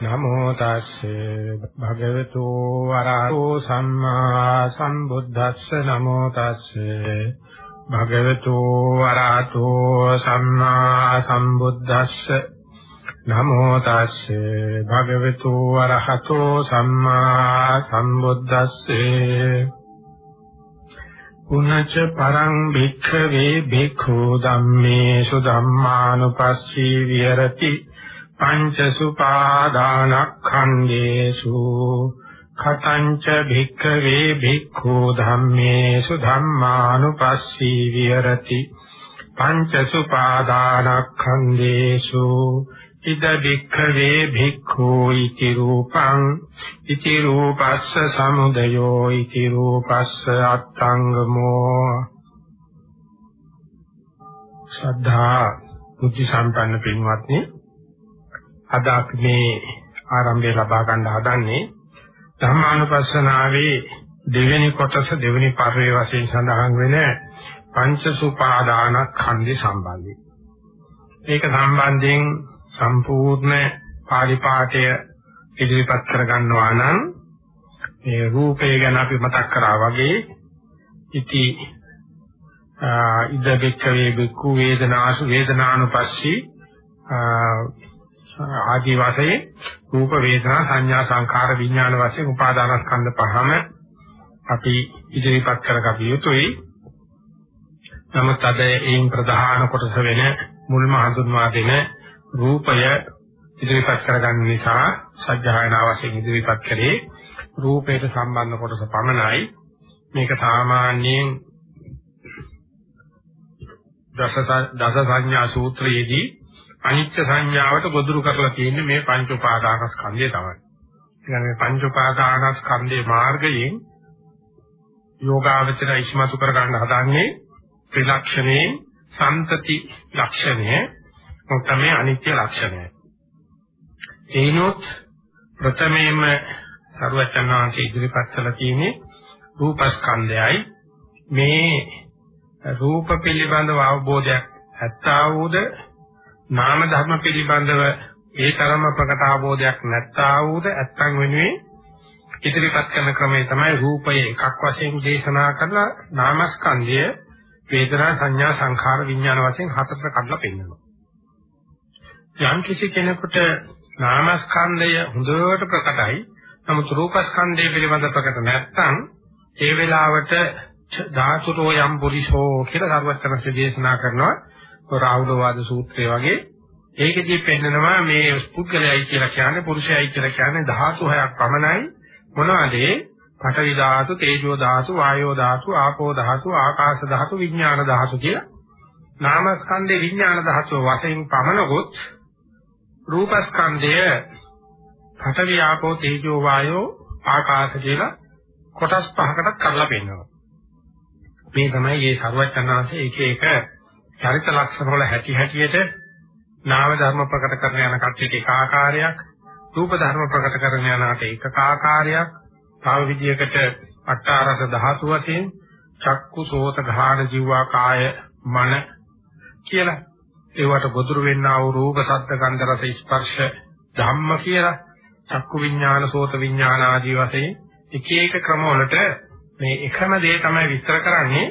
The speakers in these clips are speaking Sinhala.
නමෝ තස්සේ භගවතු වරහතෝ සම්මා සම්බුද්දස්ස නමෝ තස්සේ භගවතු වරහතෝ සම්මා සම්බුද්දස්ස නමෝ තස්සේ භගවතු වරහතෝ සම්මා සම්බුද්දස්සේ පුනච්ච පරං භික්ඛවේ භික්ඛු ධම්මේසු ධම්මානුපස්සී විහෙරති පංච සුපාදානක්ඛන්දේසු khatañca භික්ඛවේ භික්ඛු ධම්මේසු ධම්මානුපස්සී විහෙරති පංච සුපාදානක්ඛන්දේසු ඉද භික්ඛවේ භික්ඛු ඉති රූපං ඉති රූපස්ස සමුදයෝ ඉති රූපස්ස අත්තංගමෝ ශ්‍රද්ධා බුද්ධ සම්පන්න පින්වත්නි අද අපි මේ ආරම්භය ලබා ගන්න හදන්නේ ධර්මානුපස්සනාවේ දෙවෙනි කොටස දෙවෙනි පරිවේ වශයෙන් සඳහන් වෙන පංච සුපාදානස්කන්ධය සම්බන්ධයි. ඒක සම්බන්ධයෙන් සම්පූර්ණ පාලි පාඨය ඉදිරිපත් කර ගන්නවා නම් මේ රූපය ගැන අපි මතක් කරා වගේ ඉති ඉද බික්කවේ බික්කු වේදනාසු වේදනානුපස්සී ආදී වශයෙන් රූප වේදනා සංඥා සංඛාර විඥාන වශයෙන් උපාදානස්කන්ධ පහම අපි ඉදිරිපත් කරගත යුතුයි. නමුත් අද ඒන් ප්‍රධාන කොටස වෙන මුල්ම හඳුන්වා දෙන රූපය ඉදිරිපත් කරගන්න නිසා සත්‍යයනා වශයෙන් ඉදිරිපත් කළේ රූපයට සම්බන්ධ කොටස පමණයි. මේක සාමාන්‍යයෙන් දස දස සංඥා සූත්‍රයේදී අනිත්‍ය සංඥාවට ගොදුරු කරලා තියෙන්නේ මේ පංච උපාදානස්කන්ධය තමයි. කියන්නේ මේ පංච උපාදානස්කන්ධයේ මාර්ගයෙන් යෝගාවචර ඉස්මතු කර ගන්න හදන්නේ ත්‍රිලක්ෂණේ සම්තති ලක්ෂණය මොකටමේ අනිත්‍ය ලක්ෂණය. එිනොත් ප්‍රථමයෙන්ම සර්වචනාංශ ඉදිරිපත් කළ තියෙන්නේ රූපස්කන්ධයයි මේ රූප පිළිබඳව අවබෝධයක් ඇත්තා වූද නාම ධර්ම පිළිබඳව ඒ තරම ප්‍රකට අවබෝධයක් නැත්තා වූද ඇත්තන් වෙනුවේ ඉදිරිපත් කරන ක්‍රමය තමයි රූපය එකක් වශයෙන් දේශනා කරලා නාමස්කන්ධය වේදනා සංඥා සංඛාර විඥාන වශයෙන් හතරට කඩලා පෙන්නනවා. යම් කිසි කෙනෙකුට නාමස්කන්ධය හොඳට ප්‍රකටයි නමුත් රූපස්කන්ධය පිළිබඳ ප්‍රකට නැත්නම් ඒ වෙලාවට ධාතුරෝ යම් පුරිසෝ කියලා සර්වඥ දේශනා කරනවා රාහුල වාද සූත්‍රය වගේ. ඒකෙදී පෙන්නනවා මේ පුද්ගලයයි කියලා කියන්නේ පුරුෂයයි කියලා කියන්නේ ධාතු හයක් පමණයි. මොනවද? පඨවි ධාතු තේජෝ ධාතු වායෝ ධාතු ආපෝ ධාතු ආකාශ ධාතු විඥාන ධාතු කියලා. නාමස්කන්ධේ විඥාන ධාතු වශයෙන් පමණකොත් රූපස්කන්ධය පඨවි ආපෝ තේජෝ වායෝ ආකාශ කියලා කොටස් පහකට කඩලා පෙන්නනවා. මේ තමයි මේ සර්වචනාංශයේ එක එක චරිත ලක්ෂණ වල හැටි හැටියට නාම ධර්ම ප්‍රකට කරන යන කට්ටියට එක ආකාරයක් රූප ධර්ම ප්‍රකට කරන යනට එක ආකාරයක්. තව විදියකට අට්ඨාරස ධාතු වශයෙන් චක්කු සෝත ධාන ජීවා කාය මන කියලා ඒවට ගොදුරු වෙන්නා වූ රූප ශබ්ද ගන්ධ රස ස්පර්ශ ධම්ම කියලා චක්කු විඥාන සෝත විඥාන ආදී වශයෙන් එක එක ක්‍රම වලට මේ එකම දේ තමයි විස්තර කරන්නේ.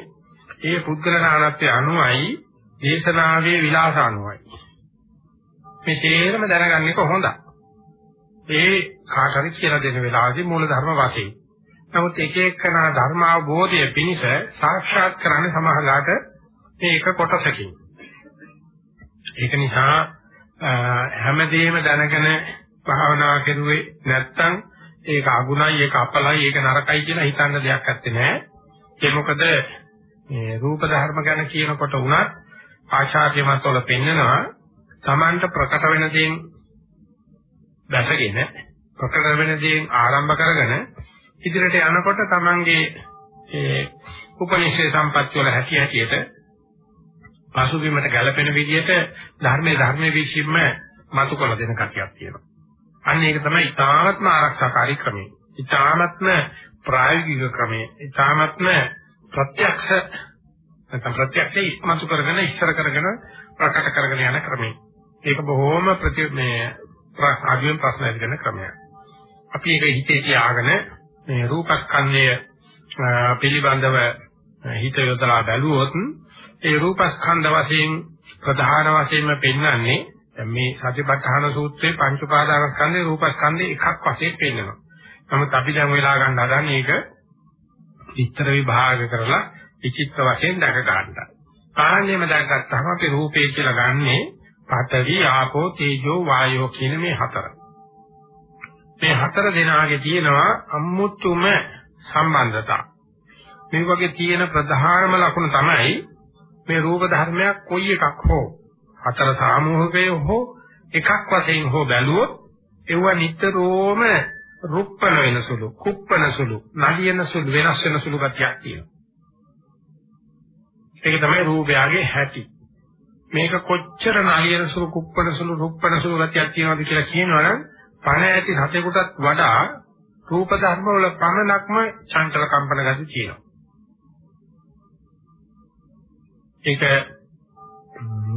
ඒ පුද්ගල නානත්වයේ අනුවයි දේශනාවේ විලාසානුවයි. මේ තේරම දැනගන්න එක හොඳයි. ඒ කාට හරි කියලා දෙන වෙලාවදී මූල ධර්ම වශයෙන්. නමුත් එක එකනා ධර්ම අවබෝධය පිණිස සාක්ෂාත් කරන්නේ සමහරලාට මේ එක කොටසකින්. ඒක නිසා හැමදේම දැනගෙන භාවනා කරුවේ නැත්තම් ඒක අගුණයි ඒක අපලයි ඒක නරකයි කියලා හිතන්න දෙයක් නැත්තේ නෑ. ඒ මොකද මේ රූප ධර්ම ගැන කියනකොට උනත් ආචාර්ය මතවල පෙන්නනවා Tamanට ප්‍රකට වෙන දේන් දැසගෙන ප්‍රකට වෙන දේන් ආරම්භ කරගෙන ඉදිරියට යනකොට Tamanගේ ඒ උපනිෂේ සම්පත්‍ය වල හැටි හැටියට පසුබිමට ගැලපෙන විදිහට ධර්මයේ ධර්මයේ විශ්ීම මතු කළ දෙන කතියක් තියෙනවා. අන්න ඒක තමයි ඊ타ත්ම ආරක්ෂාකාරී ක්‍රමය. ඊ타ත්ම ප්‍රායෝගික ක්‍රමය. ඊ타ත්ම ප්‍රත්‍යක්ෂ නැත්නම් ප්‍රත්‍යක්ෂය ඉස්මතු කරගෙන ඉස්සර කරගෙන ප්‍රකට කරගෙන යන ක්‍රමය. ඒක බොහොම ප්‍රති මේ ආගමෙන් ප්‍රශ්න ඇති කරන ක්‍රමයක්. අපි ඒක හිතේ තියාගෙන මේ රූපස්කන්ධය පිළිබඳව හිත යොදලා බැලුවොත් ඒ රූපස්කන්ධ වශයෙන් ප්‍රධාන වශයෙන්ම පෙන්වන්නේ මේ සතිපට්ඨාන සූත්‍රයේ පංච උපාදානස්කන්ධේ රූපස්කන්ධේ එකක් වශයෙන් පෙන්වනවා. නමුත් අපි දැන් වෙලා ගන්න හදන්නේ ඒක විස්තර විභාග කරලා විචිත්‍ර වශයෙන් දැක ගන්නවා. කාණ්‍යම දැක්ගත්තාම අපි රූපේ කියලා ගන්නේ පඨවි ආපෝ තේජෝ වායෝ කියන මේ හතර. මේ හතර දෙනාගේ තියෙනවා අමුතුම සම්බන්ධතා. මේ වගේ තියෙන ප්‍රධානම ලක්ෂණ තමයි මේ රූප ධර්මයක් කොයි එකක් හෝ හතර සාමූහිකය හෝ එකක් වශයෙන් හෝ බැලුවොත් ඒව නිතරම රුප්පන වෙන සුළු, කුප්පන සුළු, නලියන සුළු වෙනස් වෙන සුළු ගතියක් තියෙනවා. ඒක තමයි රූපයගේ හැටි. මේක කොච්චර නලියන සුළු, කුප්පන සුළු, රුප්පන සුළු ගතියක් තියෙනවද කියලා කියනවනම් පණ ඇති සතෙකුටත් වඩා රූප ධර්ම වල පමණක්ම චංචල කම්පන ගති තියෙනවා. ඒක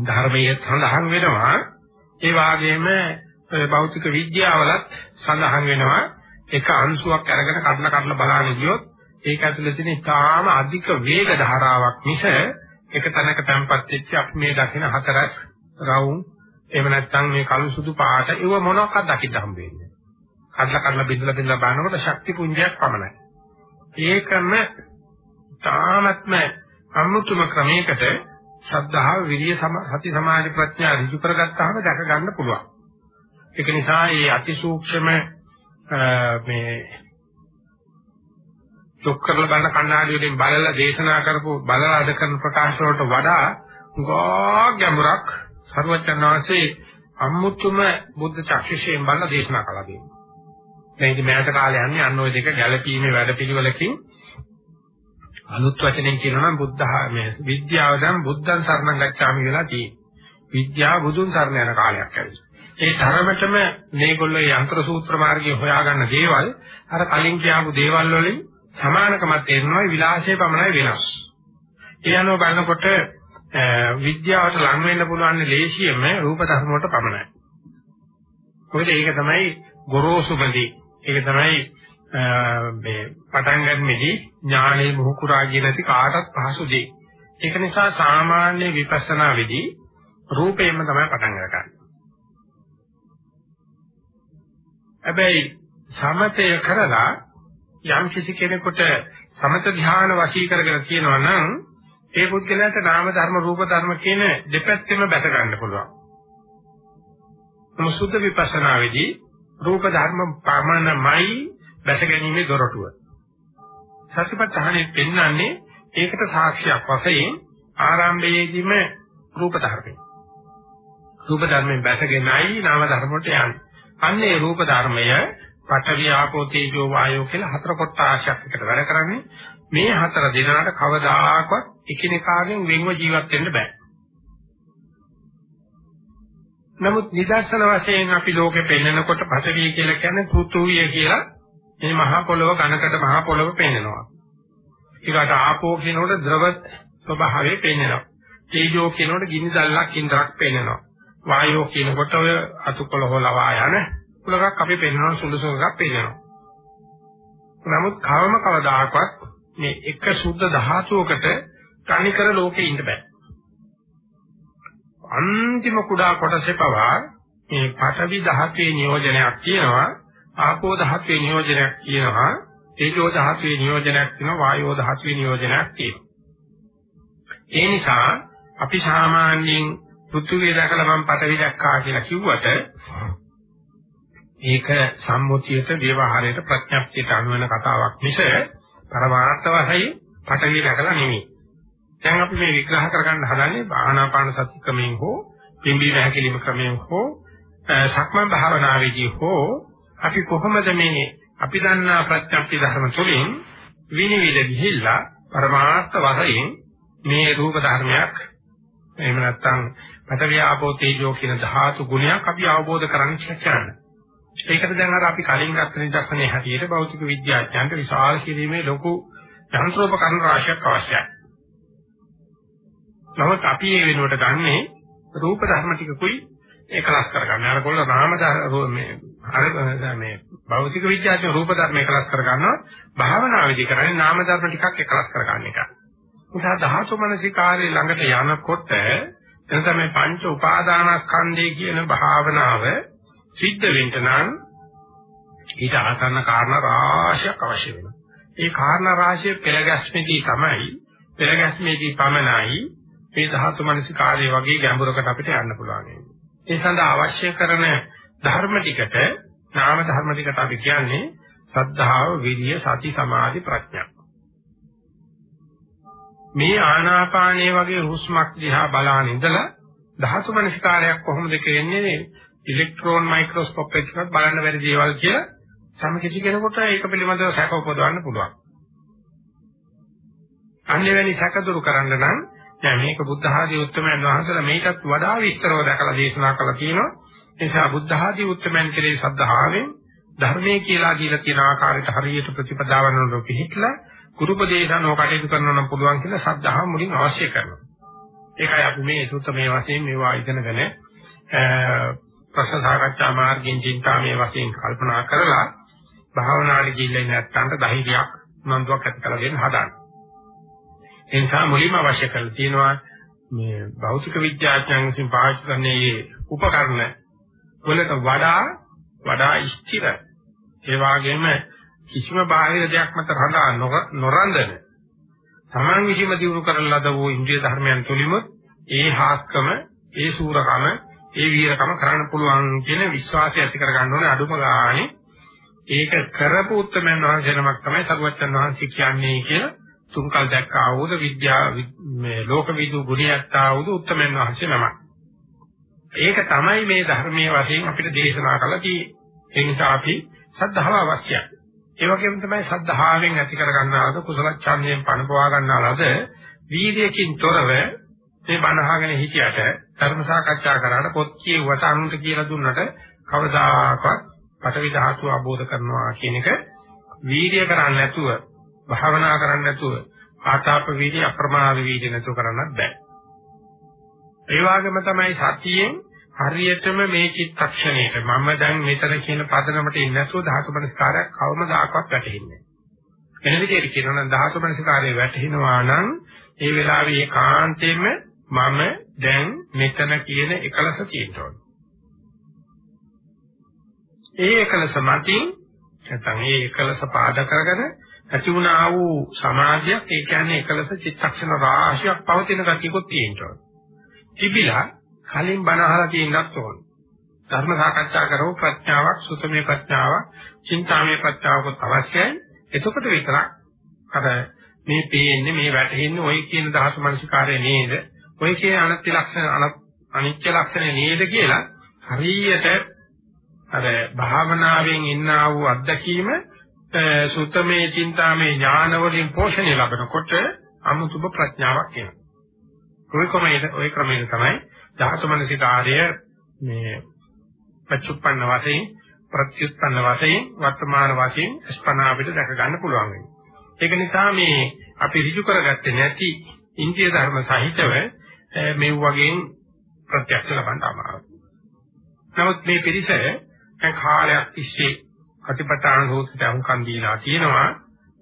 ධර්මයේ සඳහන් වෙනවා ඒ වගේම භෞතික විද්‍යාවලත් සඳහන් වෙනවා එක අංශුවක් අරගෙන කඩලා කඩලා බලන්න ගියොත් ඒක ඇතුළේ තියෙන ඉතාම අධික වේග ධාරාවක් මිස එක තැනක තැම්පත් වෙච්ච අපි මේ දකින හතරස් රවුම් එහෙම නැත්නම් මේ කළු සුදු පාට ඒව මොනවාක්වත් දකින්න හම්බ වෙන්නේ. කඩලා කඩලා බිඳලා බිඳලා බලනකොට ශක්ති පුංජයක් පමණයි. ඒකම තාමත්ම අමුතුම ක්‍රමයකට ශ්‍රද්ධාව, විරිය, සති, සමාධි, ප්‍රඥා ඍජු කරගත්තාම දැක ගන්න පුළුවන්. ඒක නිසා මේ අතිසූක්ෂම මේ චොක් කරලා බලන කණ්ණාඩි වලින් බලලා දේශනා කරපු බලලා අද කරන ප්‍රකාශ වලට වඩා ගා ගැඹුරක් සර්වචනාසේ අමුතුම බුද්ධ චක්ෂුෂයෙන් බලලා දේශනා කළා දෙනවා. දැන් ඉතින් මෑත කාලේ යන්නේ අන්න ওই දෙක ගැළපීමේ වැඩපිළිවෙලකින් අලුත් වචනෙන් කියනවා නම් බුද්ධ මේ විද්‍යාව දැන් බුද්ධං සරණං ගච්ඡාමි කියලා තියෙනවා. විද්‍යාව බුදුන් සරණ යන කාලයක් ඇවිල්ලා. ඒ තරමටම මේගොල්ලෝ යంత్ర සූත්‍ර මාර්ගය හොයාගන්න දේවල් අර කලින් කියපු දේවල් වලින් සමානකමක් තේරෙනවා විලාසයේ පමණයි වෙනස්. ඒ අනුව බලනකොට විද්‍යාවට ලං වෙන්න පුළුවන් ලේසියෙම රූප ධර්ම වලට පමණයි. මොකද ඒක තමයි ගොරෝසුමදී. ඒක තමයි මේ පටන් ගන්නෙදී ඥානෙ මොහුකුරා කියන ඇති කාටත් පහසු දෙයක්. ඒක නිසා සාමාන්‍ය විපස්සනා වෙදී රූපයෙන්ම තමයි පටන් ගන්නේ. හැබැයි සමතය කරලා යම් කිසි කෙනෙකුට සමත ධ්‍යාන වශී කරගෙන තියෙනවා නම් ඒ පුද්ගලයාට නාම ධර්ම රූප ධර්ම කියන දෙපැත්තෙම බැස ගන්න පුළුවන්. මොසුද්ධ විපස්සනා වෙදී රූප ධර්ම පමණමයි බැස ගැනීමේ දොරටුව. සතිපට්ඨානෙ පෙන්වන්නේ ඒකට සාක්ෂියක් වශයෙන් ආරම්භයේදීම රූප ධර්මයි. රූප ධර්මයෙන් බැසගෙනයි නාම ධර්ම වලට යන්නේ. අන්නේ රූප ධර්මය පඨවි ආපෝ තේජෝ වායෝ කියලා හතර කොටාශයක් එකට වැඩ කරන්නේ. මේ හතර දිනකට කවදාකවත් එකිනෙකාගෙන් වෙන්ව ජීවත් වෙන්න බෑ. නමුත් නිදර්ශන වශයෙන් අපි ලෝකෙ පෙන්නකොට පඨවි කියලා කියන්නේ පෘථුවිය කියලා මේ මහා පොළොව ඝනකට මහා පොළොව පෙන්නනවා. ඊකට ආපෝ කියනකොට ද්‍රව ස්වභාවය පෙන්නනවා. තේජෝ කියනකොට ගිනි දැල්ලක් ඉන්ද්‍රක් පෙන්නනවා. වායෝ කියනකොට ඔය අතුකොළ හොලවා යන කුලකක් අපි පෙන්නනවා සුළුසුලකක් පෙන්නනවා. නමුත් කවම කවදාකවත් මේ එක සුද්ධ ධාතුවකට තනිකර ලෝකේ ඉන්න බෑ. අන්තිම කුඩා කොටසේ පවා මේ පඨවි ධාතුවේ නියෝජනයක් තියෙනවා ආපෝ ධාතුවේ නියෝජනයක් කියනවා තේජෝ ධාතුවේ නියෝජනයක් කියනවා වායෝ ධාතුවේ නියෝජනයක් කියනවා ඒ නිසා අපි සාමාන්‍යයෙන් පෘථුවිය දැකලා මම පටවි දැක්කා කියලා කිව්වට ඒක සම්මුතියට ව්‍යවහාරයට ප්‍රඥප්තියට අනුව වෙන කතාවක් මිස පරමාර්ථ වශයෙන් පටවි දැකලා නෙමෙයි. දැන් අපි මේ විග්‍රහ කරගන්න හදන්නේ ආනාපාන සති ක්‍රමයෙන් හෝ පිම්බි වැහැකිලිම ක්‍රමයෙන් හෝ සක්මන් භාවනාවේදී හෝ අපි කොහොමද මේ අපි දන්නා ප්‍රත්‍යක්ෂ ධර්ම තුළින් විනිවිද ගිහිල්ලා පරමාර්ථ වශයෙන් මේ රූප ධර්මයක් එහෙම නැත්නම් පඨවි ආපෝ තේජෝ කියන ධාතු ගුණයක් අපි අවබෝධ කරගන්න කියන්නේ. ඒකට දැන් අර අපි කලින් ගත්ත නිදර්ශනයේ හැටියට භෞතික විද්‍යාඥයන්ට විශාල කිරීමේ ලොකු යන්ත්‍රෝපකරණ රාශියක් අවශ්‍යයි. නමුත් අපි මේ වෙනුවට ගන්නේ රූප ධර්ම ටිකකුයි එකලස් කරගන්න. අරකොල්ල නාම මේ අර මේ භෞතික විද්‍යාවේ රූප ධර්ම එකලස් කරගන්නවා. භාවනා විදි කරන්නේ නාම ධර්ම ටිකක් එකලස් කරගන්න එක. නිසා ධාතු මනසිකාරයේ ළඟට යනකොට එතන මේ පංච උපාදානස්කන්ධය කියන භාවනාව සිද්ධ වෙන්න නම් ඊට ආසන්න කාරණා රාශියක් අවශ්‍ය වෙනවා. ඒ කාරණා රාශිය පෙරගැස්මේදී තමයි පෙරගැස්මේදී පමණයි මේ ධාතු මනසිකාරය වගේ ගැඹුරකට අපිට යන්න පුළුවන්. ඒ සඳහා අවශ්‍ය කරන ධර්ම ටිකට නාම ධර්ම ටිකට අපි කියන්නේ සද්ධාව, විරිය, සති, සමාධි, ප්‍රඥා. මේ ආනාපානයේ වගේ හුස්මක් දිහා බලාන ඉඳලා ධාතු මනසිකාරයක් කොහොමද කියන්නේ ඉලෙක්ට්‍රෝන මයික්‍රොස්කෝප් එකකින් බලන්න බැරි දේවල් කියලා සම කිසි කෙනෙකුට ඒක පිළිබඳව සැක උපදවන්න පුළුවන්. අන්‍යවැනි සැක දුරු කරන්න නම් දැන් මේක බුද්ධ ආදී උත්තරමයන් වහන්සේලා මේකත් වඩා විස්තරව දැකලා දේශනා කළා කියනවා. ඒ නිසා බුද්ධ ආදී උත්තරමයන් කෙරේ සද්ධාවෙන් ධර්මයේ කියලා දීලා තියෙන ආකාරයට හරියට ප්‍රතිපදාවන් වල පිළිහිట్లా ගුරුපදේශනෝ කටයුතු කරනවා නම් පුළුවන් කියලා සද්ධාව මුලින් අවශ්‍ය කරනවා. ඒකයි අපි මේ සූත්‍රමේ වශයෙන් මේවා ඉගෙනගෙන ප්‍රශ්න සාකච්ඡා මාර්ගයෙන් චින්තාමේ වශයෙන් කල්පනා කරලා භාවනාවේ ගිහිල්ලා නැත්තන්ට ධෛර්යයක් උනන්දුවක් ඇති කරගෙන හදාන්න. ඒ නිසා මුලින්ම අවශ්‍ය කරලා තියෙනවා මේ භෞතික විද්‍යාඥයන් විසින් පාවිච්චි කරන මේ උපකරණ වලට වඩා වඩා ස්ථිර ඒ වගේම කිසිම බාහිර දෙයක් මත රඳා නොරඳන තමන් විසින්ම දිනු කරන ලද වූ ඉන්ද්‍රිය ධර්මයන් තුලින්ම ඒ හාස්කම ඒ සූරකම ඒ වීරකම කරන්න පුළුවන් කියන විශ්වාසය ඇති කර ගන්න ඕනේ අඩුම ගානේ ඒක කරපු උත්තරමයන් වහන්සේ නමක් තමයි සරුවච්චන් වහන්සේ කියන්නේ කියලා තුන්කල් දැක්කා වූද විද්‍යාව මේ ලෝකවිදු ගුණයත්තා වූද උත්තරමයන් වහන්සේ නමක්. ඒක තමයි මේ ධර්මයේ වශයෙන් අපිට දේශනා කළා තියෙන්නේ. ඒ නිසා අපි සද්ධාව අවශ්‍යයි. ඒ වගේම තමයි සද්ධාවෙන් ඇති කර ගන්නාලද කුසල ඡන්දයෙන් පණපවා ගන්නාලද වීර්යකින් තොරව මේ බණහගෙන හිටියට ධර්ම සාකච්ඡා කරාට පොත් කියුවට අනුන්ට කියලා දුන්නට කවදාකවත් පටවි ධාතුව අවබෝධ කරනවා කියන එක වීර්ය කරන්නේ නැතුව භාවනා කරන්නේ නැතුව ආතාප වීර්ය අප්‍රමාද වීර්ය නැතුව කරන්නත් බෑ. ඒ වගේම තමයි සතියෙන් හරියටම මේ චිත්තක්ෂණයට මම දැන් මෙතන කියන පදනමට ඉන්නේ නැතුව ධාතු මනස්කාරයක් කවමදාකවත් වැටෙන්නේ නැහැ. වෙන විදිහට කියනවා නම් ධාතු මනස්කාරය වැටෙනවා නම් ඒ වෙලාවේ ඒකාන්තයෙන්ම මම දැන් මෙතන කියන එකලස තියෙනවා. ඒ එකලස මතින් නැත්නම් ඒ එකලස පාද කරගෙන ඇති වුණා වූ සමාධියක් ඒ කියන්නේ එකලස චිත්තක්ෂණ රාශියක් පවතින ගතියකුත් තියෙනවා. තිබිලා කලින් බණ අහලා තියෙන්නත් ඕන. ධර්ම සාකච්ඡා කරව ප්‍රඥාවක් සුතමේ ප්‍රඥාවක් චින්තාමේ ප්‍රඥාවක් අවශ්‍යයි. එතකොට විතරක් අර මේ පේන්නේ මේ වැටෙන්නේ ওই කියන දහස මනසිකාරය නේද? ඔය කියන අනත්ති ලක්ෂණ අනිත්‍ය ලක්ෂණ නේද කියලා හරියට අර භාවනාවෙන් ඉන්නා වූ අත්දැකීම සුත්තමේ චින්තාමේ ඥාන වලින් පෝෂණය ලැබනකොට අමුතුම ප්‍රඥාවක් එනවා. ඔය ක්‍රමයේ ඔය ක්‍රමයේ තමයි ධාතු මනසිකාර්ය මේ පච්චුප්පන්න වශයෙන් ප්‍රත්‍යুৎපන්න වශයෙන් වර්තමාන වශයෙන් ස්පනා අපිට දැක ගන්න පුළුවන් වෙනවා. ඒක නිසා මේ අපි ඍජු කරගත්තේ නැති ඉන්දිය ධර්ම සහිතව මේ වගේ ප්‍රත්‍යක්ෂ ලබන්න අමාරුයි. නමුත් මේ පිරිස දැන් කාලයක් තිස්සේ අතිපතාන සූත්‍රයට අහුම්කම් දීලා තියෙනවා.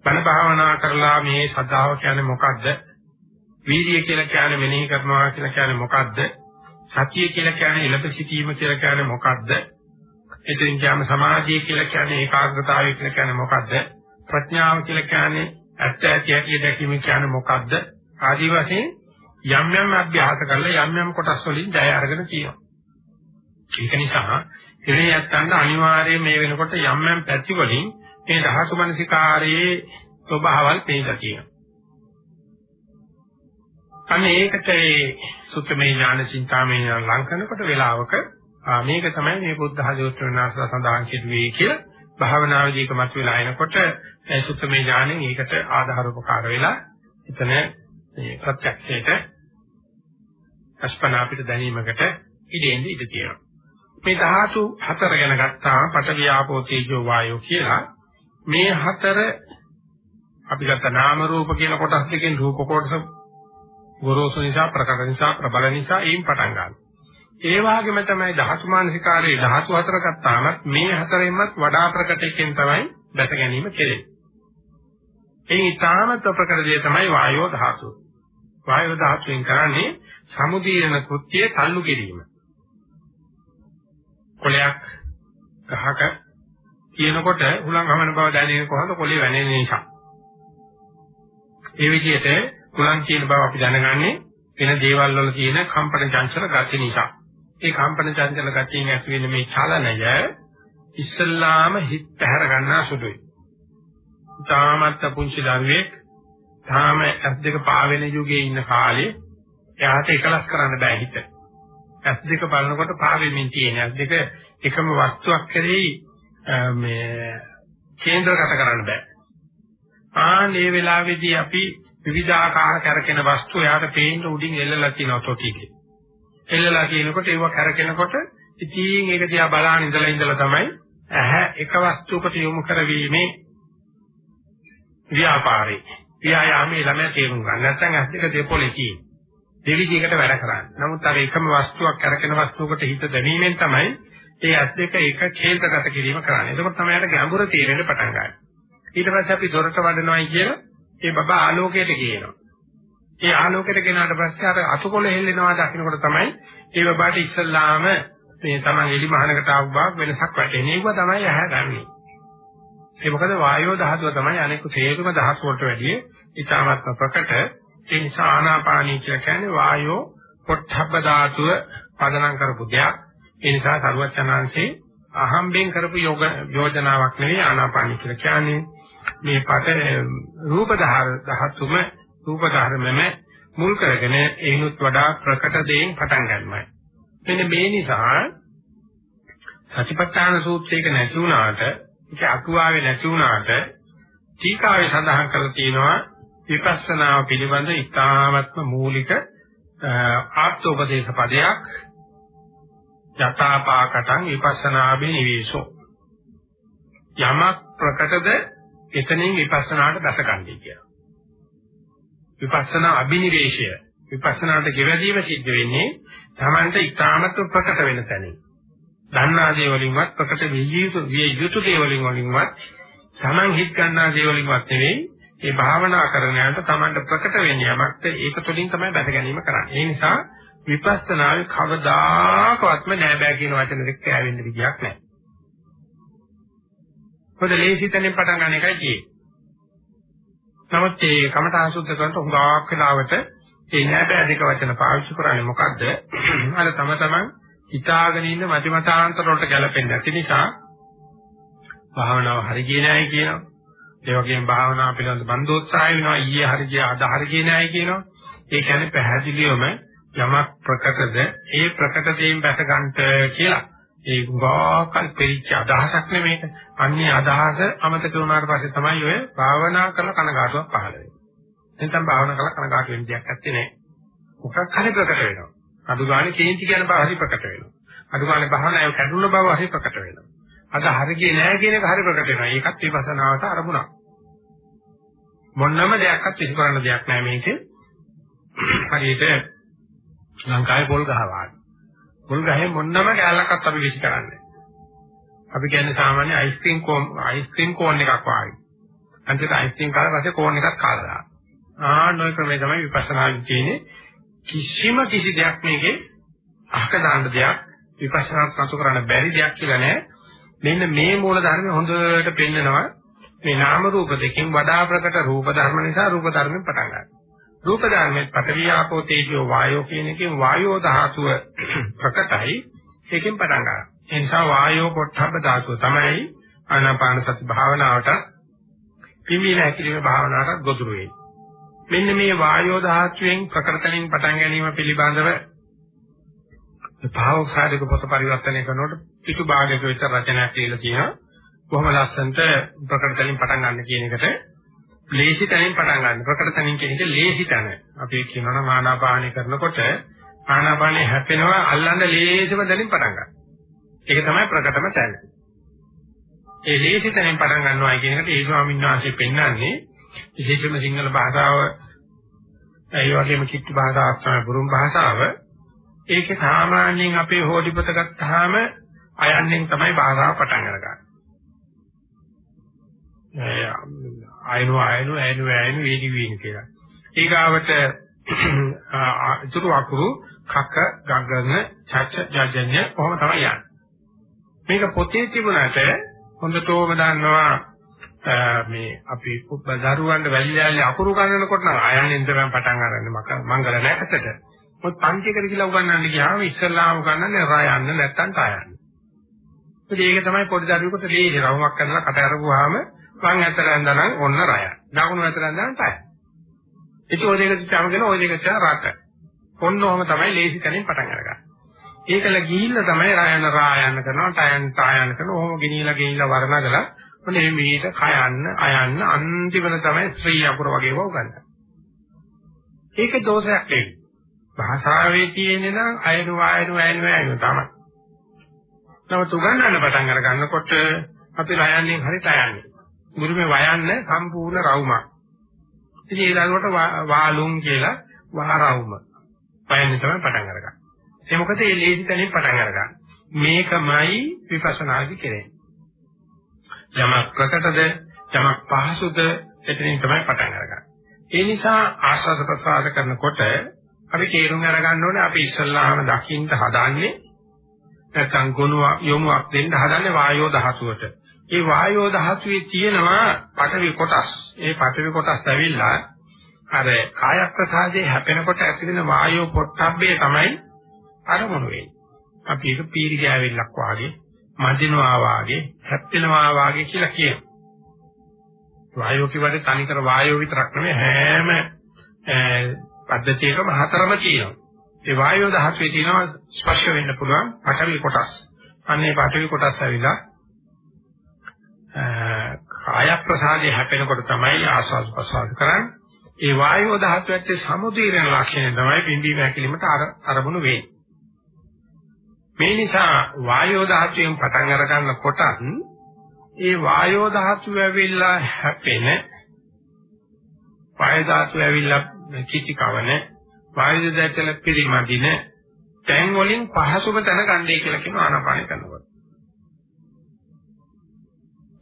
බණ භාවනා කරලා මේ සද්ධාව කියන්නේ මොකද්ද? වීර්යය කියලා කියන්නේ මෙනෙහි කරනවා කියලා කියන්නේ මොකද්ද? සතිය කියලා කියන්නේ ඉලප සිටීම කියලා කියන්නේ මොකද්ද? එතෙන් කියම සමාධිය කියලා කියන්නේ ඒකාග්‍රතාවය කියලා කියන්නේ මොකද්ද? ප්‍රඥාව කියලා කියන්නේ ඇත්ත ඇති ඇති දැකීම කියන්නේ මොකද්ද? ආදි වශයෙන් යම් යම් අභ්‍යාස කරලා යම් යම් කොටස් වලින් ජය අරගෙන තියෙනවා. ඒක නිසා ඉතින් යත්තන්න අනිවාර්යයෙන් මේ වෙනකොට යම් යම් පැති වලින් මේ දහසු මනසිකාරයේ ස්වභාවල් පේලා තියෙනවා. අනේ ඒකට ඒ සුත්තමේ ඥාන චින්තාමේ ඥාන ලංකනකොට වෙලාවක මේක තමයි මේ බුද්ධ හදවත වෙනස සඳහන් කෙරුවේ කියලා භාවනාවේදී කමත් වෙලා එනකොට ඒ සුත්තමේ ඥානෙන් ඒකට ආධාර උපකාර වෙලා එතන මේ ප්‍රත්‍යක්ෂයට අස්පනා අපිට දැනීමකට ඉදෙන්නේ ඉඳ තියෙනවා. මේ ධාතු හතර ගැන ගත්තාම පඨවි ආපෝ තේජෝ වායෝ කියලා මේ හතර අපි ගත්ත නාම රූප කියන කොටස් දෙකෙන් රූප කොටස ගොරෝසු නිසා ප්‍රකට නිසා ප්‍රබල නිසා ඊම් පටන් ගන්නවා. ඒ වගේම තමයි ධාතු මානසිකාරයේ ධාතු හතර ගත්තාම මේ හතරෙන්මත් වඩා ප්‍රකට එකෙන් තමයි දැක ගැනීම කෙරෙන්නේ. ඒ ඊටාමත් ප්‍රකට දේ තමයි වායෝ ධාතුව. වායෝ ධාතුවෙන් කරන්නේ සමුදීරණ කෘත්‍යය තල්ලු කිරීම. කොලයක් ගහක කියනකොට හුලං හමන බව දැනෙන්නේ කොහොමද කොලේ වැනෙන නිසා. ඒ විදිහට හුලං කියන බව අපි දැනගන්නේ වෙන දේවල් වල තියෙන කම්පන චංචල ගති නිසා. ඒ කම්පන චංචල ගතියෙන් ඇති වෙන මේ චලනය ඉස්සල්ලාම හිත පැහැර ගන්නා සුදුයි. තාමත් පුංචි දරුවෙක් තාම ඇස් දෙක පාවෙන යුගයේ ඉන්න කාලේ එයාට එකලස් කරන්න බෑ හිත. ඇස් දෙක බලනකොට පාවෙමින් තියෙන ඇස් දෙක එකම වස්තුවක් කෙරෙහි මේ කේන්ද්‍රගත කරන්න බෑ. ආනේ වෙලාවේදී අපි විවිධාකාර කරකින වස්තු එයාට පේන්න උඩින් එල්ලලා තියෙනවා තොටිගේ. එල්ලලා කියනකොට ඒව කරකිනකොට ඉතින් ඒක දිහා බලන ඉඳලා ඉඳලා තමයි ඇහැ එක වස්තුවකට යොමු කරවීමේ ව්‍යාපාරේ. ව්‍යායාමයේ ළමයා තේරුම් ගන්න. නැත්නම් ඇස් දෙක දෙපොලේ තියෙන. දෙවිදියකට වැඩ කරන්නේ. නමුත් අර එකම වස්තුවක් කරකින වස්තුවකට හිත දැමීමෙන් තමයි ඒ ඇස් දෙක එක කේන්ද්‍රගත කිරීම කරන්නේ. එතකොට තමයි යට ගැඹුර තේරෙන්න පටන් ගන්නේ. ඊට පස්සේ අපි දොරට වඩනවායි කියලා ඒ බබා ආලෝකයට කියනවා. ඒ ආලෝකයට ගෙනාට පස්සේ අර අතුකොල හෙල්ලෙනවා දකින්නකොට තමයි ඒ බබාට ඉස්සල්ලාම මේ තමන් එලි මහනකට ආව බව වෙනසක් වැටෙන්නේ. ඒක තමයි ඇහැගන්නේ. ඒ මොකද වායෝ ධාතුව තමයි අනෙක් තේරුම ධාතු වලට වැඩිය ඉතාමත් ප්‍රකට. ඒ නිසා ආනාපානී කියලා කියන්නේ වායෝ පොට්ටබ්බ ධාතුව පදනම් කරපු දෙයක්. ඒ නිසා සරුවචනාංශේ අහම්බෙන් කරපු යෝග යෝජනාවක් නෙවෙයි ආනාපානී කියලා කියන්නේ. මේ පට රූප ධාතුම රූප ධර්මම මුල් කරගෙන ඒනුත් වඩා ප්‍රකට දෙයින් පටන් ගන්නවා. මෙන්න මේ නිසා සතිපට්ඨාන සූත්‍රයක නැති වුණාට ඒක අකුවාවේ නැති වුණාට ටීකාවේ සඳහන් කරලා තියෙනවා විපස්සනාව පිළිබඳ ඉතාමත්ම මූලික ආත්මෝපදේශ පදයක් යථාපාකටං විපස්සනාභි නිවේශෝ යමක් ප්‍රකටද එතනින් විපස්සනාට දැසගන්නේ කියලා. විපස්සනා අභිනිවේෂය විපස්සනාට ගෙවැදීම සිද්ධ වෙන්නේ Tamanට ඊටාමත් ප්‍රකට වෙන තැනින්. දන්නා දේ වලින්වත් ප්‍රකට විය යුතු විය යුතු දේ වලින් වලින්වත් Taman හිත ගන්නා දේ වලින්වත් නෙවෙයි ඒ භාවනා කරන යනට Tamanට ප්‍රකට වෙන්නේ යමක්ද ඒක තුළින් තමයි බැස ගැනීම කරන්නේ. ඒ නිසා විපස්සනාවේ කවදාකවත්ම නෑ බෑ කියන වචන දෙක කෑවෙන්න විදියක් නෑ. මොකද ලේසිතෙන් පටන් ගන්න එකයි තියෙන්නේ. නමුත් මේ කමඨා සුද්ධ කරනට හුඟක් වෙලාවට මේ නෑබෑ දෙක වචන පාවිච්චි කරන්නේ මොකද්ද? අර තම තමන් හිතාගෙන ඉන්න මතිමතාන්තර වලට ගැලපෙන්නේ නැති නිසා භාවනාව හරි ගියේ නෑයි කියනවා. ඒ වගේම භාවනාව පිළිබඳ බන්දෝත්සාහය වෙනවා ඊයේ හරි ගියා අද හරි ගියේ නෑයි කියනවා. ඒ කියන්නේ පැහැදිලිවම යමක් ප්‍රකටද ඒ ප්‍රකට දෙයින් බැස ගන්නට කියලා ඒ ගාකල් පෙරිච්ච අදහසක් නෙමේක. අන්නේ අදහස අමතක වුණාට පස්සේ තමයි ඔය භාවනා කරන කනගාටුවක් පහළ වෙන්නේ. නැත්නම් භාවනා කරලා කනගාටු වෙන්න දෙයක් නැත්තේ නෑ. මොකක් හරි ප්‍රකට වෙනවා. අඩු ගානේ කේන්ති කියන බව හරි ප්‍රකට වෙනවා. අඩු ගානේ භාවනාව කැඩුන බව හරි ප්‍රකට වෙනවා. අද හරියන්නේ නෑ කියන එක හරි ප්‍රකට වෙනවා. ඒකත් විපස්සනාවට අරමුණක්. මොන්නම දෙයක්වත් විශ්ව කරන්න දෙයක් නෑ මේකේ. හරියට ලංකාවේ පොල් ගහ වාගේ. පොල් ගහේ මොන්නම කැලලක්වත් අපි විසි කරන්නේ අපි කියන්නේ සාමාන්‍ය අයිස්ක්‍රීම් කෝන් අයිස්ක්‍රීම් කෝන් එකක් වාගේ. අන්තිමට අයිස්ක්‍රීම් කාලා පස්සේ කෝන් එකක් කාලා දානවා. ආ නොයි ක්‍රමය තමයි විපස්සනාදී තියෙන්නේ. කිසිම කිසි දෙයක් මේකේ අහක දාන්න දෙයක් විපස්සනාත් නතු කරන්න බැරි දෙයක් කියලා නෑ. මෙන්න මේ මූල ධර්ම හොඳට පෙන්නනවා. මේ නාම රූප දෙකෙන් වඩා ප්‍රකට රූප ධර්ම නිසා රූප ධර්මෙන් පටන් ගන්නවා. රූප ධර්මයේ පඨවි ආපෝ තේජෝ වායෝ කියන එකෙන් වායෝ ධාතුව ප්‍රකටයි ඒකෙන් පටන් ගන්නවා. ඒ නිසා වායෝ පොට්ටබ්බ ධාතුව තමයි ආනාපාන සති භාවනාවට පිම්බීම හැකිලිම භාවනාවට ගොදුරු වෙන්නේ. මෙන්න මේ වායෝ ධාතුවෙන් ප්‍රකටතනින් පටන් ගැනීම පිළිබඳව භාවෝක්ෂාරික පොත පරිවර්තනය කරනකොට පිටු භාගයක විතර රචනයක් කියලා කියනවා. කොහොම ලස්සන්ට ප්‍රකටතනින් පටන් ගන්න කියන එකට ලේසි තැනින් පටන් ගන්න. ප්‍රකට තැනින් කියන එක ලේසි තැන. අපි කියනවා නම් ආනාපානය කරනකොට ආනාපානය හැපෙනවා අල්ලන්න ලේසිම තැනින් පටන් ගන්න. ඒක තමයි ප්‍රකටම තැන. ඒ ලේසි තැනින් පටන් ගන්නවා කියන එකට ඒ ස්වාමීන් වහන්සේ පෙන්වන්නේ විශේෂයෙන්ම සිංහල භාෂාව ඒ වගේම කිට්ටු භාෂාවක් තමයි බුරුම් භාෂාව. ඒකේ සාමාන්‍යයෙන් අපේ හෝඩිපත ගත්තාම අයන්නෙන් තමයි භාෂාව පටන් අරගන්නේ. අයනු අයනු අයනු අයනු වේදි වීන කියලා. ඊගාවට ඉතුරු අකුරු කක ගගන චච ජජඤ්ඤ කොහොම තමයි යන්නේ. මේක පොතේ තිබුණාට හොඳටම දන්නවා මේ අපි දරුවන්ට වැලිලාලේ අකුරු ගන්නකොට නම් අයන්නෙන් තමයි පටන් අරන්නේ මංගල නැකතට. මොකද පන්තිකට කියලා උගන්වන්න ගියාම ඉස්සල්ලාම උගන්වන්නේ රා යන්න නැත්තම් තා යන්න. ඒක තමයි පොඩි දරුවෙකුට ලේසි රවුමක් කරලා කට අරපුවාම වම් අතට ඇඳනනම් ඔන්න රය. දකුණු අතට ඇඳනනම් තය. ඒක ඔය දෙක තියාගෙන ඔය දෙක තියා රට. ඔන්න ඔහම තමයි ලේසි තැනින් පටන් අරගන්නේ. ඒකල ගිහිල්ලා තමයි රයන රායන කරනවා ටයන් ටයන් කරනවා ඔහොම ගෙනියලා ගෙනියලා වර්ණගලා මොනේ මේක කයන්න අයන්න අන්තිමට තමයි ශ්‍රී අකුර වගේ වව ගන්න. ඒක දෝෂයක් නෙවෙයි. භාෂාවේ තියෙන්නේ නම් අයනු ආයනු අයනු අයනු තමයි. නමුත් උගන්වන්න පටන් අර ගන්නකොට අපි රයන්නේ හරියට යන්නේ. ගුරුමේ වයන්න සම්පූර්ණ රවුමක්. ඉතින් ඒ දරුවට වාලුම් කියලා වහරවුම. වයන්නේ තමයි පටන් අරගන්නේ. ඒ මොකද මේ ලේසි තැනින් පටන් අරගන්නේ. මේකමයි විපස්සනාදි කෙරෙන්නේ. යමක් ප්‍රකටද යමක් පහසුද එතනින් තමයි පටන් අරගන්නේ. ඒ නිසා ආස්වාද ප්‍රසආද කරනකොට අපි තේරුම් අරගන්න ඕනේ අපි ඉස්සල්ලාම දකින්න හදාන්නේ නැත්නම් ගුණයක් යොමුක් දෙන්න හදන්නේ වායෝ ධාතුවට. ඒ වායෝ ධාතුවේ තියෙනවා පඨවි කොටස්. ඒ පඨවි කොටස් ඇවිල්ලා අර කාය ප්‍රසාදේ හැපෙනකොට ඇති වෙන වායෝ පොට්ටබ්බේ තමයි අරමුණු වෙන්නේ. අපි ඒක පීරි ගෑවෙල්ලක් වාගේ, මදිනවා වාගේ, හැප්පෙනවා වාගේ කියලා කියනවා. වායෝ කිව්වට තනිකර වායෝ විතරක් නෙමෙයි හැම පද්ධතියකම හතරම තියෙනවා. ඒ වායෝ ධාතුවේ තියෙනවා ස්පර්ශ වෙන්න පුළුවන් පඨවි කොටස්. අන්නේ පඨවි කොටස් ඇවිල්ලා කාය ප්‍රසාදේ හැපෙනකොට තමයි ආස්වාද ප්‍රසාද කරන්නේ. ඒ වායෝ ධාතුවේ සමුදීරණ ලක්ෂණය තමයි පිම්බීම හැකිලිමට අරමුණු වෙන්නේ. මේ නිසා වායෝ ධාතුවෙන් පටන් අර ගන්නකොට ඒ වායෝ ධාතුව ඇවිල්ලා හැපෙන වායෝ ධාතුව ඇවිල්ලා කිචි කවන වායු දැතල පිරිමදින තැන් වලින් පහසුම තැන ගන්නයි කියලා කියන ආනාපාන කරනකොට.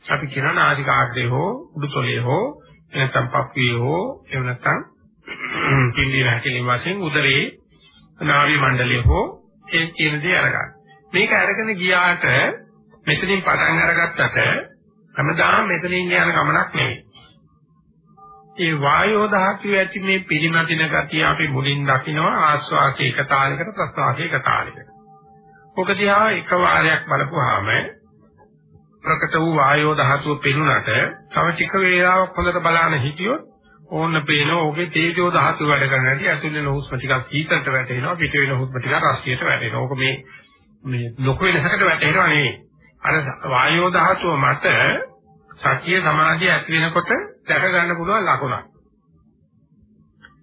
අපි කියන නාසිකාග්‍රේ හෝ උඩුතොලේ හෝ එනතම් පපුවේ හෝ එහෙම නැත්නම් පිම්බි රැකිලි වශයෙන් උදරේ නාවි මණ්ඩලයේ හෝ ඒ කියන දේ අරගන්න. මේක අරගෙන ගියාට මෙතනින් පටන් අරගත්තට හැමදාම මෙතනින් යන ගමනක් නෙවෙයි. ඒ වායෝ ධාතුවේ ඇති මේ පිළිමදින ගතිය අපි මුලින් දකිනවා ආස්වාසයේ එක තාලයකට ප්‍රස්වාසයේ එක තාලයකට. ඔක දිහා එක වාරයක් බලපුවාම ප්‍රකට වූ වායෝ ධාතුව පෙනුනට තව ටික වේලාවක් හොඳට බලන හිටියොත් ඕන්න පේන ඕකේ තේජෝ ධාතුව වැඩ කරන හැටි ඇතුළේ වෙන හුස්ම ටිකක් සීතලට වැටෙනවා පිට වෙන හුස්ම ටිකක් රස්තියට වැටෙනවා. ඕක මේ මේ ලොකු වෙනසකට වැටෙනවා නෙවෙයි. අර වායෝ ධාතුව මත සතිය සමාධිය ඇති වෙනකොට දැක ගන්න පුළුවන් ලකුණක්.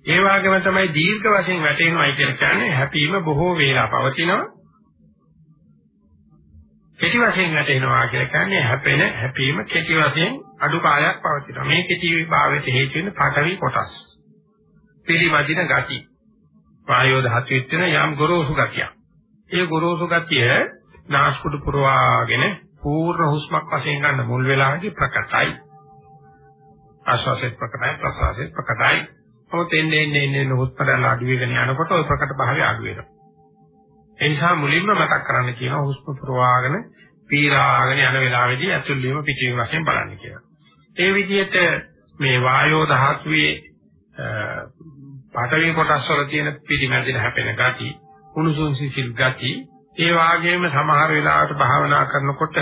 ඒ වගේම තමයි දීර්ඝ වශයෙන් වැටෙනවායි කියලා කියන්නේ හැපීම බොහෝ වේලා පවතිනවා. කෙටි වශයෙන් වැටෙනවා කියලා කියන්නේ හැපෙන හැපීම කෙටි වශයෙන් අඩු කාලයක් පවතිනවා. මේ කෙටි විභාවයට හේතු වෙන පඨවි කොටස්. පිළිමදින ගති. වායෝ ධාතුවේ තියෙන යම් ගොරෝසු ගතියක්. ඒ ගොරෝසු ගතිය නාස්පුඩු පුරවාගෙන පූර්ණ හුස්මක් වශයෙන් ගන්න මුල් වෙලාවේදී ප්‍රකටයි. ආශ්වාසයේ ප්‍රකටයි ප්‍රශ්වාසයේ ප්‍රකටයි. මොකද එන්නේ එන්නේ එන්නේ හුස්ම දැල්ලා අඩු වෙගෙන යනකොට ওই ප්‍රකට භාවය අඩු වෙනවා. ඒ නිසා මුලින්ම මතක් කරන්න කියනවා හුස්ම පුරවාගෙන පීරාගෙන යන වෙලාවේදී ඇතුල් වීම පිටවීම වශයෙන් බලන්න කියලා. ඒ විදිහට මේ වායෝ ධාතුවේ පාඨවි කොටස් වල තියෙන පිළිමැදින හැපෙන gati, උණුසුම් සිසිල් gati ඒ වාගේම සමහර වෙලාවට භාවනා කරනකොට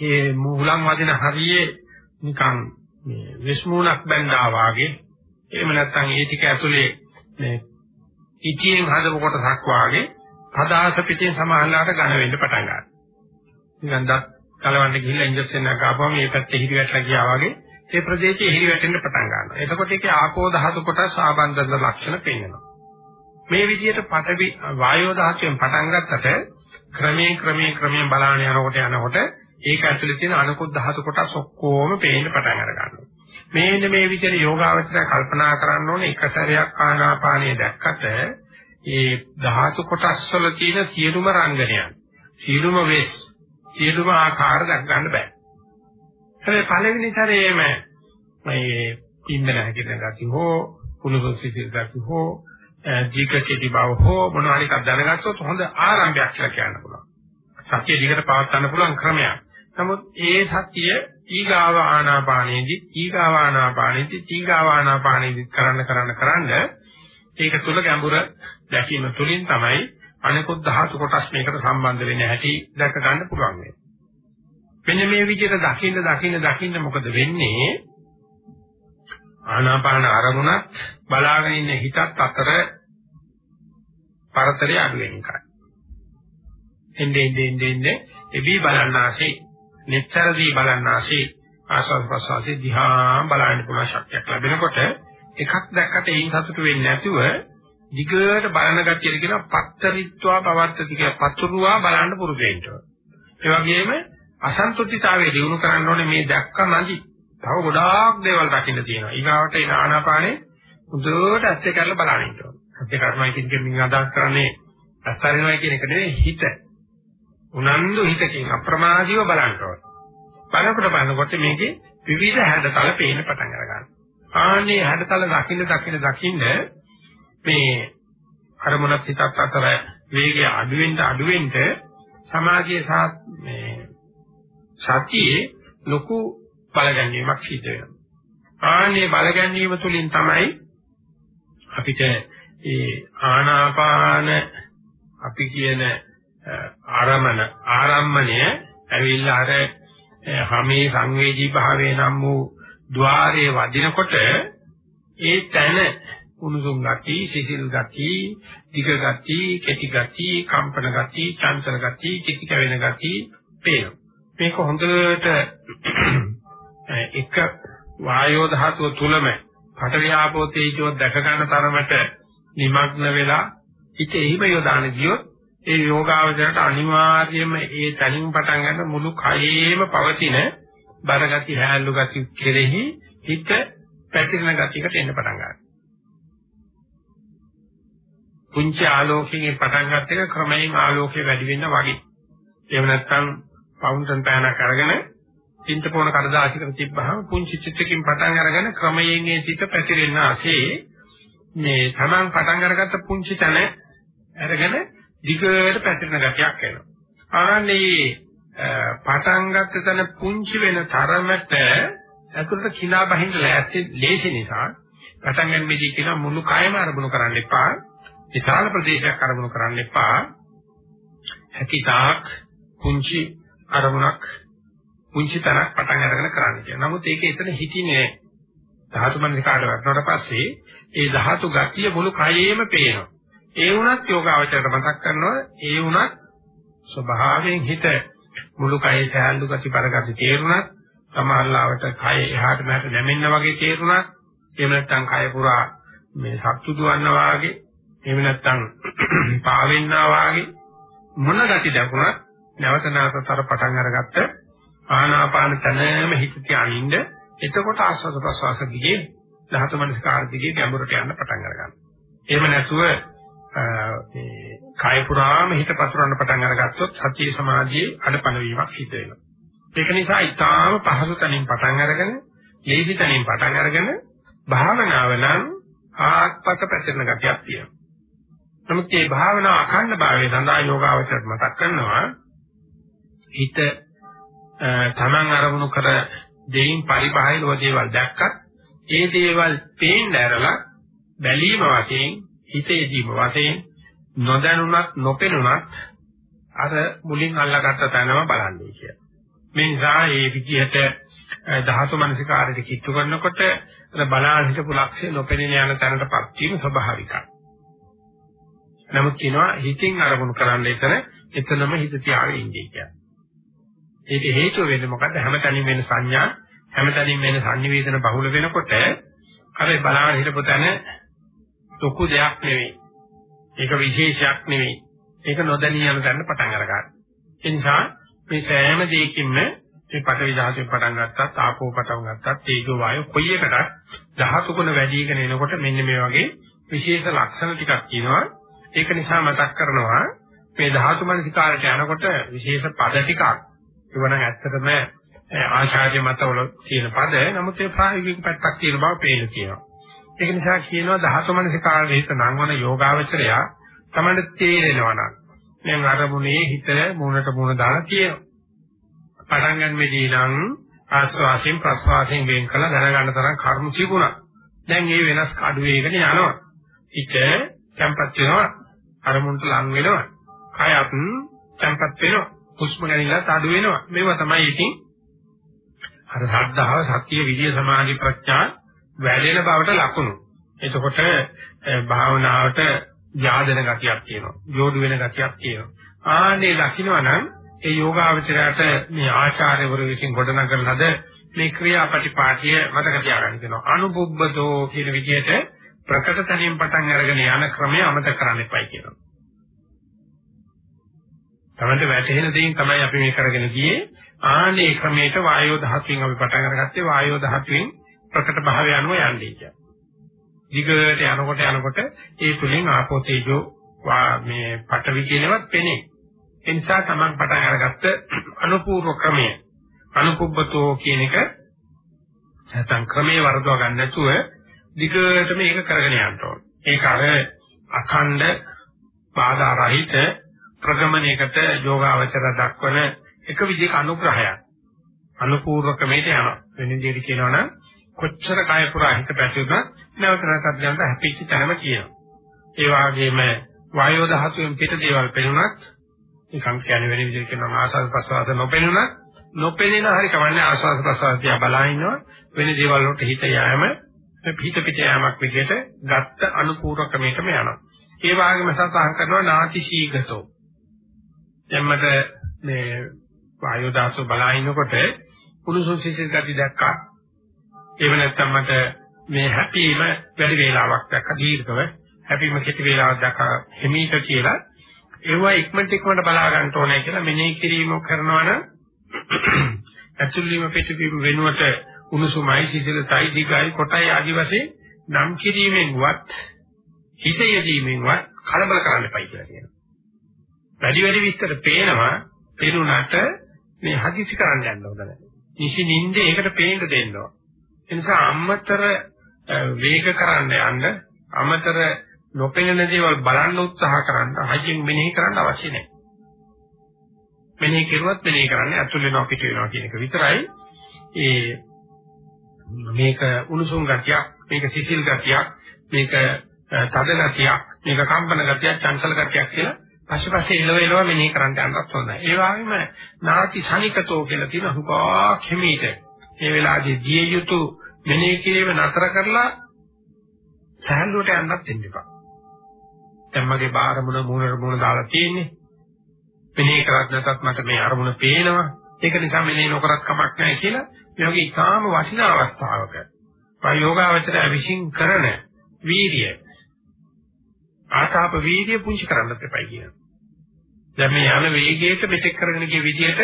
ඒ මූලං වදින හරියේ නිකන් මේ විස්මුණක් බැඳා වාගේ එහෙම නැත්නම් ඒ ටික ඇතුලේ මේ ඉතියෙන් හදපු කොටසක් වාගේ පදාස පිටින් සමහරලාට ඝන වෙන්න පටන් ගන්නවා. නිකන් දත් කලවන්න ගිහිල්ලා ඉන්ජෙක්ෂන් එකක් ආපුවම මේ පැත්තේ හිරි වැටලා ගියා වගේ ඒ ප්‍රදේශයේ හිරි වැටෙන්න පටන් ගන්නවා. එතකොට ඒකේ ආපෝ ධාතු කොටස් ආබන්ධන ලක්ෂණ පෙන්වනවා. මේ විදිහට පඨවි වායෝ ධාතුවෙන් පටන් ගත්තට ක්‍රමයෙන් ක්‍රමයෙන් ක්‍රමයෙන් බලාගෙන යනකොට යනකොට ඒක ඇතුලේ තියෙන අනුකුත් ධාතු කොටස් ඔක්කොම පේන්න පටන් අර ගන්නවා. මේන්න මේ විදිහට යෝගාවචරය කල්පනා කරන්න ඕනේ එක සැරයක් ආනාපානිය දැක්කට ඒ ධාතු කොටස් වල තියෙන සියලුම රංගනයන් සියලුම වෙස් සියලුම ආකාර දක් ගන්න බෑ. හැබැයි පළවෙනි සැරේම මේ පින්දන හැකින ගති හෝ කුණුසු සිසිල් ගති හෝ ජීකචේටි බව හෝ මොනවා හරි එකක් දැනගත්තොත් හොඳ ආරම්භයක් කියලා කියන්න පුළුවන්. සත්‍ය දිගට පවත් ගන්න පුළුවන් ක්‍රමයක්. නමුත් ඒ සත්‍ය ඊගාව ආනාපානයේදී ඊගාව ආනාපානයේදී ඊගාව ආනාපානයේදී කරන්න කරන්න කරන්න ඒක තුල ගැඹුර දැකීම තුලින් තමයි අනිකුත් ධාතු කොටස් මේකට සම්බන්ධ වෙන්නේ හැටි දැක ගන්න පුළුවන් වෙන්නේ. මෙන්න මේ විදිහට දකින්න දකින්න දකින්න මොකද වෙන්නේ? ආනාපාන අරමුණත් බලාගෙන ඉන්න හිතත් අතර පරතරය අඩු වෙන එකයි. එන්නේ එන්නේ එන්නේ එබී බලන්නාසේ netතරදී බලන්නාසේ ආස්වාද ප්‍රසවාසයේ දිහා බලන්න පුළුවන් ශක්තියක් ලැබෙනකොට එකක් දැක්කට ඒන් සතුටු වෙන්නේ නැතුව දිගට බලන ගැතියද කියන පත්තරිත්වා පවත්තති කියලා පතුරුවා බලන්න පුරුදු වෙන්න ඒ වගේම අසන්තුෂ්ඨිතාවයේ දිනු කරන්න ඕනේ මේ දැක්කමදි. තව ගොඩාක් දේවල් දකින්න තියෙනවා. ඊගාවට එන ආනාපානේ හොඳට ඇත්ත කරලා බලන්න ඕනේ. ඇත්ත කරනවා කියන එකෙන් මම අදහස් කරන්නේ අස්තරිනවා කියන එක නෙවෙයි හිත. උනන්දු හිතකින් අප්‍රමාදීව බලන්න ඕනේ. බලනකොට බලනකොට මේකේ විවිධ හැඩතල පේන්න පටන් අරගන්නවා. ආන්නේ හැඩතල දකින්න දකින්න දකින්න මේ අරමුණක් හිතක් අතර වේගය අඩු වෙන්න අඩු වෙන්න සමාජයේ සහ මේ සතියේ ලොකු බලගැනීමක් සිද්ධ වෙනවා. ආන්නේ බලගැනීම තුළින් තමයි අපිට ඒ ආනාපාන අපි කියන ආරමණ ආරම්මණය ඇවිල්ලා අර හැමේ සංවේදී භාවයේ නම් වූ ద్వාරයේ වදිනකොට ඒ තැන උණුසුම් ගති, සිසිල් ගති, දිග ගති, කෙටි ගති, කම්පන ගති, චංචල ගති, කිසි කැවෙන ගති පේනවා. මේක හොඳට එක වායෝ ධාතුව තුලම පඨවි ආපෝ තේජෝ දැක ගන්න තරමට නිමග්න වෙලා හිත එහිම යොදාන ගියොත් ඒ යෝගාවචරයට අනිවාර්යයෙන්ම ඒ තනින් පටන් ගන්න මුළු කයේම පවතින බරගති හැල්ලු ගති කෙරෙහි හිත පැතිරෙන ගතියකට එන්න පටන් ගන්නවා. පුංචි ආලෝකයෙන් පටන් ගන්න එක ක්‍රමයෙන් ආලෝකය වැඩි වෙන්න වගේ. එහෙම නැත්නම් ෆවුන්ටන් පෑනක් අරගෙන චින්තපෝන කඩදාසියකට තිබ්බහම පුංචි චිත්තකින් පටන් අරගෙන ක්‍රමයෙන් ඒ චිත්ත පැතිරෙන්න ASCII මේ Taman පටන් අරගත්ත පුංචි තැන අරගෙන දිගට පැතිරෙන ගතියක් එනවා. ආන්නේ පටන් ගත්ත තැන පුංචි වෙන තරමට ඇතුළට කිනා බහින්න ලෑස්ති ලේසි නිසා පටන් ගන්නෙදී කියන මුළු කයම අරමුණු කරන්න එපා. විශාල ප්‍රදේශයක් අරමුණු කරන්න එපා. හැකිතාක් පුංචි අරමුණක් පුංචි තරක් පටන් අරගෙන කරන්න කියනවා. නමුත් ඒක එතන හිතිනේ ධාතු මනසිකාට වටනට පස්සේ ඒ ධාතු ගතිය මුළු කයෙම පේනවා. ඒ වුණත් යෝගාවචරයට මතක් කරනවා ඒ වුණත් ස්වභාවයෙන් හිත මුළු කයේ සෑහළු ගති පරගති තේරුණත් සමහරලාවට කය එහාට මෙහාට නැමෙන්න වගේ තේරුණත් එහෙම නැත්නම් කය පුරා මේ සත්තු දුවන්නා වාගේ එහෙම නැත්නම් පාවෙන්නා වාගේ මොන ගති දැකුණත් නැවත නැවතතර පටන් අරගත්ත ආනාපාන තනම හිත තියානින්න එතකොට ආස්වාද ප්‍රසවාස දිගේ ධාතු මනස්කාර දිගේ ගැඹුරට යන්න පටන් අරගන්නවා. එහෙම නැතුව මේ කාය පුරාම හිත පතුරවන්න පටන් අරගත්තොත් සතිය සමාධියේ අඩපණ වීමක් සිද්ධ වෙනවා. ඒක නිසා ඊටාම පහසු තැනින් පටන් අරගෙන, ලේසි තැනින් පටන් අරගෙන භාවනාව නම් ආත්පත පැතිරෙන ගතියක් තියෙනවා. නමුත් මේ භාවනාව අඛණ්ඩ භාවයේ සඳහා යෝගාවචරයට මතක් කරනවා හිත තමන් අරමුණු කර දෙයින් පරිබාහිරව දේවල් දැක්කත් ඒ දේවල් පේන්න ඇරලා බැලීම වශයෙන් හිතේදීම වශයෙන් නොදැනුණත් නොපෙනුණත් අර මුලින් අල්ලාගත්ත තැනම බලන්නේ කියලා. මේ නිසා මේ විදිහට ධාතු මනසිකාරයට කිට්ටු කරනකොට අර බලාන හිතපු ලක්ෂ්‍ය නොපෙනෙන යන තැනටපත් වීම ස්වභාවිකයි. නමුත් කියනවා හිතින් අරමුණු කරන්න එතන එතනම හිත තියාගෙන ඉන්නේ කියලා. ඒක හේතුව වෙන්නේ මොකද්ද? හැමතැනින් වෙන සංඥා, හැමතැනින් වෙන සංනිවේදන බහුල වෙනකොට අර බලාගෙන හිටපු තැන ලොකු දෙයක් නෙවෙයි. ඒක විශේෂයක් නෙවෙයි. ඒක නොදැනී යන තැන පටන් අරගන්න. ඒ නිසා මේ සෑම දෙයකින්ම මේ පඨවි ධාතුවේ පටන් ගත්තත්, ආපෝ පටන් ගත්තත්, තේජෝ වායෝ කොයි එකටත් ධාතු ගුණ වැඩි වෙන එනකොට මෙන්න මේ වගේ විශේෂ ලක්ෂණ ටිකක් තියෙනවා. ඒක නිසා මතක් කරනවා මේ ධාතු මනසිකාරට යනකොට විශේෂ පද ටිකක් ඒවනම් ඇත්තටම ආචාර්ය මතවල තියෙන පද නමුත් ඒ ප්‍රායෝගික පැත්තක් තියෙන බව පේන තියෙනවා. ඒක නිසා කියනවා ධාතු මනසිකාරයේ හිත නංවන යෝගාවචරය තමයි තේරෙනවා නම් දැන් අරමුණේ හිත මූණට මූණ දාලා තියෙනවා. පටන් ගන්නෙදී නම් ආස්වාසයෙන් ප්‍රස්වාසයෙන් වෙන් කළ දැනගන්න තරම් කර්ම තිබුණා. දැන් මේ වෙනස් අඩු වේගන යනවා. හිත tempat වෙනවා. අරමුණට ලං වෙනවා. කයත් tempat වෙනවා. හුස්ම ගැනීමත් අඩු වෙනවා. මේවා තමයි ඉතින් අර ශ්‍රද්ධාව, සත්‍ය, විද්‍ය, සමාධි, ප්‍රඥා වැඩෙන බවට ලකුණු. එතකොට භාවනාවට යාදෙන ගතියක් තියෙනවා. යෝඩු වෙන ගතියක් තියෙනවා. ආනේ දකින්නවා නම් ඒ යෝගාවචරයට මේ ආචාර්යවරු විසින් ගොඩනගන ලද මේ ක්‍රියාපටිපාටිය මතක තියාගන්න වෙනවා. අනුපුබ්බතෝ කියන විදිහට ප්‍රකට තනියෙන් පටන් අරගෙන යන ක්‍රමය අමතක කරන්න එපයි කියනවා. තමන්ට වැටහෙන දේෙන් තමයි අපි මේ කරගෙන ගියේ. ආනේ ක්‍රමයට වායෝ දහතුන් අපි පටන් අරගත්තේ වායෝ දහතුන් ප්‍රකට භාවය අනුව යන්නේ කියලා. දිගට යනකොට යනකොට ඒ තුලින් ආපෝ තේජෝ මේ පටවි කියනවත් පෙනේ. ඒ නිසා තමන් පටන් අරගත්ත අනුපූර්ව ක්‍රමය අනුපුබ්බතෝ කියන එක නැත්නම් ක්‍රමයේ වර්ධව ගන්න නැතුව දිගට මේක කරගෙන යන්න ඕන. ඒක අර අඛණ්ඩ බාධා රහිත ප්‍රගමණයකට යෝගාවචර දක්වන එක විදිහක අනුග්‍රහයක්. අනුපූර්ව ක්‍රමයට යනවා. වෙන විදිහට කියනවා නම් කොච්චර කය පුරා හිත පැතුණත් නැවත නැවතත් යනට හැපිච්ච තැනම කියනවා. ඒ වගේම වායෝ ධාතුවෙන් පිට දේවල් පෙනුනත් නිකම් කියන්නේ වෙන විදිහට කියනවා ආසස් ප්‍රසවාස නොපෙනුනත් නොපෙනෙන හරි කවන්නේ ආස්වාද ප්‍රසවාස දිහා බලා ඉන්නවා වෙන දේවල් වලට හිත යෑම පිට පිට යෑමක් විදිහට ගත්ත අනුපූර්ව ක්‍රමයකම යනවා. ඒ වගේම සතහන් කරනවා නාති ශීඝතෝ. එම්මට මේ වායෝ දාසෝ බලා ඉන්නකොට පුරුසු සිසිල් ගති දැක්කා. ඒව නැත්තම් මට මේ හැපීම වැඩි වේලාවක් දැක්ක දීර්ඝව හැපීම කෙටි වේලාවක් දැක්ක හිමීට කියලා ඒවා ඉක්මනට ඉක්මනට බලා ගන්න ඕනේ කියලා මෙනෙහි කිරීම කරනවා නම් ඇතුළීම පිටවීම වෙනුවට උණුසුමයි සිසිලයි දිගයි කොටයි ආදි වශයෙන් නම් කිරීමෙන්වත් හිත යෙදීමෙන්වත් කලබල කරන්න එපයි කියලා කියනවා. වැඩි වැඩි විස්තර පේනවා පේනුණාට මේ හදිසි කරන්න යන්න හොඳ නැහැ. නිසි නින්දේ ඒකට පේන්න දෙන්න ඕන. ඒ නිසා අමතර වේග කරන්න යන්න අමතර නොපෙනෙන දේවල් බලන්න උත්සාහ කරන්න හයියෙන් මෙනෙහි කරන්න අවශ්‍ය නැහැ. මෙනෙහි කරුවත් මෙනෙහි කරන්නේ අතුල් වෙනවා පිට වෙනවා කියන එක විතරයි. ඒ මේක උණුසුම් ගතියක්, මේක සිසිල් ගතියක්, මේක තද ගතියක්, මේක කම්පන ගතියක්, චංචල ගතියක් කියලා පස්සේ එළව එළව මෙනෙහි කරන්න යනවත් හොඳයි. ඒ වගේම නාති සනිකතෝ කියලා තියෙන හුඟා කෙමීට ඒ වෙලාවේදී දිය යුතු මෙනෙහි කිරීම නතර කරලා සහැල්ලුවට යන්නත් දෙන්න එපා. දැන් මගේ බාරමුණ මූණට මූණ දාලා තියෙන්නේ. මෙනෙහි කරත් නැතත් මට මේ අරමුණ පේනවා. ඒක නිසා මෙනෙහි නොකරත් කමක් නැහැ කියලා මේ වගේ ඉතාම වටිනා අවස්ථාවක ප්‍රයෝගාවචරය විශ්ින් කරන වීර්ය ආසාප වීර්ය පුංචි කරන්නත් එපයි කියනවා. දැන් මේ යන වේගයට මෙතෙක් කරගෙන ගිය විදිහට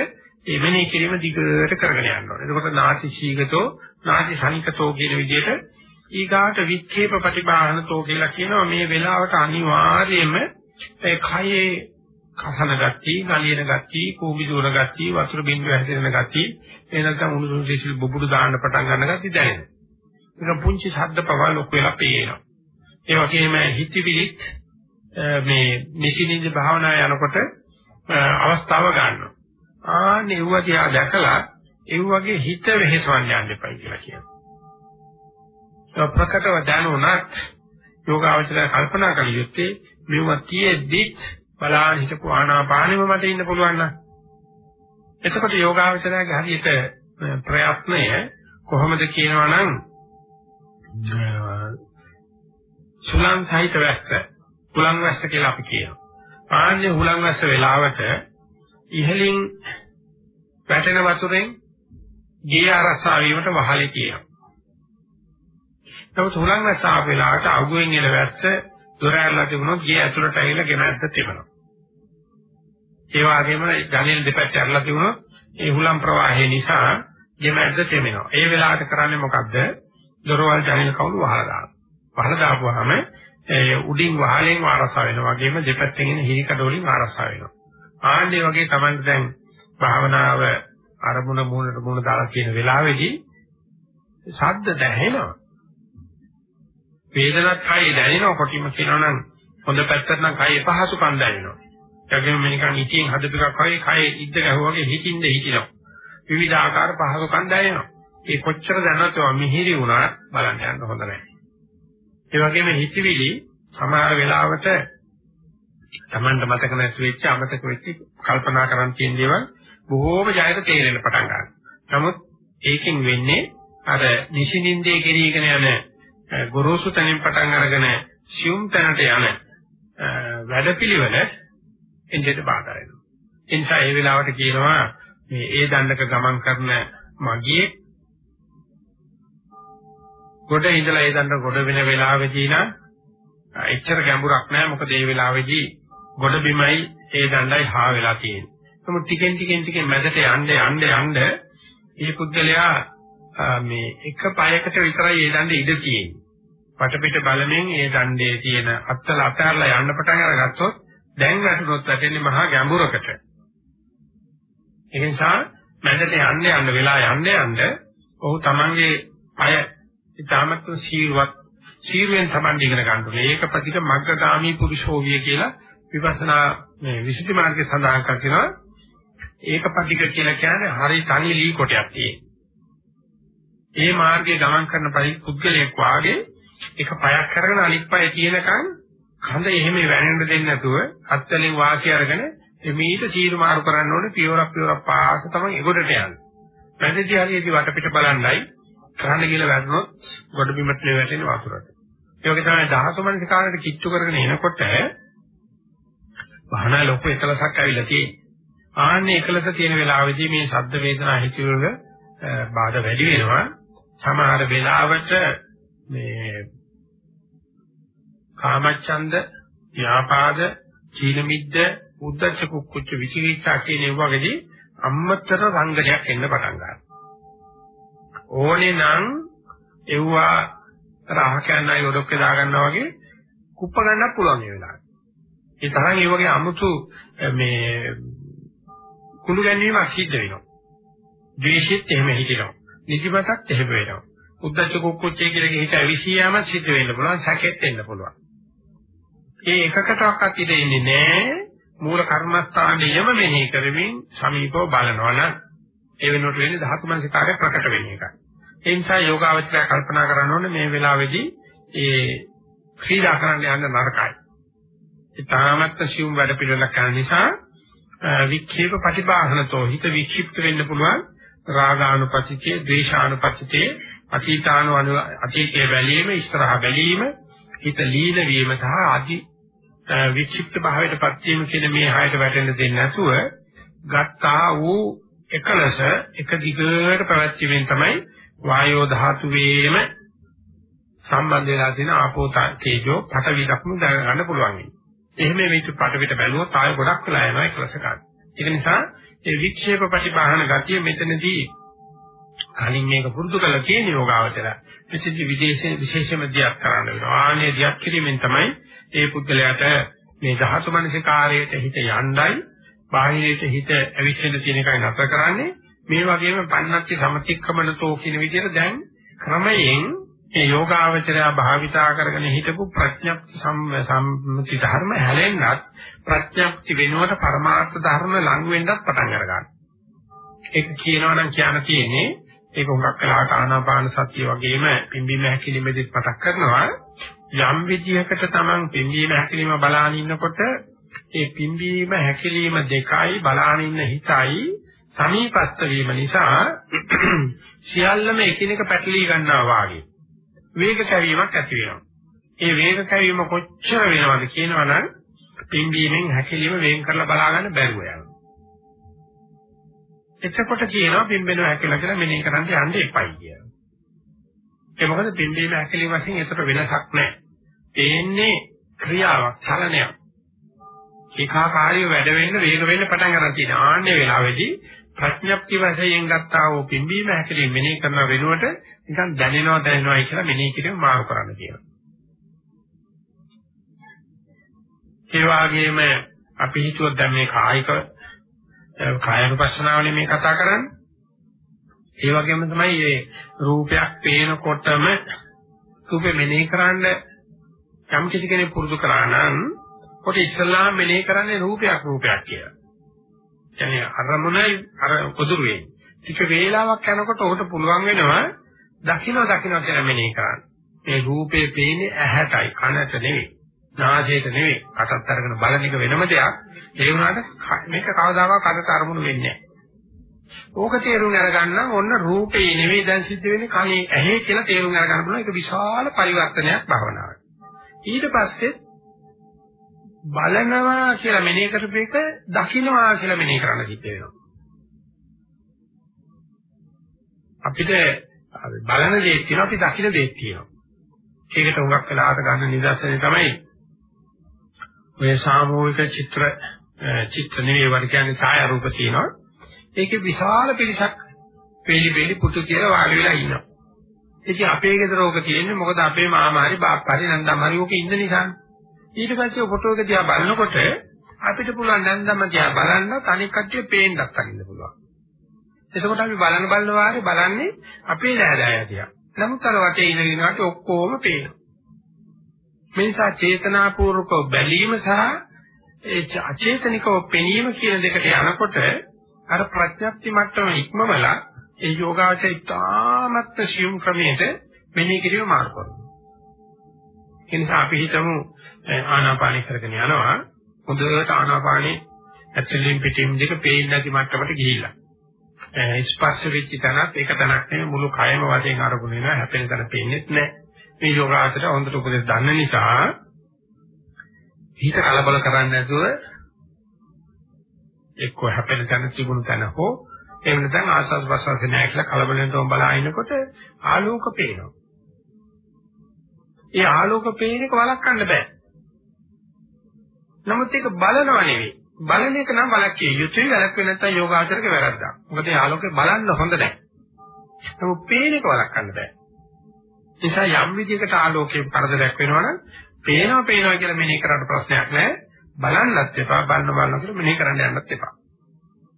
එමෙනේ කිරීම දිගට කරගෙන යන්න ඕනේ. එතකොට නාසි ශීගතෝ නාසි සනිකතෝ කියන විදිහට ඊගාට වික්ෂේප ප්‍රතිබාහනතෝ කියලා කියනවා මේ වෙලාවට අනිවාර්යයෙන්ම ඒ කයේ කසන ගති, ගලියන ගති, කූඹි දුවන ගති, වතුර බින්දුව හැදෙන ගති, ඒ නැත්නම් උණුසුම් සිසිල් බුබුඩු දාන්න පටන් ගන්න ගති දැනෙනවා. ඒක පුංචි ශබ්ද පවා ලොකු වෙලා පේනවා. ඒ වගේම හිතවිලිත් මේ නිසිනින්ද භාවනා යනකොට අවස්ථාව ගන්නවා. ආන්නේ ඒව දිහා දැකලා ඒ වගේ හිත වෙහෙසවන්න යන්න එපයි කියලා කියනවා. ප්‍රකටව දැනුණත් යෝගාවචරය කල්පනා කළ යුත්තේ මෙව තියෙද්දිත් බලාන හිටපු ආනාපානෙම මට ඉන්න පුළුවන් නම් එතකොට යෝගාවචරයේ හරියට ප්‍රයත්නය කොහොමද කියනවා නම් සුලං සහිත වැස්ස හුලං වැස්ස කියලා අපි කියනවා. ආන්නේ හුලං වැස්ස වෙලාවට ඉහලින් වැටෙන වතුරෙන් ගේ අරසා වීමට වහලේ කියනවා. නමුත් හුලං වැස්ස ආපු වෙලාවට අගුවෙන් එන වැස්ස දොර ඇරලා තිබුණොත් ගේ ඇතුළට ඇවිල්ලා ගෙන ඇද්ද තිබෙනවා. ඒ වගේම ජනෙල් දෙපැත්ත ඇරලා තිබුණොත් ඒ හුලං ප්‍රවාහය නිසා ගෙන ඇද්ද තෙමෙනවා. ඒ වෙලාවට කරන්නේ මොකද්ද? දොරවල් ජනෙල් කවුළු වහලා දානවා. වහලා දාපුවාම ඒ උඩින් වහලෙන් ආරසා වෙනවා වගේම දෙපැත්තෙන් එන හිරිකඩ වලින් ආරසා වෙනවා. ආන්නේ වගේ තමයි දැන් භාවනාව අරමුණ මූණට මූණ දාලා කියන වෙලාවේදී ශබ්ද දැහෙනවා. වේදනත් කයි දැනෙනවා කොටිම කියනවා නම් හොඳ පැත්තට නම් කයි පහසුකම් දැනෙනවා. ඒ වගේම නිකන් ඉතින් හදපු එකක් වගේ කයි ඉද්ද ගැහුවා වගේ හිතින්ද හිතිනවා. විවිධ ආකාර පහසුකම් දැනෙනවා. ඒ කොච්චර දැනනතෝ මිහිරි වුණා බලන්න යන්න හොඳ නැහැ. ඒ වගේම හිතවිලි සමහර වෙලාවට Tamanට මතක නැති වෙච්ච අමතක වෙච්ච කල්පනා කරන් තියෙන දේවල් බොහෝම ජයත තේරෙන්න පටන් ගන්නවා. නමුත් ඒකෙන් වෙන්නේ අර නිසින්ින්දේ කෙරීගෙන යන ගොරෝසු තැනින් පටන් අරගෙන සියුම් තැනට යන වැඩපිළිවෙල එන්ජෙට බාධා වෙනවා. ඒ නිසා ඒ වෙලාවට කියනවා මේ ඒ දණ්ඩක ගමන් කරන මගේ ගොඩ ඉඳලා ඒ දණ්ඩ ගොඩ වෙන වෙලාවෙදී නම් එච්චර ගැඹුරක් නැහැ මොකද ඒ වෙලාවේදී ගොඩ බිමයි ඒ දණ්ඩයි හා වෙලා තියෙන්නේ. නමුත් ටිකෙන් ටිකෙන් ටිකෙන් මැදට යන්න යන්න යන්න මේ පුද්ගලයා මේ එක පයකට විතරයි ඒ දණ්ඩේ ඉඳ තියෙන්නේ. වටපිට බලමින් ඒ දණ්ඩේ තියෙන අත්තල අතහැරලා යන්න පටන් අරගත්තොත් දැන් වැටුනොත් වැටෙන්නේ මහා ගැඹුරකට. ඒ නිසා මැදට යන්න යන්න වෙලා යන්න යන්න ඔහු තමන්ගේ අය ඊටමත් සීරුවත් සීරුවෙන් තමයි ඉගෙන ගන්න ඕනේ. ඒක ප්‍රතික මග්ගගාමී පුරුෂෝවිය කියලා විපස්සනා මේ විසුද්ධි මාර්ගයේ සඳහන් කරනවා. ඒක ප්‍රතික කියලා කියන්නේ හරි තනි ලී කොටයක් තියෙන. ඒ මාර්ගයේ ගමන් කරන පුද්ගලයෙක් වාගේ එක පයක් කරගෙන අනිත් පය තියෙනකන් කඳ එහෙම වැනෙන්න දෙන්නේ නැතුව අත්වලින් වාසිය අරගෙන එමීට සීරු මාරු කරන්න ඕනේ පියවරක් පියවරක් පාස තමයි ඒගොඩට යන්නේ. පැහැදිලි හරියදී වටපිට බලන්නයි කරන්න කියලා වැටුනොත් ගොඩ බිමට වැටෙන වතුරට. ඒ වගේ තමයි දහස මනසිකාරයට කිච්චු කරගෙන එනකොට වහන ලොකු එකලසක් ඇවිල්ලා තියෙන්නේ. ආන්නේ එකලස තියෙන වෙලාවෙදී මේ ශබ්ද වේදනා හිතිවල බාධා වැඩි වෙනවා. සමහර වෙලාවට මේ කාමච්ඡන්ද, ව්‍යාපාද, චීන මිද්ද, උද්දච්ච කුක්කුච්ච විචිකිච්ඡා කියන ඒවාගේදී අම්මතර සංගණයක් එන්න පටන් ගන්නවා. ඕනේ නම් එව්වා රහ කන්නයි ඔඩොක්කේ දාගන්නවා වගේ කුප්ප ගන්නත් පුළුවන් ඒ වෙලාවට. ඒ තරම් ඒ වගේ අමුතු මේ කුළු ගැනීමක් සිද්ධ වෙනවා. ද්වේෂෙත් එහෙම හිතෙනවා. නිදිමතත් එහෙම වෙනවා. උද්දච්ච කුක්කුච්චේ කියලා හිත අවිසියාම සිද්ධ වෙන්න පුළුවන්. සැකෙත් වෙන්න පුළුවන්. ඒ එකකටවත් ඉඳ ඉන්නේ නැහැ. මූල කර්මස්ථානයේම මෙහි කරමින් සමීපව බලනවා නම් ඒ වෙනුවට වෙන්නේ ධාතු මනසිකාරය ප්‍රකට වෙන එකයි. ඒ නිසා යෝගාවචරය කල්පනා කරන්න ඕනේ මේ වෙලාවේදී ඒ ක්‍රීඩා කරන්න යන්න නරකයි. ඒ තාමත් සියුම් වැඩ පිළිවෙලක් කරන නිසා වික්ෂේප ප්‍රතිබාහනතෝ හිත වික්ෂිප්ත වෙන්න පුළුවන් රාගානුපතිතේ, ද්වේෂානුපතිතේ, අතීතානු අතීතයේ බැලීම, ඉස්සරහා බැලීම, හිත ලීන වීම සහ අදි වික්ෂිප්ත භාවයටපත් වීම කියන මේ හයට වැටෙන්න දෙන්නේ නැතුව ගත්තා වූ එකලස එක දිගට පැවැත්වීමෙන් තමයි වායෝ ධාතුවේම සම්බන්ධ වෙලා තියෙන ආපෝ තේජෝ පඨවි ධක්ම දැන ගන්න පුළුවන්. එහෙම මේක පඨවිට බැලුවොත් ආය ගොඩක් වෙලා යනවා එකලස ගන්න. ඒක නිසා ඒ වික්ෂේප ප්‍රතිබාහන ගතිය මෙතනදී කලින් මේක පුරුදු කරලා තියෙන යෝගාවචර විශේෂ විදේශේ විශේෂම දියක් කරන්න වෙනවා. ආනේ දියක් කිරීමෙන් තමයි ඒ පුද්ගලයාට මේ ධාතු මනසිකාරයට හිත යණ්ඩයි බාහිරයට හිත ඇවිස්සෙන්න තියෙන එකයි නැතර කරන්නේ. මේ වගේම පන්නච්ච සමතික්‍රමනතෝ කියන විදිහට දැන් ක්‍රමයෙන් මේ යෝගාවචරය භාවිතා කරගෙන හිටපු ප්‍රඥප්ති සම්මුති ධර්ම හැලෙන්නත් ප්‍රඥප්ති වෙනුවට පරමාර්ථ ධර්ම ලඟ වෙන්නත් පටන් අරගන්නවා. ඒක කියනවා නම් කියන්න තියෙන්නේ ඒක හුඟක් කලකට ආනාපාන සතිය වගේම පිම්බීම හැකිලිමේදීත් මතක් කරනවා යම් විදියකට Taman පිම්බීම හැකිලිම බලාගෙන ඉන්නකොට ඒ පිම්බීම හැකිලිම දෙකයි බලාගෙන ඉන්න හිතයි සමීපස්ත වීම නිසා සියල්ලම එකිනෙක පැටලී ගන්නවා වාගේ වේග කැවීමක් ඇති වෙනවා. ඒ වේග කැවීම කොච්චර වෙනවද කියනවනම් පිම්බීමෙන් හැකිලිම වෙන් කරලා බලා ගන්න බැරුව යනවා. එතකොට කියනවා පිම්බෙනවා හැකිලා කියලා මෙනෙහි කරන්න යන්න එපයි කියලා. ඒ මොකද පිම්බීම හැකිලි වශයෙන් ඒතර වෙනසක් නැහැ. තේන්නේ ක්‍රියාවක්, චලනයක්. ඒකාකාරීව වැඩ වෙන්න වේග වෙන්න පටන් ගන්න තියෙන ආන්නේ වෙලාවේදී ප්‍රඥප්ති වශයෙන් ගත්තා වූ පිම්බීම හැකිලි මෙනෙහි කරන වෙනුවට නිකන් දැනෙනවා දැනෙනවා කියලා මෙනෙහි කිරීම මාරු කරන්න කියනවා. ඒ වගේම අපි හිතුවත් දැන් මේ කායික කායනුපස්සනාවනේ මේ කතා කරන්නේ. ඒ වගේම තමයි මේ රූපයක් පේනකොටම රූපෙ මෙනෙහි කරන්න යම් කිසි කෙනෙක් පුරුදු කරා නම් කොට ඉස්සල්ලාම මෙනෙහි කරන්නේ රූපයක් රූපයක් කියලා. කියන්නේ අරමුණයි අර පොදුරුවේ. ටික වේලාවක් යනකොට ඔහුට පුළුවන් වෙනවා දකින්න දකින්න කියලා මෙනෙහි කරන්න. මේ රූපේ පේන්නේ ඇහැටයි කනට නෙවෙයි. නාසයට නෙවෙයි. කටත් අරගෙන බලන එක වෙනම දෙයක්. ඒ වුණාට මේක කවදාකවත් කනට අරමුණු වෙන්නේ නැහැ. ඕක තේරුම් අරගන්න ඔන්න රූපේ නෙවෙයි දැන් සිද්ධ වෙන්නේ කනේ ඇහි කියලා තේරුම් අරගන්න පුළුවන්. ඒක විශාල පරිවර්තනයක් භවනාවක්. ඊට පස්සේ බලනවා කියලා මෙනෙහි කරපු එක දකින්නවා කියලා මෙනෙහි කරන්න සිද්ධ වෙනවා. අපිට බලන දේ තියෙනවා අපි දකින්න දේ තියෙනවා. ඒකට උඟක් වෙලාවට ගන්න නිදර්ශනය තමයි ඔය සාමූහික චිත්‍ර චිත්‍ර නෙවෙයි වර කියන්නේ ඡායාරූප තියෙනවා. ඒකේ විශාල පිරිසක් වේලි වේලි පුතු කියලා වාඩි වෙලා ඉන්නවා. ඉතින් අපේ ගෙදර ඕක තියෙන්නේ මොකද අපේ මාමා හරි බාප්පා හරි නන්දම් හරි ඕක ඉන්න නිසානේ. ඊට පස්සේ ෆොටෝ එක දිහා බලනකොට අපිට පුළුවන් නන්දම දිහා බලන්න තනික් කට්ටිය පේන්නත් අරින්න පුළුවන්. එතකොට අපි බලන බලන වාරේ බලන්නේ අපේ නෑදෑය දිහා. නමුත් අර වටේ ඉන්න ඉන්නට ඔක්කොම පේනවා. මේ නිසා චේතනාපූර්වක බැලීම සහ ඒ අචේතනිකව පෙනීම කියන දෙකට යනකොට අර ප්‍රඥප්ති මට්ටම ඉක්මවලා ඒ යෝගාවචර ඉතාමත් සියුම් ක්‍රමයට මෙනෙහි කිරීම මාර්ග කරනවා. ඒ නිසා අපි හිතමු ආනාපානි කරගෙන යනවා හොඳට ආනාපානි ඇතුලින් පිටින් දෙක පේන්නේ නැති මට්ටමට ගිහිල්ලා. ස්පර්ශ වෙච්ච තැනත් ඒක තැනක් නෙවෙයි මුළු කයම වශයෙන් අරගෙන යනවා හැපෙන තැන පේන්නේත් නැහැ. මේ යෝගාචර හොඳට උපදෙස් දන්න නිසා හිත කලබල කරන්නේ නැතුව එක්ක හැපෙන තැන තිබුණු තැන හෝ එහෙම නැත්නම් ආස්වාද ප්‍රසවාස නැහැ කියලා කලබලෙන් තෝම බලා ඉනකොට ආලෝක පේනවා. ඒ ආලෝක පේන එක වළක්වන්න බෑ. නමුත් ඒක බලනවා නෙවෙයි. බලන එක නම් වළක්විය යුතුයි වැළක්වෙ නැත්නම් යෝගාචරක වැරද්දක්. මොකද ඒ ආලෝකේ බලන්න හොඳ නැහැ. නමුත් පේන එක වළක්වන්න බෑ. නිසා යම් විදිහකට ආලෝකයේ කරදරයක් වෙනවනම් පේනවා පේනවා කියලා මෙනෙහි කරන්න ප්‍රශ්නයක් නැහැ. බලන්නත් එපා බලන්න බලන්න කියලා මෙනෙහි කරන්න යන්නත් එපා.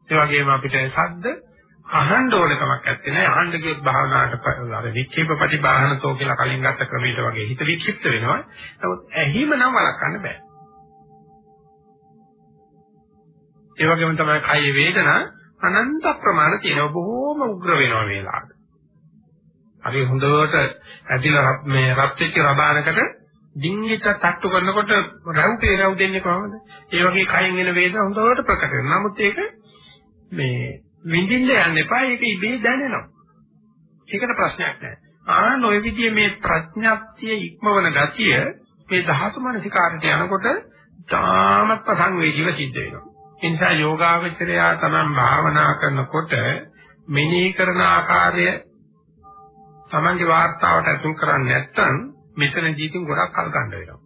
ඒ වගේම අපිට සද්ද අහන්න ඕන කමක් නැත්තේ නෑ අහන්න කියොත් භාවනාවට අර වික්ෂේප ප්‍රතිබාහනතෝ කියලා කලින් ගත්ත ක්‍රමයට වගේ හිත වික්ෂිප්ත වෙනවා නමුත් ඇහිම නම් වළක්වන්න බෑ ඒ වගේම තමයි කය වේදනා අනන්ත ප්‍රමාණ තියෙනවා බොහෝම උග්‍ර වෙනවා වේලාවට අපි හොඳට ඇදිලා මේ රත් වෙච්ච රබානකට ඩිංගිට තට්ටු කරනකොට රවුපේ රවු දෙන්නේ කොහොමද ඒ වගේ කයින් එන වේදනා හොඳට ප්‍රකට වෙනවා නමුත් ඒක මේ විඳින්න යන්න එපා ඒක ඉබේ දැනෙනවා. ඒකට ප්‍රශ්නයක් නැහැ. ආන ඔය විදිහේ මේ ප්‍රඥාප්තිය ඉක්මවන ගතිය මේ ධාතු මනසිකාරට යනකොට තාමත් සංවේදීව සිද්ධ වෙනවා. ඒ නිසා යෝගාවචරයා තමන් භාවනා කරනකොට මෙනෙහි කරන ආකාරය තමන්ගේ වාර්තාවට ඇතුල් කරන්නේ නැත්නම් මෙතන ජීවිතේ ගොඩක් කල් ගන්න වෙනවා.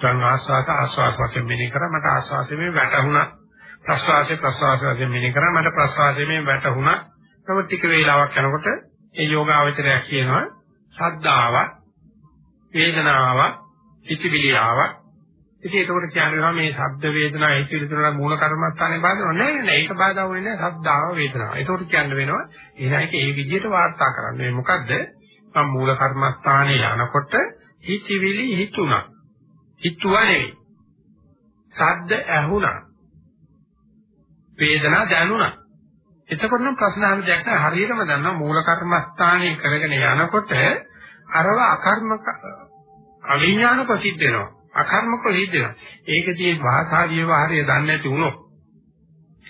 දැන් ආස්වාස ආස්වාස වශයෙන් මෙනෙහි කරා මට ආස්වාසයේ මේ වැටුණා ප්‍රස්වාසයේ ප්‍රස්වාස වශයෙන් මෙනෙහි කරා මට ප්‍රස්වාසයේ මේ වැටුණා. නමුත් ටික වේලාවක් යනකොට ඒ යෝගාවචරය කියනවා ශද්ධාව, වේදනාව, ඉතිවිලියාව. ඉතින් ඒකෝට කියනවා මේ ශබ්ද වේදනා හිතිවිලි තුනට මූල කර්මස්ථානේ බාධා නෑ නෑ ඒක බාධා වෙන්නේ නෑ ශබ්දාව වේදනාව. ඒකෝට කියන්න වෙනවා එහෙනම් ඒක ඒ විදිහට වාර්තා කරන්න. මේ මොකද්ද? මම මූල කර්මස්ථානේ යනකොට හිතිවිලි හිතුණා. හිතුවා නෙවෙයි. ශබ්ද ඇහුණා. වේදනා දැනුණා. එතකොට නම් ප්‍රශ්න අහන්න දෙයක් නැහැ. හරියටම දන්නවා මූල කර්මස්ථානයේ කරගෙන යනකොට අරව අකර්මක අවිඥානික සිද්ධ වෙනවා. අකර්මක සිද්ධ වෙනවා. ඒකදී භාෂා විවහාරය දන්නේ නැති වුණොත්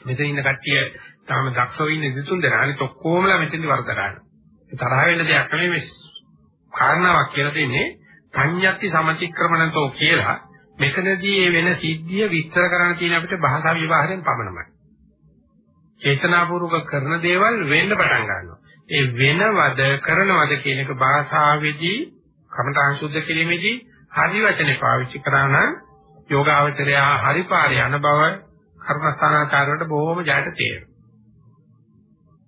මෙතන ඉන්න කට්ටිය තාම දක්ෂව ඉන්න දෙතුන් දෙනා අනිත් ඔක්කොමලා මෙතෙන්දි වර්ධ ගන්නවා. ඒ තරහ වෙන්න දෙයක් නෙමෙයි මේ කාරණාවක් කියලා දෙන්නේ පඤ්ඤාති සමතික්‍රමණතෝ කියලා මෙතනදී මේ වෙන සිද්ධිය විස්තර කරන්න තියෙන අපිට භාෂා විවහාරයෙන් පමණයි. චේතනාපූර්වක කරන දේවල් වෙන්න පටන් ගන්නවා. ඒ වෙනවද කරනවද කියන එක භාෂාවේදී කමඨාන් සුද්ධ කිරීමේදී හරි වචනේ පාවිච්චි කරා නම් යෝගාවචරය හරි පාරේ යන බව කර්මස්ථානාචාරයට බොහොම ජයට තේරෙනවා.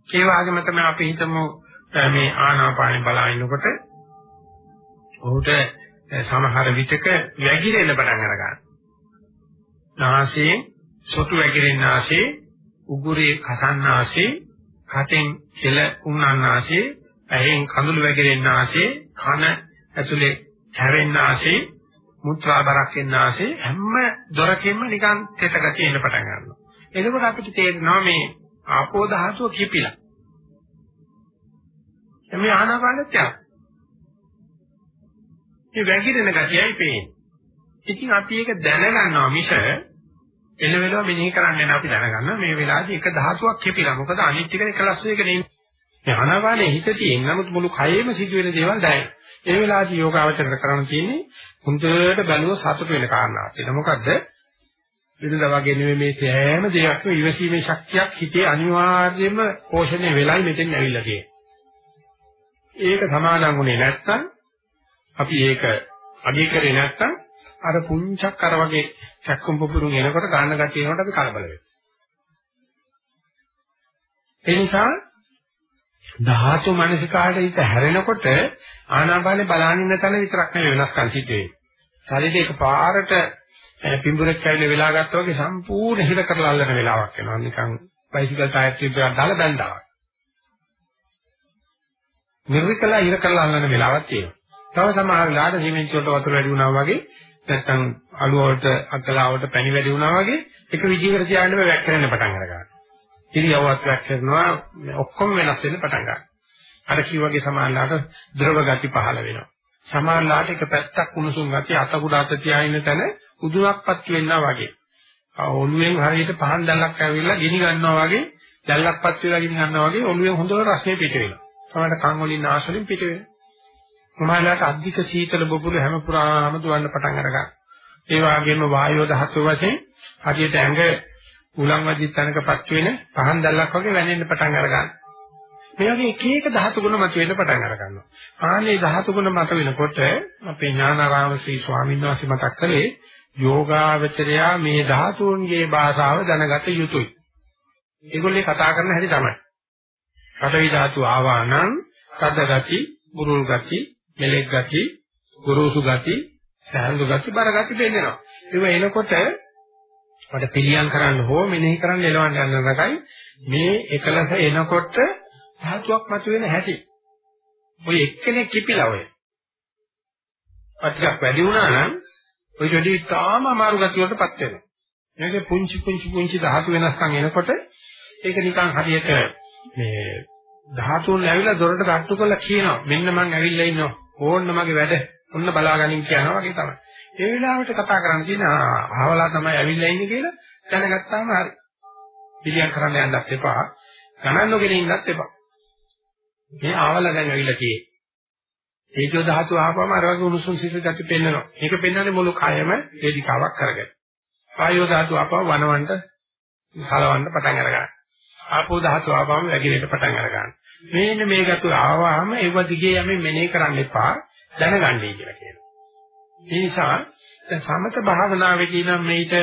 ඒ වගේම තමයි අපි හිතමු මේ ආනාපානෙ බලනකොට ඔහුට සමහර විටක වැగిරෙන්න පටන් අර ගන්නවා. නාසයෙන් සොටු වැగిරෙන ආසේ, උගුරේ කසන්න ආසේ, කටෙන් කෙල උන්නන ආසේ, ඇහෙන් කඳුළු වැగిරෙන ආසේ, කන ඇතුලේ හැරෙන්න ආසේ මුත්‍රා බරක් එන්න ආසේ හැම දොරකින්ම නිකන් තෙත ගතිය එන්න පටන් ගන්නවා. එතකොට අපිට තේරෙනවා මේ ආපෝ ධාතුව කිපිලා. මේ ආනාපානෙත් යක්. මේ වැగిරෙන ගතියයි පේන්නේ. ඉතින් අපි ඒක දැනගන්නවා මිස එළවෙලව මෙනෙහි කරන්නේ නැහැ අපි දැනගන්නවා මේ වෙලාවේදී එක ධාතුවක් කිපිලා. මොකද අනිත් ටික එකලස් වෙක නෙමෙයි. මේ ආනාපානේ හිත තියෙන නමුත් මුළු කයෙම සිදුවෙන දේවල් දැනෙනවා. ඒ වෙලාවේදී යෝගාවචරයට කරන්න තියෙන්නේ හොඳට බැලුව සතුට වෙන කාරණාවක්. ඒක මොකද්ද? වෙනදා වගේ නෙමෙයි මේ සෑම දෙයක්ම ඉවසීමේ ශක්තියක් හිතේ අනිවාර්යයෙන්ම පෝෂණය වෙලයි මෙතෙන් ඇවිල්ලා තියෙන්නේ. ඒක සමාදන් වුණේ නැත්නම් අපි ඒක අගය කරේ නැත්නම් අර පුංචක් අර වගේ චක්කුම් පුපුරුන් එනකොට ගන්න ගැටි එනකොට අපි කලබල වෙනවා. ඒ නිසා ධාතු මනසිකාට හිත හැරෙනකොට ආනාපානේ බලන්න ඉන්න තැන විතරක් නෙවෙයි වෙනස්කම් සිද්ධ වෙන්නේ. ශරීරයේ එකපාරට පිඹුරක් කැවිලා වෙලා ගත්තා වගේ සම්පූර්ණ හිර කරලා අල්ලන වෙලාවක් එනවා. නිකන් බයිසිකල් ටයර් ටියුබ් එකක් දාලා බැඳා වගේ. නිර්විකලා හිර කරලා අල්ලන වෙලාවක් තියෙනවා. තව සමහර වෙලාවට සිමෙන්ති වලට වතුර වැඩි වුණා වගේ නැත්නම් අලුව වලට අකලාවට පැණි වැඩි වුණා වගේ එක විදිහකට තියාගෙන වැක්කරන්න පටන් අරගන්නවා. ඉරියව්වක් වැක්කරනවා ඔක්කොම වෙනස් වෙන්න පටන් ගන්නවා. අර කිව්වගේ සමානලාට ද්‍රව ගති පහළ වෙනවා. සමානලාට එක පැත්තක් උණුසුම් ගති අත කුඩ අත තියාගෙන තැන උදුනක්පත් වෙන්නා වගේ. ඔළුවෙන් හරියට පහන් දැල්ලක් ඇවිල්ලා ගිනි ගන්නවා වගේ දැල්ලක්පත් වෙලා ගිනි ගන්නවා වගේ ඔළුවෙන් හොඳට රසය පිට වෙනවා. සමහරට කන් වලින් නාසයෙන් පිට වෙනවා. සමහරලාට අධික සීතල බබුළු හැම පුරාම දුවන්න පටන් අරගන්නවා. ඒ වගේම වායෝ ධාතු වශයෙන් හරියට ඇඟ උලන් වදිත් තැනකපත් වෙන පහන් දැල්ලක් වගේ වැනෙන්න පටන් අරගන්නවා. මේ වගේ එක එක ධාතු ගුණ මත වෙන්න පටන් අර ගන්නවා. ආනේ ධාතු ගුණ මත වෙනකොට අපේ ඥානාරාම ශ්‍රී ස්වාමීන් වහන්සේ මතක් කළේ යෝගාවචරයා මේ ධාතුන්ගේ භාෂාව දැනගත යුතුයි. ඒගොල්ලේ කතා කරන හැටි තමයි. පඨවි ධාතු ආවා නම් සද්ද ගති, බුරුල් ගති, මෙලෙක් ගති, ගුරුසු ගති, සහඳු ගති, බර ගති දෙන්නවා. ඒව එනකොට මට පිළියම් කරන්න හෝ මෙනෙහි කරන්න එලවන්න යන රකයි මේ එකලස එනකොට ධාතුවක් මතුවෙන හැටි. ඔය එක්කෙනෙක් කිපිලා ඔය. අටික් වැඩි වුණා නම් ඔය දෙවි තාම අමාරු ගතියකටපත් වෙනවා. මේකේ පුංචි පුංචි පුංචි ධාතු වෙනස්කම් එනකොට ඒක නිකන් හරියට මේ ධාතුන් ඇවිල්ලා දොරට තට්ටු කරලා කියනවා මෙන්න මං ඇවිල්ලා ඉන්නවා ඕන්න මගේ වැඩ ඔන්න බලාගනින් කියනවා වගේ තමයි. ඒ වෙලාවට කතා කරන්න තියෙන ආවලා තමයි ඇවිල්ලා ඉන්නේ කියලා දැනගත්තාම හරි. පිළියම් කරන්න යන්නත් එපා. ගණන් නොගෙන ඉන්නත් එපා. මේ ආවලා දැන් ඇවිල්ලා තියෙන්නේ. තේජෝ ධාතු ආපම අර වගේ උණුසුම් සිසිල් ගති පෙන්වනවා. මේක පෙන්වන්නේ මුළු කයම වේදිකාවක් කරගෙන. වායෝ ධාතු ආපම වනවන්ට සලවන්න පටන් අරගන්නවා. ආපෝ ධාතු ආපම වැగిරෙන්න පටන් අරගන්නවා. මේන්න මේ ගතු ආවම ඒව දිගේ යමින් මෙනෙහි කරන්න එපා දැනගන්නයි කියලා කියනවා. ඒ නිසා දැන් සමත භාවනාවේදී නම් මේිට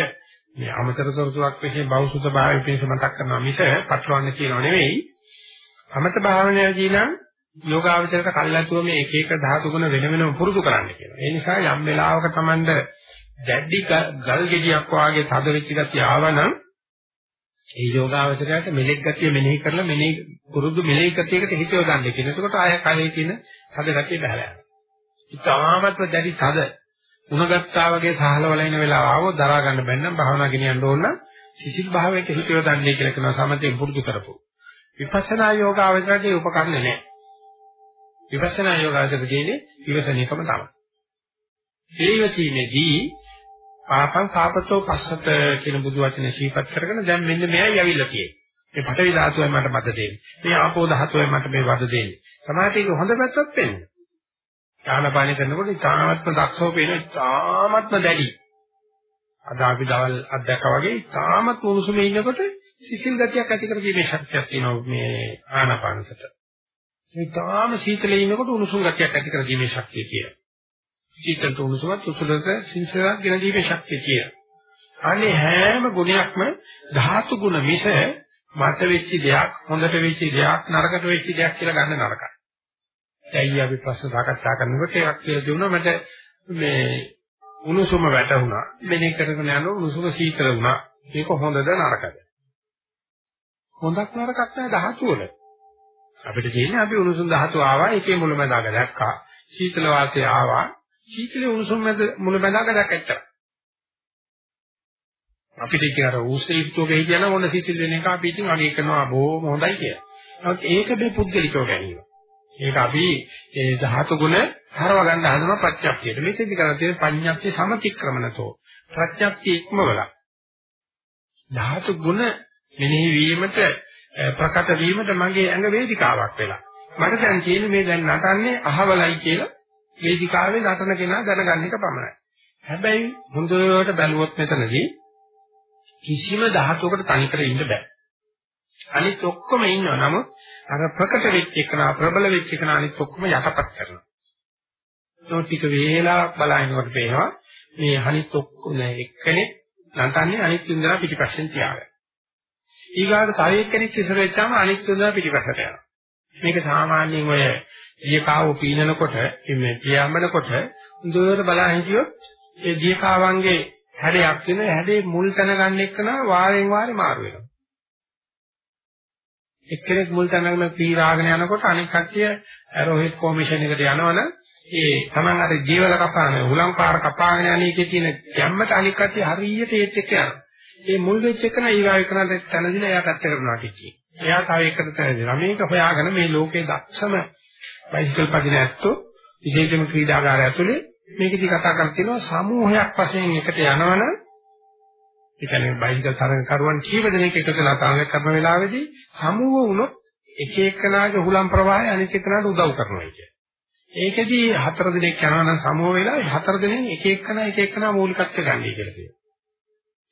මේ අමතර තොරතුරක් විශේෂ බෞසුත භාවය පිණිස මතක් කරනවා මිස පටලවන්න කියනව නෙවෙයි. සමත භාවනාවේදී නම් යෝගාවචරයට කල්ලාතුව මේ එක එක ධාතු ගුණ වෙන වෙනම පුරුදු කරන්න කියනවා. ඒ නිසා යම් වෙලාවක Tamand දැඩි ගල් ගෙඩියක් වාගේ තද වෙච්ච ගතිය ආවනම් ඒ යෝගාවචරයට මෙලෙක් ගතිය මෙනෙහි කරලා මෙනෙහි පුරුදු මෙලෙක් ගතියකට හිතව ගන්න කියන. එතකොට ආය කලේ තියෙන තද ගතිය බහලා යනවා. ඉතාමත්ම දැඩි තද උණගත්තා වගේ සහලවල ඉන වෙලාව ආවොත් දරා ගන්න බැන්නම් භාවනා ගෙනියන්න ඕන නම් සිසිල් භාවයට හිතව ගන්නයි කියලා කියනවා සමතේ පුරුදු කරපො. විපස්සනා යෝගාවචරයට ඒ උපකරණ නැහැ. විපස්සනා යෝගාවචරයට කියන්නේ ඉවසන එකම තමයි. ඒ ඉවසීමේදී පාපං පාපතෝ පස්සත කියන බුදු වචනේ සිහිපත් කරගෙන දැන් මෙන්න මෙයයි ඇවිල්ලා තියෙන්නේ. මේ පඨවි ධාතුවයි මට මත දෙන්නේ. මේ ආපෝ ධාතුවයි මට මේ වද දෙන්නේ. සමාජයේ ඒක හොඳ පැත්තක් වෙන්නේ. ඥානපාන කරනකොට ඉතාමත්ම දක්ෂව පේන ඉතාමත්ම දැඩි. අද අපි දවල් අධ්‍යක්ෂක වගේ ඉතාමත් උණුසුමේ ඉන්නකොට සිසිල් ගතියක් ඇති කරගීමේ ශක්තියක් තියෙනවා මේ ආනාපානසට. මේ තාම සීතලේ ඉන්නකොට උණුසුම් ගතියක් ඇති කරගීමේ ශක්තිය තියෙනවා. සීතලට උණුසුමත් උසුලට සිසිලක් ගෙන දීමේ ශක්තිය තියෙනවා. අනේ හැම ගුණයක්ම ධාතු ගුණ මිස මත වෙච්ච දෙයක්, හොඳට වෙච්ච දෙයක්, නරකට වෙච්ච දෙයක් කියලා ගන්න නරකයි. ඇයි අපි ප්‍රශ්න සාකච්ඡා කරනකොට එකක් කියලා දුන්නා මට මේ උණුසුම වැටුණා. මෙනේ කරගෙන යන උණුසුම සීතල වුණා. මේක හොඳද නරකද? හොඳක් නරකක් නැහැ ධාතු වල. අපිට තියෙන්නේ අපි උණුසුම් ධාතු ආවා ඒකේ මුලමඳාක දැක්කා. සීතල වාතය ආවා. සීතල උණුසුම් මැද මුලමඳාක දැක්කච්චා. අපිට කියන අර උස්සේ ඉස්තෝගේ කියන මොන සීතල වෙන එක අපි ඉතින් අගේ කරනවා බොහොම හොඳයි කියලා. නමුත් ඒක මේ පුද්ගලිකව ගැනීම. ඒක අපි ඒ ධාතු ගුණ හරව ගන්න හදන ප්‍රත්‍යක්ෂයට. මේකෙදි කරලා තියෙන පඤ්ඤාප්ති සමතික්‍රමනතෝ. ප්‍රත්‍යක්ෂ ඉක්මවල. ධාතු ගුණ මෙනෙහි වීමට ප්‍රකට වීමට මගේ ඇඟ වේදිකාවක් වෙලා. මට දැන් කියන්නේ මේ දැන් නටන්නේ අහවලයි කියලා වේදිකාවේ නටන කෙනා දැනගන්න එක පමණයි. හැබැයි හොඳට බැලුවොත් මෙතනදී කිසිම ධාතුවකට තනිකර ඉන්න බෑ. අනිත් ඔක්කොම ඉන්නවා. නමුත් අර ප්‍රකට වෙච්ච එකනා ප්‍රබල වෙච්ච එකනා අනිත් ඔක්කොම යටපත් කරනවා. ඒටික වේලාවක් බලනකොට පේනවා මේ අනිත් ඔක්කොම එක්කෙනෙක් නටන්නේ අනිත් තුන්දෙනා පිටිපස්සෙන් තියාගෙන. ඊගාට තව එක්කෙනෙක් ඉස්සර වෙච්චාම අනිත් තුන්දෙනා පිටිපස්සට යනවා. මේක සාමාන්‍යයෙන් ඔය දියකාව පීනනකොට මේ පියාඹනකොට හොඳට බලන් හිටියොත් ඒ දියකාවන්ගේ හැඩයක් වෙන හැඩේ මුල් තැන ගන්න එක්කන වාරෙන් වාරේ මාරු වෙනවා. එක්කෙනෙක් මුල් තැනගෙන පීරාගෙන යනකොට අනෙක් කට්ටිය ඇරෝහෙඩ් ෆෝමේෂන් එකට යනවනම් ඒ Taman අර ජීවල කපාන උලම් පාර කපාගෙන යන එකේ තියෙන ගැම්මට අනෙක් කට්ටිය හරියට ඒත් එක්ක යනවා. ඒ මුල් වෙච්ච එක නීගාව එකනට තැනදිලා එයා පැත්ත කරනවා කිච්චි. එයා තව එකට තැනදිලා මේක හොයාගෙන මේ ලෝකේ දක්ෂම බයිසිකල් පදින ඇත්තෝ විශේෂම ක්‍රීඩාගාරය ඇතුලේ මේකදී කතා කරලා තියෙනවා සමූහයක් වශයෙන් එකට යනවනම් ඒ කියන්නේ බයිසිකල් තරඟ කරුවන් කීප දෙනෙක් එකතු වෙලා තරඟ කරන වෙලාවේදී සමූහ වුණොත් එක එකනාගේ හුලම් ප්‍රවාහය අනිත් එකනාට උදව් කරනවා කියන්නේ. ඒකෙදී හතර දෙනෙක් යනවා නම් සමූහ වෙලා හතර දෙනෙක් එක එකනා එක එකනා මූලිකත්වය ගන්නයි කියලා කියනවා.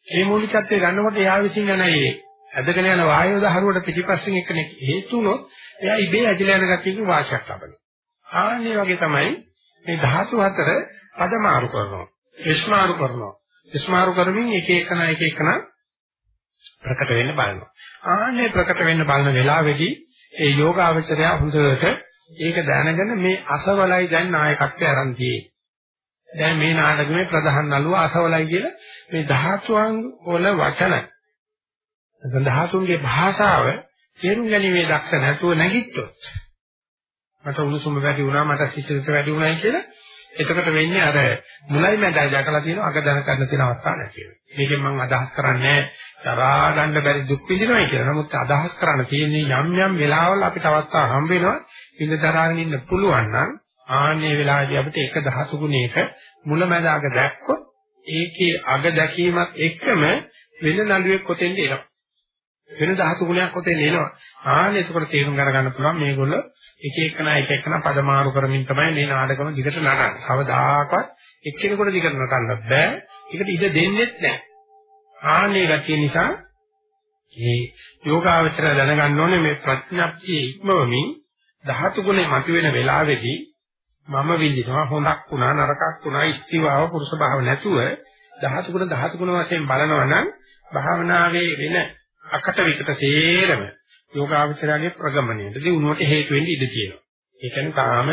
මේ මූලිකත්වය ගන්නකොට එයා විසින් යන ඒ ඇදගෙන යන වායු දහරුවට පිටිපස්සෙන් එක්කෙනෙක් හේතු වුණොත් එයා ඉබේ ඇදලා යන ගතියකින් වාසියක් ලබනවා. ආන්නේ වගේ තමයි මේ ධාතු හතර පදමාරු කරනවා. විස්මාරු කරනවා. විස්මාරු කරමින් එක එකන එක එකන ප්‍රකට වෙන්න බලනවා. ආන්නේ ප්‍රකට වෙන්න බලන වෙලාවේදී ඒ යෝගාවචරය හොඳට ඒක දැනගෙන මේ අසවලයි දැන් නායකත්වය අරන් තියෙන්නේ. දැන් මේ නාටකමේ ප්‍රධාන නළුව අසවලයි කියලා මේ ධාතුන් වල වචන ධාතුන්ගේ භාෂාව තේරුම් ගැනීමේ දක්ෂ නැතුව නැගිට්ටොත් මට උණුසුම වැඩි වුණා මට සිසිලස වැඩි වුණායි කියලා එතකොට වෙන්නේ අර මුලයි මැදයි දැකලා තියෙන අග දැන ගන්න තියෙන අවස්ථාවක් නැති වෙනවා. මේකෙන් මම අදහස් කරන්නේ තරහා ගන්න බැරි දුක් විඳිනවයි කියලා. නමුත් අදහස් කරන්න තියෙන්නේ යම් යම් වෙලාවල අපිට අවස්ථා හම්බ වෙනවා ඉඳ දරාගෙන ඉන්න පුළුවන් නම් ආන්නේ වෙලාවේදී අපිට එක ධාතු ගුණයක මුලමැද අග දැක්කොත් ඒකේ අග දැකීමත් එක්කම වෙන නළුවෙක් කොතෙන්ද එනවා. වෙන ධාතු ගුණයක් කොතෙන්ද එනවා. ආන්නේ එතකොට තේරුම් ගන්න පුළුවන් මේගොල්ලෝ එක එකනා එක එකනා පදමාරු කරමින් තමයි මේ නාටකම දිගට නටන්නේ. කවදාකවත් එක්කෙනෙකුට දිගට නටන්නත් බෑ. ඒකට ඉඩ දෙන්නෙත් නෑ. ආන්නේ ගැතිය නිසා මේ යෝගාවචර දැනගන්න ඕනේ මේ ප්‍රඥප්තිය ඉක්මවමින් ධාතු ගුණේ මතුවෙන වෙලාවේදී මම විඳිනවා හොඳක් වුණා නරකක් වුණා ඉස්තිවාව පුරුෂ භාව නැතුව ධාතු ගුණ ධාතු ගුණ වශයෙන් බලනවා නම් භාවනාවේ වෙන අකට විකට තේරම යෝගාවචරයේ ප්‍රගමණයට දිනුවට හේතු වෙන්න ඉඩ තියෙනවා. ඒ කියන්නේ තාම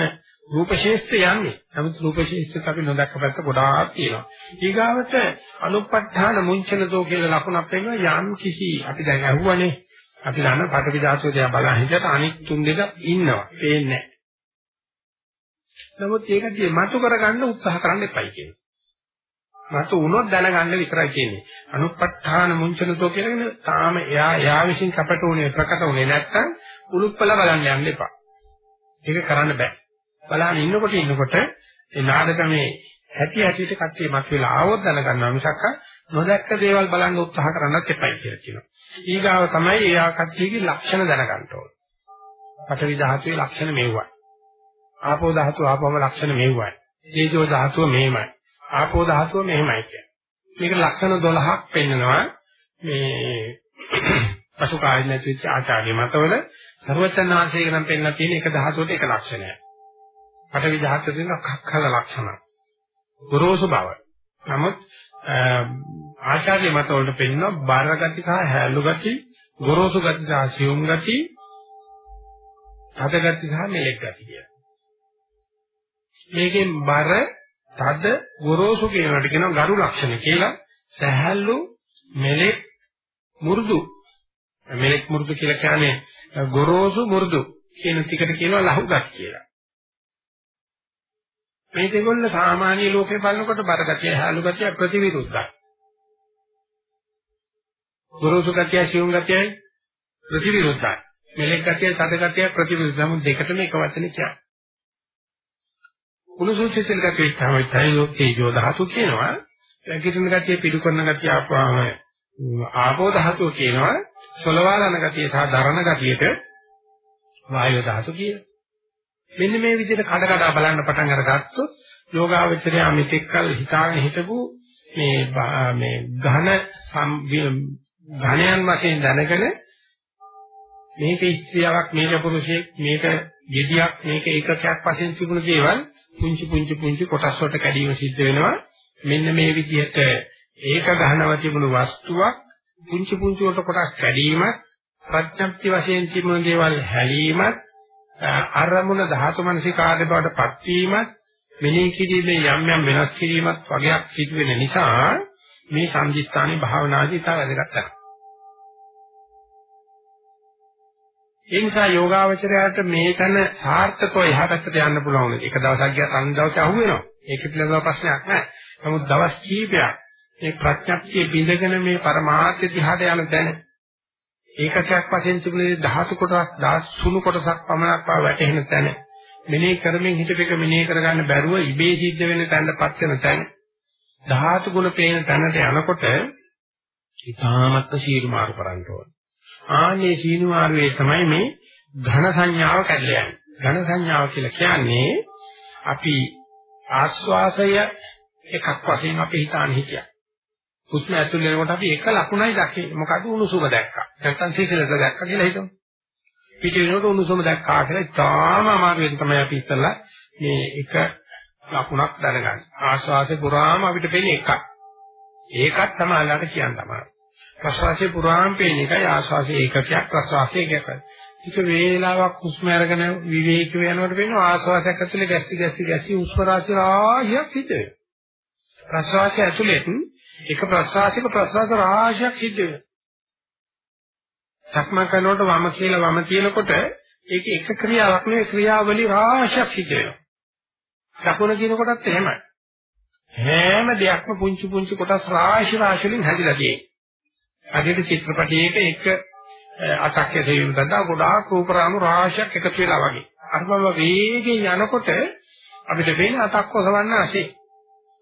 රූප ශේෂ්ත්‍ය යන්නේ. නමුත් රූප ශේෂ්ත්‍යත් අපි නොදක්ක පැත්ත ගොඩාක් තියෙනවා. ඊගාවට අනුපත්ථාන මුංචනදෝ කියලා ලකුණක් වෙනවා යම් කිසි අපි දැන් අහුවනේ අපි දන්න පටවි ධාතුව දිහා බලන හිතට අනිත් තුන් දෙක ඉන්නවා. පේන්නේ නැහැ. නමුත් ඒක දිහා මතු කරගන්න උත්සාහ කරන්න එපයි කියනවා. මතු වුණොත් දැනගන්න විතරයි කියන්නේ. අනුපත්ථාන මුංචනතෝ කියලාගෙන තාම එයා එයා විසින් කපට උනේ ප්‍රකට උනේ නැත්තම් උලුප්පල බලන්න යන්න එපා. ඒක කරන්න බෑ. බලන්න ඉන්නකොට ඉන්නකොට ඒ නාටකමේ හැටි හැටිට කට්ටිය මත වෙලා ආවොත් දැනගන්නවා මිසක් නොදැක්ක දේවල් බලන්න උත්සාහ කරන්නත් එපයි කියලා කියනවා. ඊගාව තමයි එයා කට්ටියගේ ලක්ෂණ දැනගන්න ඕනේ. පඨවි ධාතුවේ ලක්ෂණ මෙව්වයි. ආපෝ ධාතුව ආපවම ලක්ෂණ මෙව්වයි. තේජෝ ධාතුව මෙහෙමයි. ආපෝ ධාතුව මෙහෙමයි කියන්නේ. මේක ලක්ෂණ 12ක් පෙන්නනවා මේ පසු කායින් නැතිවෙච්ච ආචාර්ය මතවල ਸਰවචන්නාංශයක නම් පෙන්නලා තියෙන එක ධාතුවට එක ලක්ෂණයක්. පඨවි ධාතුවේ තියෙන කක්කල ලක්ෂණ. ගොරෝසු බව. නමුත් ආචාර්ය මතවලට පෙන්නන බාර ගති සහ හැලු ගති, ගොරෝසු ගති සහ සියුම් ගති, හද ගති සහ මෙලෙක් ගති කියලා. මේකෙන් බර තද ගොරෝසු කියනකට කියනවා ගරු ලක්ෂණ කියලා. සහැල්ලු මෙලෙක් මුරුදු මෙලෙක් මුරුදු කියලා කියන්නේ ගොරෝසු මුරුදු කියන ටිකට කියනවා ලහුගත් කියලා. මේ දෙකොල්ල සාමාන්‍ය ලෝකේ බලනකොට බරගතිය හැලු ගතිය ප්‍රතිවිරුද්ධයි. ගොරෝසු ගතිය සියුම් ගතියයි ප්‍රතිවිරුද්ධයි. මෙලෙක් ගතිය සද ගතිය ප්‍රතිවිරුද්ධයි. මොකද දෙකටම එක වචනේ කියන්නේ. කුණුසුල් සිසිල් ගතිය තමයි තයෝ තේජෝ ධාතු කියනවා. ඇගිටින ගතිය පිටු කරන ගතිය ආපුවාම ආපෝ ධාතු කියනවා. සොලවාලන ගතිය සහ දරණ ගතියට වායෝ ධාතු කියනවා. මෙන්න මේ විදිහට කඩ කඩ බලන්න පටන් අරගත්තොත් යෝගාවචරය මෙතෙක්කල් හිතාගෙන හිටපු මේ මේ ඝන ඝණයන් වශයෙන් දැනගෙන මේක ස්ත්‍රියක් මේක පුරුෂයෙක් මේක යෙදියක් මේක ඒකකයක් වශයෙන් තිබුණු දේවල් පුංචි පුංචි පුංචි කොටස් වලට කැඩීම සිද්ධ වෙනවා මෙන්න මේ විදිහට ඒක ගහනව තිබුණු වස්තුවක් පුංචි පුංචි කොට කොටස් කැඩීමත් ප්‍රඥප්ති වශයෙන් තිබුණු දේවල් හැලීමත් අරමුණ ධාතු මනසිකාර්ය බවට පත්වීමත් මෙනෙහි කිරීමේ යම් යම් වෙනස් කිරීමත් වගේක් සිදු වෙන නිසා මේ සංදිස්ථානයේ භාවනාදී ඉතා වැදගත් කරනවා. ඒ නිසා යෝගාවචරයට මේකන සාර්ථකව එහා පැත්තට යන්න පුළුවන්. එක දවසක් ගියා අනිත් දවසේ අහු වෙනවා. ඒක පිළිබඳව ප්‍රශ්නයක් නැහැ. නමුත් දවස් කීපයක් මේ ප්‍රඥප්තිය බිඳගෙන මේ පරමාර්ථය දිහාට යන තැන ඒකකයක් වශයෙන් තිබුණේ ධාතු කොටස් 13 කොටසක් පමණක් පාව වැටෙන තැන මෙනෙහි කරමින් හිතපෙක මෙනෙහි කරගන්න බැරුව ඉබේ සිද්ධ වෙන තැනටපත් වෙන තැන ධාතු ගුණ පේන තැනට යනකොට ඊ타මත්ම සීරු මාරු කරන්න ඕන. ආන්නේ සීනු මාරුවේ තමයි මේ ඝන සංඥාව කැඩලා යන්නේ. ඝන සංඥාව කියලා කියන්නේ අපි ආස්වාසය එකක් වශයෙන් අපි හිතාන හිතියා. හුස්ම ඇතුල් වෙනකොට අපි එක ලකුණයි දැක්කේ. මොකද උණුසුම දැක්කා. නැත්නම් සීසලස දැක්කා කියලා හිතමු. පිට වෙනකොට උණුසුම දැක්කා කියලා තාම අමාරුවෙන් තමයි අපි ඉස්සලා මේ එක ලකුණක් දැනගන්නේ. ආශ්වාසය පුරාම අපිට පේන්නේ එකක්. ඒකත් තමයි අල්ලට කියන්න තමයි. ප්‍රශ්වාසය පුරාම පේන එකයි ආශ්වාසය ඒකකයක් ප්‍රශ්වාසය ඒකකයක්. ටික වේලාවක් හුස්ම අරගෙන විවේක වෙනකොට පේනවා ආශ්වාසයක් ඇතුලේ ගැස්සි ගැස්සි ගැස්සි හුස්ම රාශිය රාශියක් සිද්ධ වෙනවා. ප්‍රශ්වාසය ඇතුලේ එක ප්‍රශ්වාසික ප්‍රශ්වාස රාශියක් සිද්ධ වෙනවා. සක්මන් කරනකොට වම කියලා වම කියනකොට ඒක එක ක්‍රියාවක් නෙවෙයි ක්‍රියාවලිය රාශියක් සිද්ධ වෙනවා. දකුණ කියනකොටත් එහෙමයි. හැම දෙයක්ම පුංචි පුංචි කොටස් රාශි රාශි වලින් හැදිලා තියෙනවා. අදිට චිත්‍රපටයක එක අටක් ඇසෙන්න තදා ගොඩාක් රූපරාමු රාශියක් එකතු වෙලා වගේ. අරබව වේගෙන් යනකොට අපිට වෙන්නේ අතක් ඔසවන්න ඇසේ.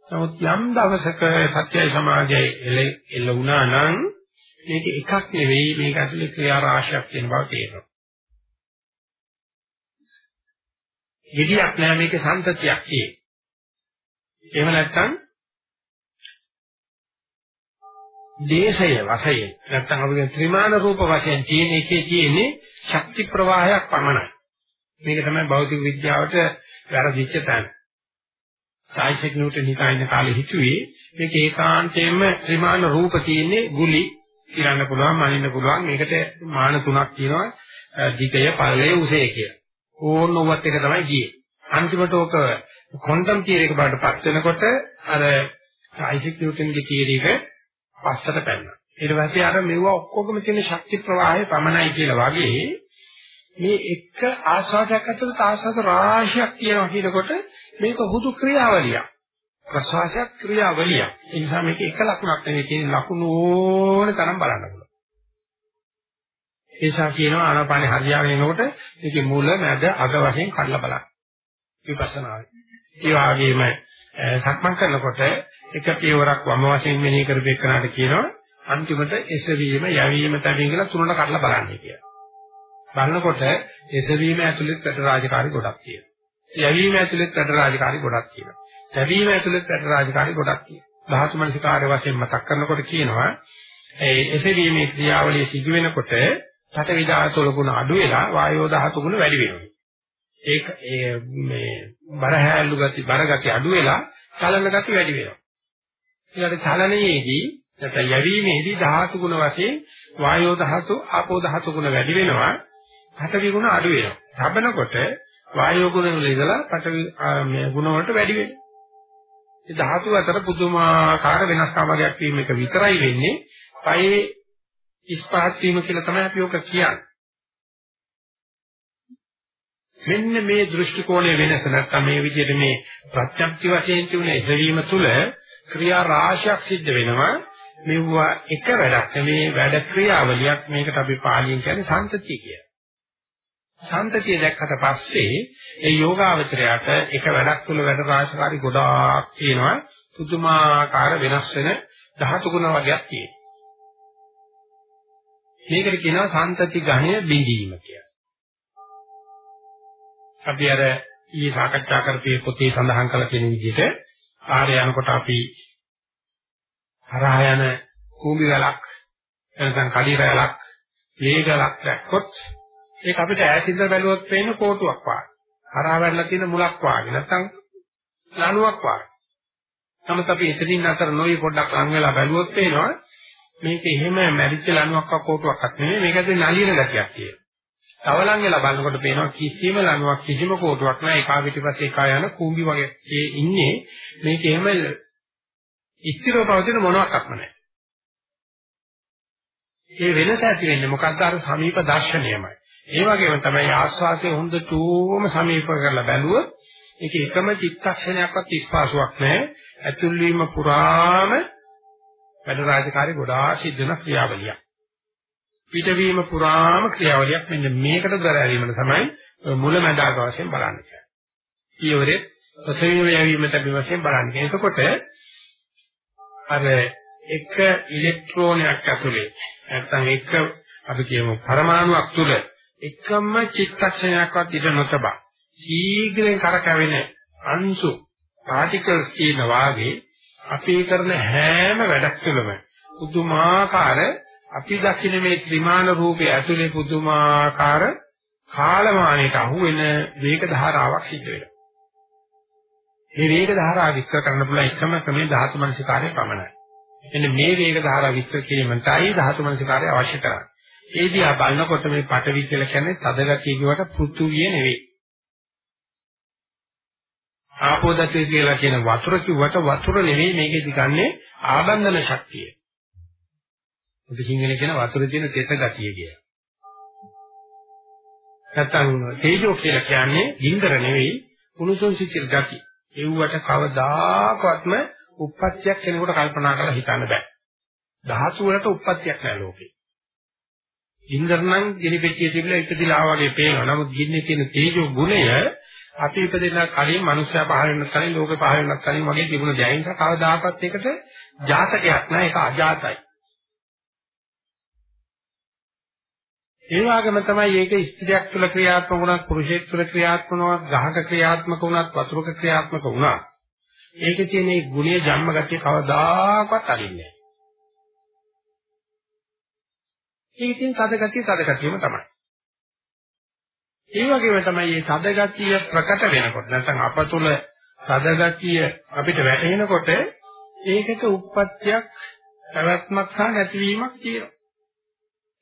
නමුත් යම් දවසක සත්‍යයි සමාජයයි එළ එළ වුණා නම් මේක එකක් නෙවෙයි මේක ඇතුලේ ක්‍රියා රාශියක් තියෙන බව තේරෙනවා. යෙදියක් නෑ මේක සම්තතියක් කියේ. එහෙම නැත්නම් දේශය වශයෙන් නැත්නම් අපි ත්‍රිමාන රූප වශයෙන් තියෙන එකේ තියෙන්නේ ශක්ති ප්‍රවාහයක් පමණයි. මේක තමයි භෞතික විද්‍යාවට වැරදිච්ච තැන. සායිසෙක් නිව්ටන් හිතා ඉන්න කාලේ හිතුවේ මේක ඒකාන්තයෙන්ම ත්‍රිමාන රූප තියෙන්නේ ගුලි කිරන්න පුළුවන් මනින්න පුළුවන් මේකට මාන තුනක් තියෙනවා ධිකය පල්ලේ උසේ කියලා. ඕන ඔවත් එක තමයි ගියේ. අන්තිමට ඕක ක්වොන්ටම් තියරි එක බාටපත් වෙනකොට අර සායිසෙක් නිව්ටන්ගේ තියරි එක පස්සට පැන්නා. ඊට පස්සේ අර මෙවුව ඔක්කොගම තියෙන ශක්ති ප්‍රවාහය පමණයි කියලා වගේ මේ එක ආස්වාදයක් ඇතුළත ආස්වාද රාශියක් තියෙනවා කියනකොට මේක හුදු ක්‍රියාවලියක්. ප්‍රසවාසයක් ක්‍රියාවලියක්. ඒ නිසා මේක එක ලකුණක් නෙවෙයි තියෙන ලකුණු ඕන තරම් බලන්න පුළුවන්. ඒසා කියනවා ආනාපානේ හරියාගෙන එනකොට මේකේ මුල මැද අග වශයෙන් කඩලා බලන්න. විපස්සනායි. ඒ වගේම සක්මන් කරනකොට එක පියවරක් වම වශයෙන් මෙනෙහි කරපේකනට කියනවා අන්තිමට එසවීම යැවීම තැබීම කියලා තුනට කඩලා බලන්නේ කියලා. බලනකොට එසවීම ඇතුළේ පැට රාජකාරි ගොඩක් තියෙනවා. යැවීම ඇතුළේ පැට රාජකාරි ගොඩක් තියෙනවා. තැබීම ඇතුළේ පැට රාජකාරි ගොඩක් තියෙනවා. ධාතු මනසිකාර්ය වශයෙන් මතක් කරනකොට කියනවා ඒ එසවීමේ ක්‍රියාවලිය සිදු වෙනකොට පඨවි ධාතු වල අඩු වෙලා වායෝ ධාතු ගුණ වැඩි වෙනවා. ඒක ඒ මේ බරහැලු ගති බර ගති අඩු වෙලා චලන ගති වැඩි වෙනවා. ඊළඟ චලනයේදී නැත්නම් යැවීමේදී ධාතු ගුණ වශයෙන් වායෝ ධාතු ආපෝ ධාතු ගුණ වැඩි වෙනවා. පඨවි ගුණ අඩු වෙනවා. තබනකොට වායෝ ගුණ වල ඉඳලා පඨවි මේ ගුණ වලට වැඩි වෙනවා. ඒ ධාතු අතර පුදුමාකාර වෙනස්කමක් වීම එක විතරයි වෙන්නේ. පයේ ඉස්පහත් වීම කියලා තමයි අපි ඔක කියන්නේ. මෙන්න මේ දෘෂ්ටි කෝණය වෙනස නැත්නම් මේ විදිහට මේ ප්‍රත්‍යක්ෂ වශයෙන් තිබුණ එසවීම තුළ ක්‍රියා රාශියක් සිද්ධ වෙනවා. මෙවුවා එක වැඩක් නෙමේ වැඩ ක්‍රියාවලියක් මේකට අපි පාලියෙන් කියන්නේ සම්තතිය කියලා. සම්තතිය දැක්කට පස්සේ ඒ යෝගාවචරයට එක වැඩක් තුළ වැඩ රාශිකාරී ගොඩාක් තියෙනවා. පුදුමාකාර වෙනස් වෙන ධාතු ගුණ වර්ගයක් තියෙනවා. මේකට කියනවා සම්තති ගණය බිඳීම කියලා. අපි අර ඊයේ සාකච්ඡා කරපු පොතේ සඳහන් කළ කෙන විදිහට ආරය යනකොට අපි හරහා යන කූඹි වලක් නැත්නම් කඩි රැලක් වේගලක් දැක්කොත් ඒක අපිට ඈතින්ද බැලුවොත් පේන කෝටුවක් වගේ. හරහා වැටලා තියෙන මුලක් වගේ නැත්නම් ලණුවක් වගේ. නමුත් අපි එතනින් අතර නොයි පොඩ්ඩක් ලං වෙලා බැලුවොත් පේනවා මේක එහෙම මැරිච්ච ලණුවක් කෝටුවක්වත් නෙමෙයි මේකද නලියන ගතියක් තියෙනවා. තවලං වෙලා බලනකොට පේනවා කිසිම ලණුවක් කිසිම කෝටුවක් නැහැ එකා පිටිපස්සේ එකා යන කූඹි වගේ ඒ ඉන්නේ මේක එහෙම ස්ථිරව පවතින මොනවාක්වත් නැහැ. ඒ වෙනස ඇති වෙන්නේ මොකද්ද අර සමීප දර්ශනයමයි. ඒ වගේම තමයි ආස්වාසයේ හොඳටම සමීප කරලා බැලුවොත් ඒක එකම චිත්තක්ෂණයක්වත් ස්පාසුවක් නැහැ. ඇතුල් වීම පුරාම වැඩ රාජකාරී ගොඩාක් සිද්ධ වෙන ක්‍රියාවලියක්. පිටවීම පුරාම ක්‍රියාවලියක් මෙන්න මේකට දරැවීමන තමයි මුලැමැදාක වශයෙන් බලන්නේ. ඊවරේ ප්‍රසවීම යැවීමට අපි වශයෙන් බලන්නේ. එතකොට අර එක ඉලෙක්ට්‍රෝනයක් ඇතුලේ නැත්නම් එක අපි කියමු පරමාණුවක් තුල එකම චිත්තක්ෂණයක්වත් ඉඳ නොතබා ශීඝ්‍රයෙන් කරකැවෙන අංශු පාටිකල්ස් කියන වාගේ අපි කරන හැම වැඩක් තුළම පුදුමාකාර අපි දකින්න මේ ත්‍රිමාන රූපයේ ඇතුලේ පුදුමාකාර කාලමානයට අහු වෙන වේග ධාරාවක් සිද්ධ වෙනවා. මේ වේග ධාරාව විස්තර කරන්න පුළුවන් එකම ක්‍රමය ධාතු මනසිකාරය පමණයි. එන්න මේ වේග ධාරාව විස්තර කිරීමටයි ධාතු මනසිකාරය අවශ්‍ය කරන්නේ. ඒ දිහා බලනකොට මේ පටවි කියලා කියන්නේ තදගතිය කියවට පෘථුවිය නෙවෙයි. ආපෝදතිය කියලා කියන වතුර කිව්වට වතුර නෙවෙයි මේකේ දිගන්නේ ආබන්ධන ශක්තිය. උදේ සිංහලේ කියන වතුරේ තියෙන තෙත ගතිය කිය. නැත්තම් තේජෝ කියලා කියන්නේ ගින්දර නෙවෙයි කුණුසොන් සිසිල් ගතිය. ඒවට කවදාකවත්ම උප්පත්තියක් කෙනෙකුට කල්පනා කරලා හිතන්න බෑ. ධාතු වලට උප්පත්තියක් නෑ ලෝකේ. ගින්දර නම් ගිනි පෙට්ටියේ තිබිලා ඉපදිලා ආවා වගේ පේනවා. නමුත් ගින්නේ තියෙන තේජෝ ගුණය අපි ඉපදෙන කලින් මනුස්සයා පහළ වෙනත් කලින් ලෝකේ පහළ වෙනත් කලින් වගේ තිබුණ දෙයින් කවදාකවත් ඒකට ජාතකයක් නෑ ඒක අජාතයි. ඒ වගේම තමයි ඒක ස්ත්‍රියක් තුළ ක්‍රියාත්මක වුණත් පුරුෂයෙක් තුළ ක්‍රියාත්මක වුණත් ගහක ක්‍රියාත්මක වුණත් වතුරක ක්‍රියාත්මක වුණත් ඒකේ තියෙන මේ ගුණීය ජන්ම ගතිය කවදාකවත් අරින්නේ නැහැ. ඒකේ තියෙන තද ගතිය තද ගතියම තමයි. ඒ වගේම තමයි මේ තද ගතිය ප්‍රකට වෙනකොට නැත්නම් අප තුළ තද ගතිය අපිට වැටහෙනකොට ඒකක උප්පත්තියක් පැවැත්මක් සහ නැතිවීමක් තියෙනවා.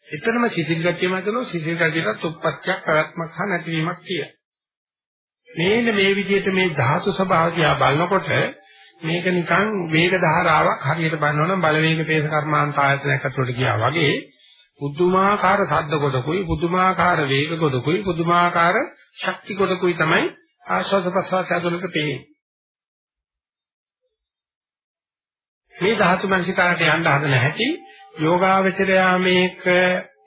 එතරම් සිසිල් ගතියම ඇතුළු සිසිල් ගතියට උත්පත්තියක් පැවැත්මක් සහ නැතිවීමක් කිය. මේන මේ විදිහට මේ ධාතු ස්වභාවය දිහා බලනකොට මේක නිකන් වේග ධාරාවක් හරියට බලනවනම් බලවේග පේස කර්මාන්ත ආයතනයක් ඇතුළට ගියා වගේ පුදුමාකාර ශබ්ද කොටකුයි පුදුමාකාර වේග කොටකුයි පුදුමාකාර ශක්ති කොටකුයි තමයි ආශ්වාස ප්‍රශ්වාස ඇතුළත පේන්නේ. මේ ධාතු මනසිකාරට යන්න හදන හැටි යෝගාවචරයා මේක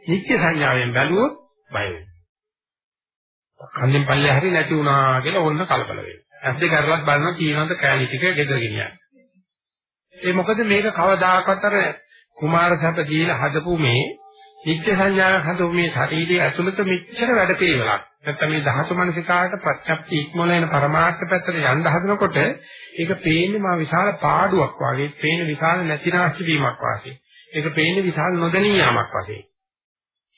නිත්‍ය සංඥාවෙන් බැලුවොත් බය වෙනවා. කන්දෙන් පල්ලේ හරි නැති වුණා කියලා ඕන්න කලබල වෙනවා. ඇස් දෙක අරලත් බලනවා කීනවද කෑලි ටික ගෙදර ගෙනියන්න. ඒ මොකද මේක කවදාකවත් අර කුමාර සැප දීලා හදපු මේ නිත්‍ය සංඥාවක් හදපු මේ ශරීරයේ ඇතුළත මෙච්චර වැඩ පිළිවෙලක්. නැත්නම් මේ ධාතු මනසිකාට ප්‍රත්‍යක්ෂ ඉක්මොල වෙන පරමාර්ථ පැත්තට යන්න හදනකොට ඒක පේන්නේ මා විශාල පාඩුවක් වගේ, පේන විශාල නැතිනාශි වීමක් වාසේ. ඒක පේන්නේ විශාල නොදැනී යාමක් වශයෙන්.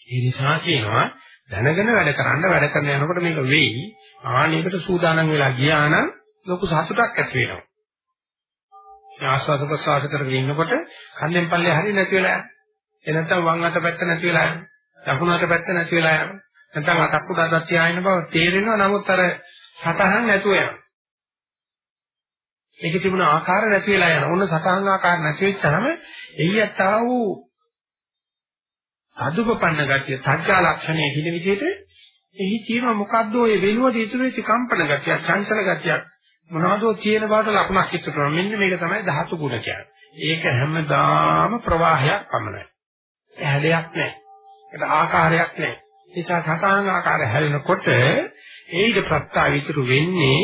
ඒ නිසා කියනවා දැනගෙන වැඩ කරන්න වැඩ කරන යනකොට මේක වෙයි. ආනේකට සූදානම් වෙලා ගියා නම් ලොකු සතුටක් ඇති වෙනවා. ආස්වාද ප්‍රසවාස කරගෙන ඉන්නකොට කන්දෙන් පල්ලේ හරිය නැති වෙලා යනවා. ඒ නැත්තම් වම් අත පැත්ත නැති වෙලා යනවා. දකුණු අත පැත්ත නැති වෙලා යනවා. නැත්තම් අතක් උඩ අතක් තියාගෙන බව තේරෙනවා. නමුත් අර සතහන් නැතුව යනවා. ඒකේ තිබුණ ආකාර නැති වෙලා යනවා. ඔන්න සතහන් ආකාර නැති වෙච්චාම එయ్యත් ආ වූ අදුපපන්න ගතිය, සත්‍යා ලක්ෂණය කියන විදිහට එහි තියෙන මොකද්ද ඔය වෙනුවට ඉතුරු වෙච්ච කම්පන ගතිය, චංචල ගතියක් මොනවද තියෙන බවට ලකුණක් ඉතුරු කරනවා. මෙන්න මේක තමයි ධාතු ගුණ කියන්නේ. ඒක හැමදාම ප්‍රවාහයක් පමණයි. හැඩයක් නැහැ. ඒක ආකාරයක් නැහැ. ඒ නිසා සතහන් ආකාරය හැලෙනකොට ඒයිද ප්‍රත්‍යාව ඉතුරු වෙන්නේ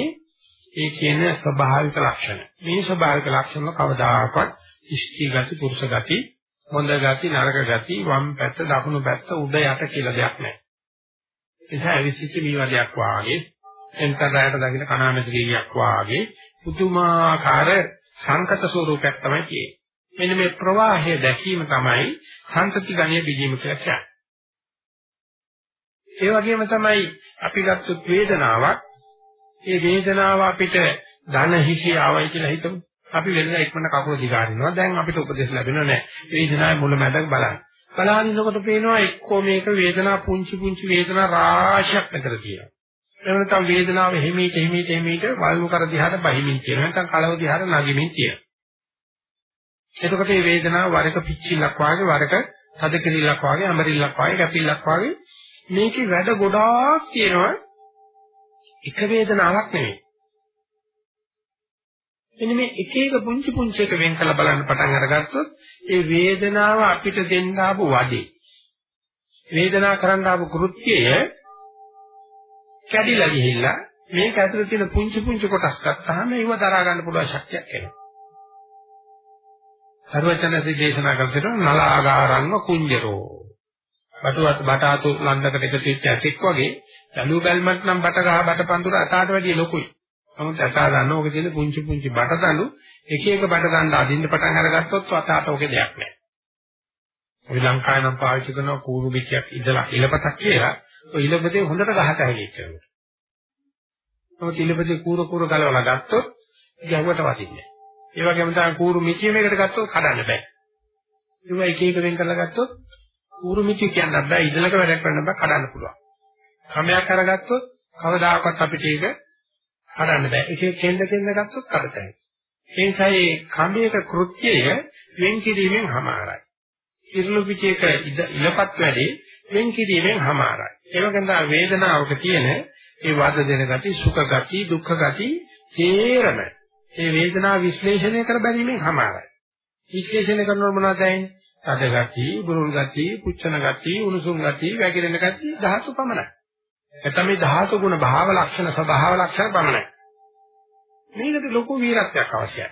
ඒ කියන ස්වභාවික ලක්ෂණ. මේ ස්වභාවික ලක්ෂණ කවදාකවත් ඉෂ්ටි ගති, පුරුෂ ගති, හොඳ ගති, නරක ගති, වම් පැත්ත, දකුණු පැත්ත, උඩ යට කියලා දෙයක් නැහැ. ඒ නිසා අවිසිච්ච මීවලයක් වාගේ, එන්තරයට දකින්න කණාමැති ගියක් වාගේ පුදුමාකාර සංකත ස්වරූපයක් තමයි තියෙන්නේ. මෙන්න මේ ප්‍රවාහය දැකීම තමයි සංසති ගණයේ බිඳීම කියලා කියන්නේ. ඒ වගේම තමයි අපි ගත්තොත් වේදනාවක් ඒ වේදනාව අපිට ධන හිසි ආවයි කියලා හිතමු. අපි වෙනද ඉක්මනට කකුල දිගාරිනවා. දැන් අපිට උපදෙස් ලැබෙනව නැහැ. වේදනාවේ මුල මැද බලන්න. බලනකොට පේනවා එක්කෝ මේක වේදනා පුංචි පුංචි වේදනා රාශියක් මෙතන තියෙනවා. එහෙම නැත්නම් වේදනාව හිමීට හිමීට හිමීට වල්මු කර දිහාට බහිමින් තියෙනවා. නැත්නම් කලව දිහාට නගිමින් තියෙනවා. එතකොට මේ වේදනාව වරක පිච්චිලක් වාගේ වරක තද කිරිල්ලක් වාගේ අමරිල්ලක් වාගේ කැපිල්ලක් වාගේ මේකේ වැඩ ගොඩාක් තියෙනවා එක වේදනාවක් නෙවෙයි. එන්න මේ එක එක පුංචි පුංචි එක වෙන් කළ බලන්න පටන් අරගත්තොත් ඒ වේදනාව අපිට දෙන්න ආපු වදේ. වේදනා කරන්න ආපු කෘත්‍යය කැඩිලා ගිහිල්ලා මේක ඇතුළේ තියෙන පුංචි පුංචි කොටස් ගත්තාම ඒව දරා ගන්න පුළුවන් ශක්තියක් එනවා. සර්වචනසේ දේශනා කරලා නලාගාරංග කුංජරෝ. බටුවත් බටාතු ලන්දකට එකතු වෙච්ච ඇතෙක් වගේ බැලු බැල්මත් නම් බට ගහ බට පඳුර අතාට වැඩිය ලොකුයි. නමුත් අතා ගන්න ඕකේ තියෙන පුංචි පුංචි බට දඬු එක එක බට දඬ අදින්න පටන් අරගත්තොත් අතාට ඕකේ දෙයක් නැහැ. ඔය ලංකාවේ නම් පාවිච්චි කරන කූරු බිච්චක් ඉඳලා ඉලපතක් කියලා ඔය ඉලපතේ හොඳට ගහට හැගෙච්චනවා. නමුත් ඉලපතේ කූර කූර ගලවලා ගත්තොත් ගැහුවට වදින්නේ නැහැ. ඒ වගේම තමයි කූරු මිචිය මේකට ගත්තොත් කඩන්න බෑ. ඒවා එක එක වෙන් කරලා ගත්තොත් කූරු මිචිය කියන්න බෑ ඉදලක වැඩක් කරන්න බෑ කඩන්න පුළුවන්. ක්‍රමයක් අරගත්තොත් කවදාකවත් අපිට ඒක හදන්න බෑ. ඒකේ කෙන්ද කෙන්ද ගත්තොත් කඩතයි. ඒ නිසා මේ කඹයක කෘත්‍යය වෙන් කිරීමෙන් හමාරයි. ඉර්ලු පිටේක ඉලපත් වැඩි වෙන් කිරීමෙන් හමාරයි. ඒ වගේම තමයි වේදනාවක තියෙන ඒ වද දෙන ගති, සුඛ ගති, දුක්ඛ ගති තේරම ඒ වේදනාව විශ්ලේෂණය කර බැලීමෙන් හමාරයි. විශ්ලේෂණය කරනකොට මොනවද ඇන්නේ? තද ගති, බුරුල් ගති, පුච්චන ගති, උණුසුම් ගති, වැగిරෙන ගති ධාතු පමණයි. නැත්නම් මේ ධාතු ගුණ භාව ලක්ෂණ ස්වභාව ලක්ෂණ පමණයි. මේකට ලොකු වීරත්වයක් අවශ්‍යයි.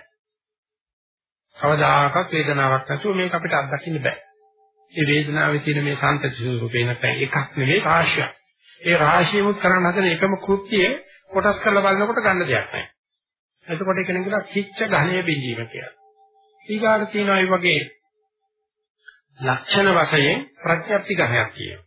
කවදාකවත් වේදනාවක් නැතුව මේක අපිට අත්දකින්න බෑ. මේ වේදනාවේ තියෙන මේ සංතති ස්වරූපේ නැත්නම් එකක් නෙවෙයි රාශියක්. ඒ රාශියමුත් කරන්න හදන එකම කෘත්‍යය කොටස් කරලා බලනකොට ගන්න දෙයක් නැහැ. එතකොට ඒක නිකන් කිච්ච ඝණය බිඳීම කියලා. ඊගාට තියෙනවා මේ වගේ ලක්ෂණ වශයෙන් ප්‍රත්‍යක්ෂ ඝණයක් කියනවා.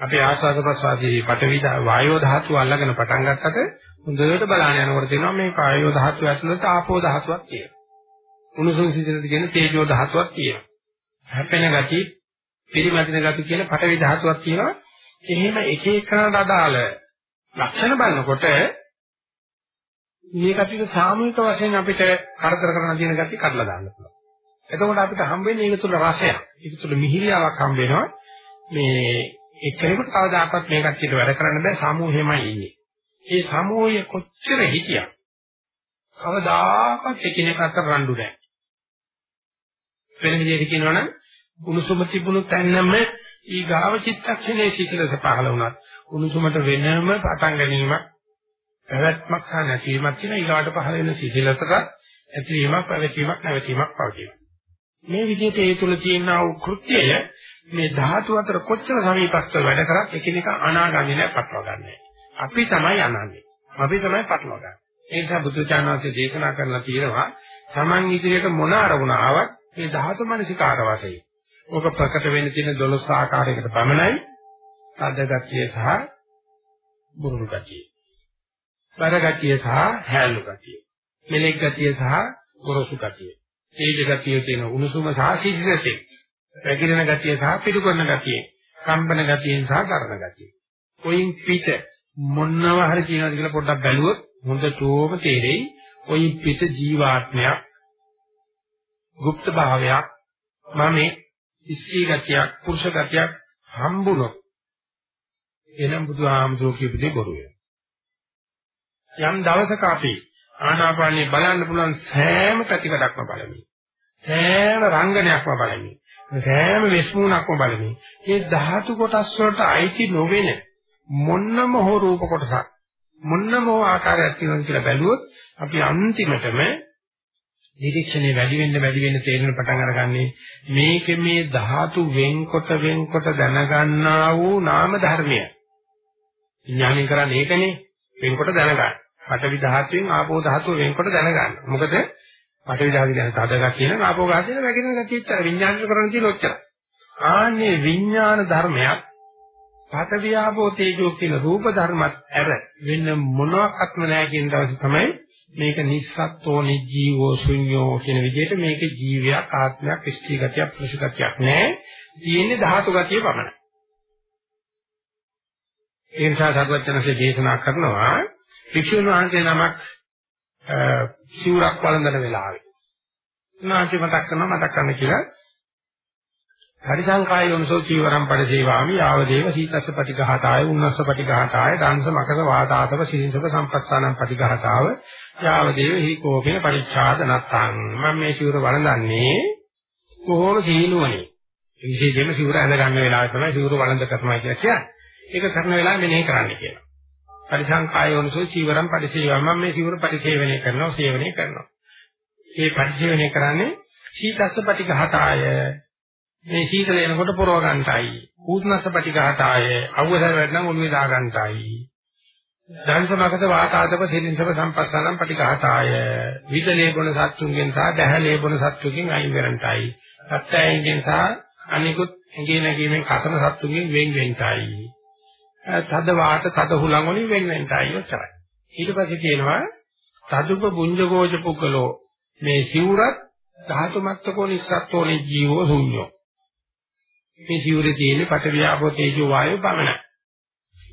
අපේ ආස්වාද ප්‍රසවාසී පඨවි වායෝ ධාතුව අල්ලගෙන පටන් ගත්තට හොඳට බලන්න යනකොට තියෙනවා මේ කායෝ ධාතුව ඇතුළත ආපෝ ධාතුවක් තියෙනවා. උණුසුම් සිසිලද කියන තේජෝ ධාතුවක් තියෙනවා. හැපෙන ගති, පිරිමැදින ගති කියන පඨවි ධාතුවක් තියෙනවා. එහෙම එක එකකට අදාළ ලක්ෂණ බලනකොට මේ කටිට සාමූහික වශයෙන් අපිට කරදර කරන දින ගති කඩලා දාන්න පුළුවන්. එතකොට අපිට හම්බ වෙන්නේ ඒක තුල රසයක්. ඒක තුල මිහිරියාවක් හම්බ වෙනවා. මේ එක්කෙනෙකුට කවදාකවත් මේ කට්ටියට වැඩ කරන්න බෑ සමූහෙමයි ඉන්නේ. ඒ සමූහය කොච්චර හිටියත් කවදාකවත් එකිනෙක අතර රණ්ඩු නැහැ. වෙන විදිහට කියනවනම් උණුසුම තිබුණු තැන්නම ඊගාව චිත්තක්ෂණයේ සිසිලස පහළ වුණත් උණුසුමට වෙනම පටන් ගැනීමක් පැවැත්මක් සහ නැතිවීමක් කියන ඊගාට පහළ වෙන සිසිලසට ඇතිවීමක් පැවැත්මක් නැවතීමක් පවතිනවා. මේ විදිහට ඒ තුල තියෙන ආ කෘත්‍යය මේ ධාතු අතර කොච්චර සමීපස්තව වැඩ කරත් එකිනෙක අනාගාමී නැහැ පටලවාගන්නේ. අපි තමයි අනාගාමී. අපි තමයි පටලවාගන්නේ. ඒ නිසා බුදුචානන්සේ දේශනා කරලා තියෙනවා Taman ඉදිරියට මොන අරමුණ ආවත් මේ ධාතු මනසිකාර වශයෙන්. ඕක ප්‍රකට වෙන්න තියෙන 12 ආකාරයකට පමණයි අදගතිය සහ බුරුල් ගතිය. බර ගතිය සහ හැලු ගතිය. මෙලෙක් ගතිය සහ ගොරෝසු ගතිය. තේජ ගතිය කියන උණුසුම සහ සිසිලසේ. පැකිලෙන ගතිය සහ පිටු කරන ගතිය. කම්පන ගතියෙන් සහ කරන ගතිය. කොයින් පිට මොනව හරි කියනවාද කියලා පොඩ්ඩක් බැලුවොත් හොඳටම තේරෙයි ওই පිට ජීවාත්මයක් গুপ্ত භාවයක් මම ස්ත්‍රී ගතියක් පුරුෂ ගතියක් හම්බුනොත් එනම් බුදුහාමුදුරුවෝ කියපු දේ බොරු යම් දවසක අපි ආනාපානිය බලන්න පුළුවන් සෑම පැතිකඩක්ම බලමින් සෑම රංගනයක්ම බලමින් සෑම වෙස්මුණක්ම බලමින් මේ ධාතු කොටස් වලට අයිති නොවෙන මොන්නම හෝ රූප කොටසක් මොන්නම හෝ ආකාරයක් තියෙනවා කියලා බැලුවොත් අපි අන්තිමටම නිරීක්ෂණේ වැඩි වෙන්න වැඩි වෙන්න තේරෙන පටන් අරගන්නේ මේකේ මේ ධාතු වෙන්කොට වෙන්කොට දැනගන්නා වූ නාම ධර්මය. විඥානය කරන්නේ ඒකනේ වෙන්කොට දැනගන්න. පඨවි ධාතුවෙන් ආපෝ ධාතුව වෙන්කොට දැනගන්න. මොකද පඨවි ධාතුව කියන්නේ තද ගතිය නම් ආපෝ ගතිය වැగిරෙන ගතිය ඉච්චර විඥානය කරන්න තියෙන ඔච්චර. ආන්නේ විඥාන ධර්මයක් පඨවි ආපෝ තේජෝ කියන රූප ධර්මත් ඇර වෙන මොනවාක්ත්ම නැහැ කියන දවසේ තමයි මේක නිස්සත්ත්වෝ නිජීවෝ ශුන්‍යෝ කියන විදිහට මේක ජීවයක් ආත්මයක් ස්ත්‍රී ගතියක් පුරුෂ ගතියක් නැහැ. තියෙන්නේ ධාතු ගතිය පමණයි. ඒ නිසා සර්වඥන්සේ දේශනා කරනවා වික්ෂුන් වහන්සේ නමක් සිවුරක් වළඳන වෙලාවේ. උන්වහන්සේ මතක් කරනවා මතක් කරන්න කියලා. පරිසංකාය යොනසෝ චීවරම් පරිසේවාමි ආව දේව සීතස්ස පටිඝාතාය උන්නස්ස පටිඝාතාය දාංශ මකස වාතාතව සිරින්සක සම්පස්සානම් පටිඝාතාව යාව දේව හි කෝපේන පරිච්ඡාද නත්තං මම මේ සිවුර වළඳන්නේ කොහොම සීනුවනේ? විශේෂයෙන්ම සිවුර ඇඳ ගන්න වෙලාවේ තමයි සිවුර වළඳ කරනවා කියලා කියන්නේ. ඒක කරන වෙලාවෙ මෙනෙහි කරන්න කියලා. පරිසංකාය යොනසෝ චීවරම් පරිසේවාමි මම මේ සිවුර පරිසේවනය කරනවා සේවනය කරනවා ඒ පරිසේවනය කරන්නේ සීතස්ස පටිඝාතාය මේ සීතල එනකොට පොරව ගන්නටයි. ඌත්නස්සපටිඝාතාය අවුසර වැඩනම් ඔළුවේ දා ගන්නටයි. දංශමකත වාතාදප සිරින්සව සම්පස්සනම් පටිඝාතාය. විදලේ බොන සත්තුන්ගෙන් සහ දැහැලේ බොන සත්තුකින් අයින් කරන්නටයි. සත්‍යයෙන් සහ අනිකුත් ඇඟේ නැගීමෙන් කසන සත්තුන්ගෙන් වෙන් වෙන්නටයි. තද වාත තද හුලං වලින් වෙන් වෙන්නටයි ඔච්චරයි. ඊට පස්සේ කියනවා තදුප බුඤ්ජගෝජ පුකලෝ මේ සිවුරත් ධාතු මත්තකෝ නිස්සත්ෝනේ ජීවෝ ශුන්‍යෝ මේ සිවුරේ තියෙන පටවියාපෝ තේජෝ වායෝ පමණයි.